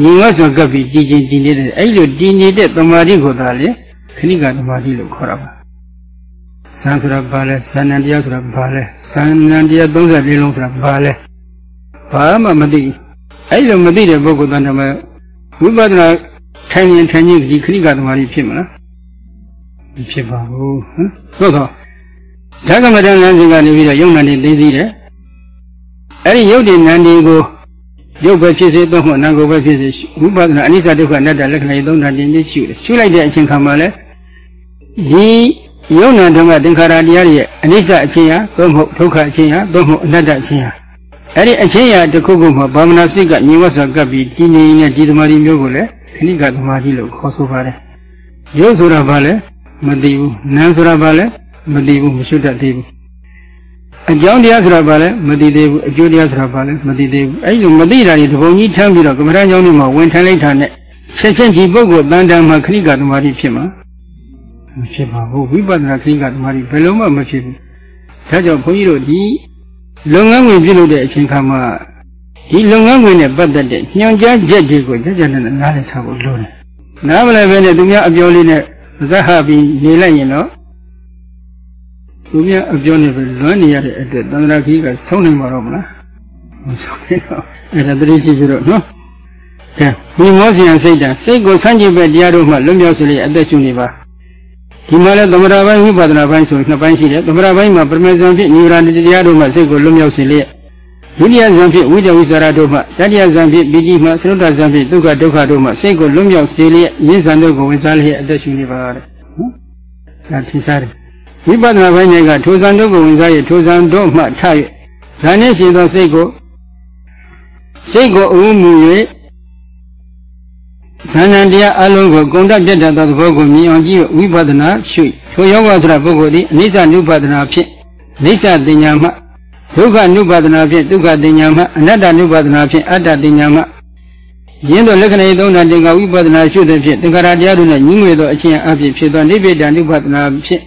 ညီဝတ်စွာကပ်ပြီးတည်ခြင်းတည်နေတဲ့အဲ့လိုတည်နေတဲ့တမာတိကိုသာလေခဏိကတမာတိလို့ခေါ်တာပါဇန်ဆိုတာဘာလဲဇန်နံတရားဆိုတာဘာလဲဇန်နံတရား34လုံးဆိုတာဘာလဲဘာမှမသိအဲ့လိုမသိတဲ့ပုဂ္ဂိုလ်တန်တမဝိပဿနာထိုင်ရင်ထိုင်ရင်ဒီခဏိကတမာတိဖြစ်မလားမဖြစ်ပါဘူးဟမ်သို့တော့ဓကမတန်လမ်းစဉ်ကနေပြီးတော့ယုံနာနေသိသိတယ် အဲ့ဒီယုတ်ဒီနန္ဒီကိုရုပ်ပဲဖြစ်စေသုံးဖို့နာကိုပဲဖြစ်စေဝိပဿနာအနိစ္စဒုက္ခအနတ္တလက္ခဏာသုံးဓာတ်တင်ပြီးရှုတယ်ရှုလိုက်တဲ့အချိန်ခါမှာလဲဒီယုံနာဓမ္မသင်္ခါရတရားတွေရဲ့အနိစ္စအချင်းဟာသို့မဟုတ်ဒုက္ခအချင်းဟာသို့မဟုတ်အနတ္တအချင်းဟာအဲ့ဒီအချင်းရာတစ်ခုခုမှာဘာမနာစိတ်ကညီဝတ်စွာကပ်ပြီးတည်နေနေတဲ့ဒီသမာဓိမျိုးကိုလည်းခဏိကသမာဓိလို့ခေါ်ဆိုပါတယ်ရုပ်ဆိုတာဘာလဲမသိဘူးနာမ်ဆိုတာဘာလဲမသိဘူးမရှုတတ်သေးဘူး အကြောင်းတရားဆိုတာဘာလဲမသိသေးဘူးအကျိုးတရားဆိုတာဘာလဲမသိသေးဘူးအဲ့လိုမသိတာတွေတပုံကြီးထမ်းပြီးတော့ကမ္မဋ္ဌာန်းကျောင်းတွေမှာဝင်ထိုင်လိုက်တာနဲ့ချက်ချင်းဒီပုဂ္ဂိုလ်တန်တန်မှာခဏိကသမารိဖြစ်မှာမဖြစ်ပါဘူးဝိပဿနာခဏိကသမารိဘယ်လုံးမှမဖြစ်ဘူးဒါကြောင့်ဘုန်းကြီးတို့ဒီလုပ်ငန်းဝင်ပြုလုပ်တဲ့အချိန်ခါမှာဒီလုပ်ငန်းဝင်နဲ့ပတ်သက်တဲ့ညွှန်ကြားချက်တွေကိုကြကြနဲ့နားလည်ထားဖို့လိုတယ်နားမလည်ဘဲနဲ့သူများအပြောလေးနဲ့ဇက်ဟပြီးနေလိုက်ရင်တော့ သူများအပြောနေပဲလွမ်းနေရတဲ့အတွက်သန္တရာခီးကဆုံးနိုင်မှာတော့မလားမဆုံးနိုင်တော့အဲ့ဒါတတိရှိပြီးတော့နော်ကဲဒီမောစီယံစိတ်တံစိတ်ကိုဆန့်ကျင်ဘက်တရားတို့မှလွတ်မြောက်စေလေအသက်ရှူနေပါဒီမှာလဲသမထပိုင်းဝိပဿနာပိုင်းဆိုနှစ်ပိုင်းရှိတယ်သမထပိုင်းမှာပရမေဇံဖြစ်နိဗ္ဗာန်တရားတို့မှစိတ်ကိုလွတ်မြောက်စေလေဒုတိယဇံဖြစ်ဝိတဝိသရာတို့မှတတိယဇံဖြစ်ပိဋိမှသရုတ်တဇံဖြစ်ဒုက္ခဒုက္ခတို့မှစိတ်ကိုလွတ်မြောက်စေလျက်ရင်းဆန်တို့ကိုဝင်စားလျက်အသက်ရှူနေပါတဲ့နော်ဒါထင်ရှားတယ် ဝိပဿနာပိုင်းကထိုဇံတို့ကိုဝင်စားရထိုဇံတို့မှထ၍ဇာနှင့်ရှင်သောစိတ်ကိုစိတ်ကိုအုံမူ၍ဇာဏတရားအလုံးကိုကုံတက်တက်သောသဘောကိုမြင်အောင်ကြည့်ဝိပဿနာရှုထိုယောဂဆိုတဲ့ပုဂ္ဂိုလ်သည်အနိစ္စနုပဒနာဖြင့်အိဋ္ဌတင်ညာမှဒုက္ခနုပဒနာဖြင့်ဒုက္ခတင်ညာမှအနတ္တနုပဒနာဖြင့်အတ္တတင်ညာမှယင်းတို့လက္ခဏာသုံးဓာတ်တင်္ဂဝိပဿနာရှုသည်ဖြင့်သင်္ခါရတရားတို့နှင့်ညီငွေသောအချင်းအဖြစ်ဖြစ်သောနိဗ္ဗာန်နုပဒနာဖြင့်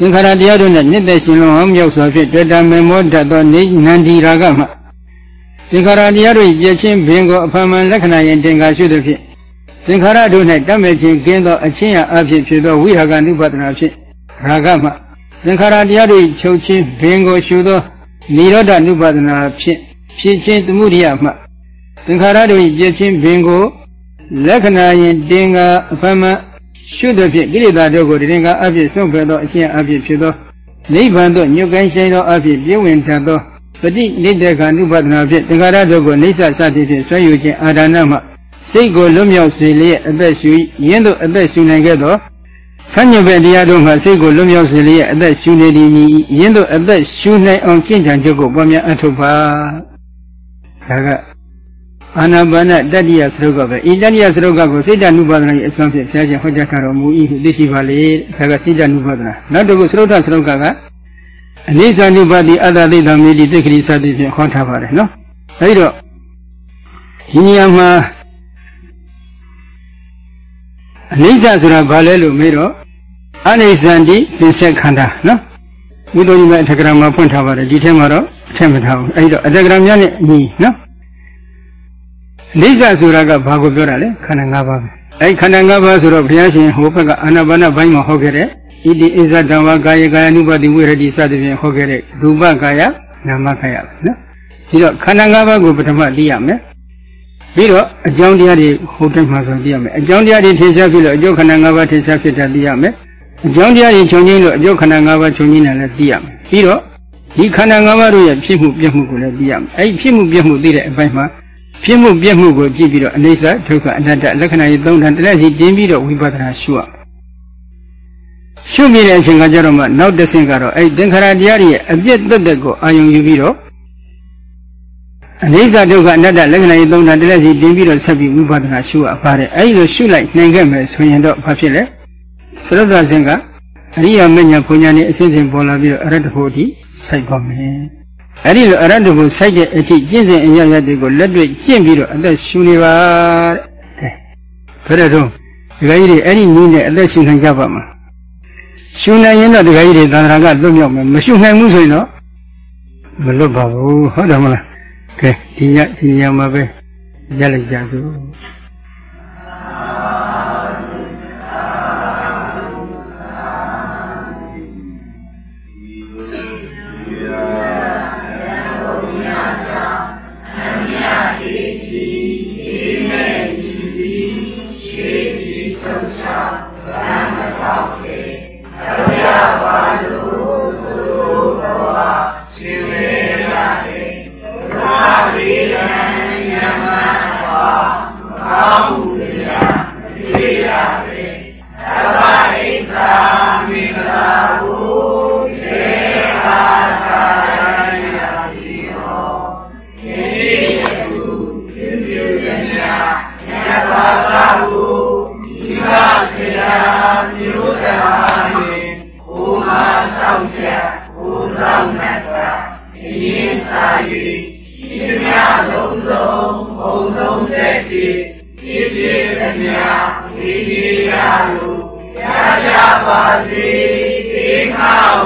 သင်္ခါရတရားတို့နဲ့နှစ်သက်ရှင်လုံးအောင်မြောက်စွာဖြင့်တွေ့တာမေမောတတ်သောနေနန္ဒီရာဂမှသင်္ခါရတရားတို့ပြည့်ချင်းဘင်ကိုအဖန်မှန်လက္ခဏာရင်တင်္ဂါရှုသည်ဖြင့်သင်္ခါရတို့၌တတ်မဲ့ခြင်းကင်းသောအချင်းအဖြစ်ဖြစ်သောဝိဟာကနုပဒနာဖြင့်ရာဂမှသင်္ခါရတရားတို့ချုပ်ချင်းဘင်ကိုရှုသောနိရောဓနုပါဒနာဖြင့်ဖြစ်ခြင်းသမှုရိယမှသင်္ခါရတို့၏ပြည့်ခြင်းပင်ကိုလက္ခဏာယင်တင်္ဂအဖမ ရှုသည်ဖြင့်ကိလေသာတို့ကိုတင်္ဂအဖြစ်ဆုံးဖယ်သောအခြင်းအဖြစ်ဖြစ်သောနိဗ္ဗာန်သို့ညွတ်ကိုင်းဆိုင်သောအဖြစ်ပြည့်ဝင်တတ်သောပฏิနိဒေခာနုပါဒနာဖြင့်သင်္ခါရတို့ကိုအိဋ္ဌစသည်ဖြင့်ဆွဲယူခြင်းအာဒါနမှစိတ်ကိုလွတ်မြောက်စေလျက်အသက်ရှူရင်းတို့အသက်ရှူနိုင်ခဲ့သောဆန့်ကျင်ဘက်တရားတို့မှစိတ်ကိုလွတ်မြောက်စေလျက်အသက်ရှူနေသည်မြည်ရင်းတို့အသက်ရှူနိုင်အောင်ကျင့်ကြံကြုတ်ကိုပွားများအထောက်ပါဒါက အာနာပါနတတ္တိယသရုပ်ကပဲဤတတ္တိယသရုပ်ကကိုစိတ္တနုပါဒနာ၏အစွမ်းဖြင့်ဖျားရှင်ဟောကြားထားတော်မူ၏ဟုသိရှိပါလေ။ဒါကစိတ္တနုပါဒနာ။နောက်တစ်ခုသရုပ်ထသရုပ်ကကအနိစ္စနုပါတိအတ္တသိတ္တမေတိတိခရိစသည်ဖြင့်ဟောထားပါတယ်နော်။အဲဒီတော့ဒီနေရာမှာအနိစ္စဆိုတာဘာလဲလို့မေးတော့အနိစ္စန္တိပင်ဆက်ခန္ဓာနော်။ဘုဒ္ဓဉာဏ်အထကရာမှာဖွင့်ထားပါတယ်ဒီထဲမှာတော့အထက်မထားဘူး။အဲဒီတော့အထကရာများနဲ့ညီနော်။ နိစ္စဆိုတာကဘာကိုပြောတာလဲခန္ဓာ၅ပါးပဲအဲဒီခန္ဓာ၅ပါးဆိုတော့ဘုရားရှင်ဟိုဘက်ကအာနာပါနဘိုင်းမှာဟောခဲ့တဲ့ဣတိဣဇတံဝါကာယကာယ ानु ပါတိဝိရတိစသဖြင့်ဟောခဲ့တဲ့ရူပကာယနာမကာယပဲနော်ဒီတော့ခန္ဓာ၅ပါးကိုပထမသိရမယ်ပြီးတော့အကြောင်းတရားတွေဟိုတိုက်မှာဆိုသိရမယ်အကြောင်းတရားတွေထင်ရှားဖြစ်လို့အကျိုးခန္ဓာ၅ပါးထင်ရှားဖြစ်တာသိရမယ်အကြောင်းတရားတွေခြုံငိမ့်လို့အကျိုးခန္ဓာ၅ပါးခြုံငိမ့်တယ်လည်းသိရမယ်ပြီးတော့ဒီခန္ဓာ၅ပါးတို့ရဲ့ဖြစ်မှုပြည့်မှုကိုလည်းသိရမယ်အဲဒီဖြစ်မှုပြည့်မှုသိတဲ့အပိုင်းမှာ ဖြစ်မှုပြည့်မှုကိုကြည့်ပြီးတော့အိဋ္ဌဒုက္ခအနတ္တလက္ခဏာကြီးသုံးဌာန်တလက်စီတင်းပြီးတော့ဝိပဿနာရှုရရှုမိတဲ့အချိန်ကကြတော့မှနောက်တစ်ဆင့်ကတော့အဲ့သင်္ခါရတရားတွေရဲ့အပြည့်သက်သက်ကိုအာယုံယူပြီးတော့အနိစ္စဒုက္ခအနတ္တလက္ခဏာကြီးသုံးဌာန်တလက်စီတင်းပြီးတော့ဆက်ပြီးဝိပဿနာရှုရပါတယ်အဲ့လိုရှုလိုက်နိုင်ခဲ့မယ်ဆိုရင်တော့ဘာဖြစ်လဲသရဒဇင်ကအရိယာမညာဘုံညာနဲ့အစဉ်စဉ်ပေါ်လာပြီးတော့အရတ္တဖို့အထိစိုက်ပါမယ် အဲ့ဒီလိုအရတ္တဖို့စိုက်တဲ့အထိကျင့်စဉ်အရာရာတွေကိုလက်တွေ့ကျင့်ပြီးတော့အသက်ရှူနေပါတဲ့ဘယ်တော့ဒကာကြီးတွေအဲ့ဒီနည်းနဲ့အသက်ရှူနိုင်ကြပါမှာရှူနိုင်ရင်တော့ဒကာကြီးတွေသန္တရာကလွတ်မြောက်မယ်မရှူနိုင်ဘူးဆိုရင်တော့မလွတ်ပါဘူးဟုတ်တယ်မလားကဲဒီညဒီညမှာပဲရလိုက်ကြစို့ သာဓုသာဓု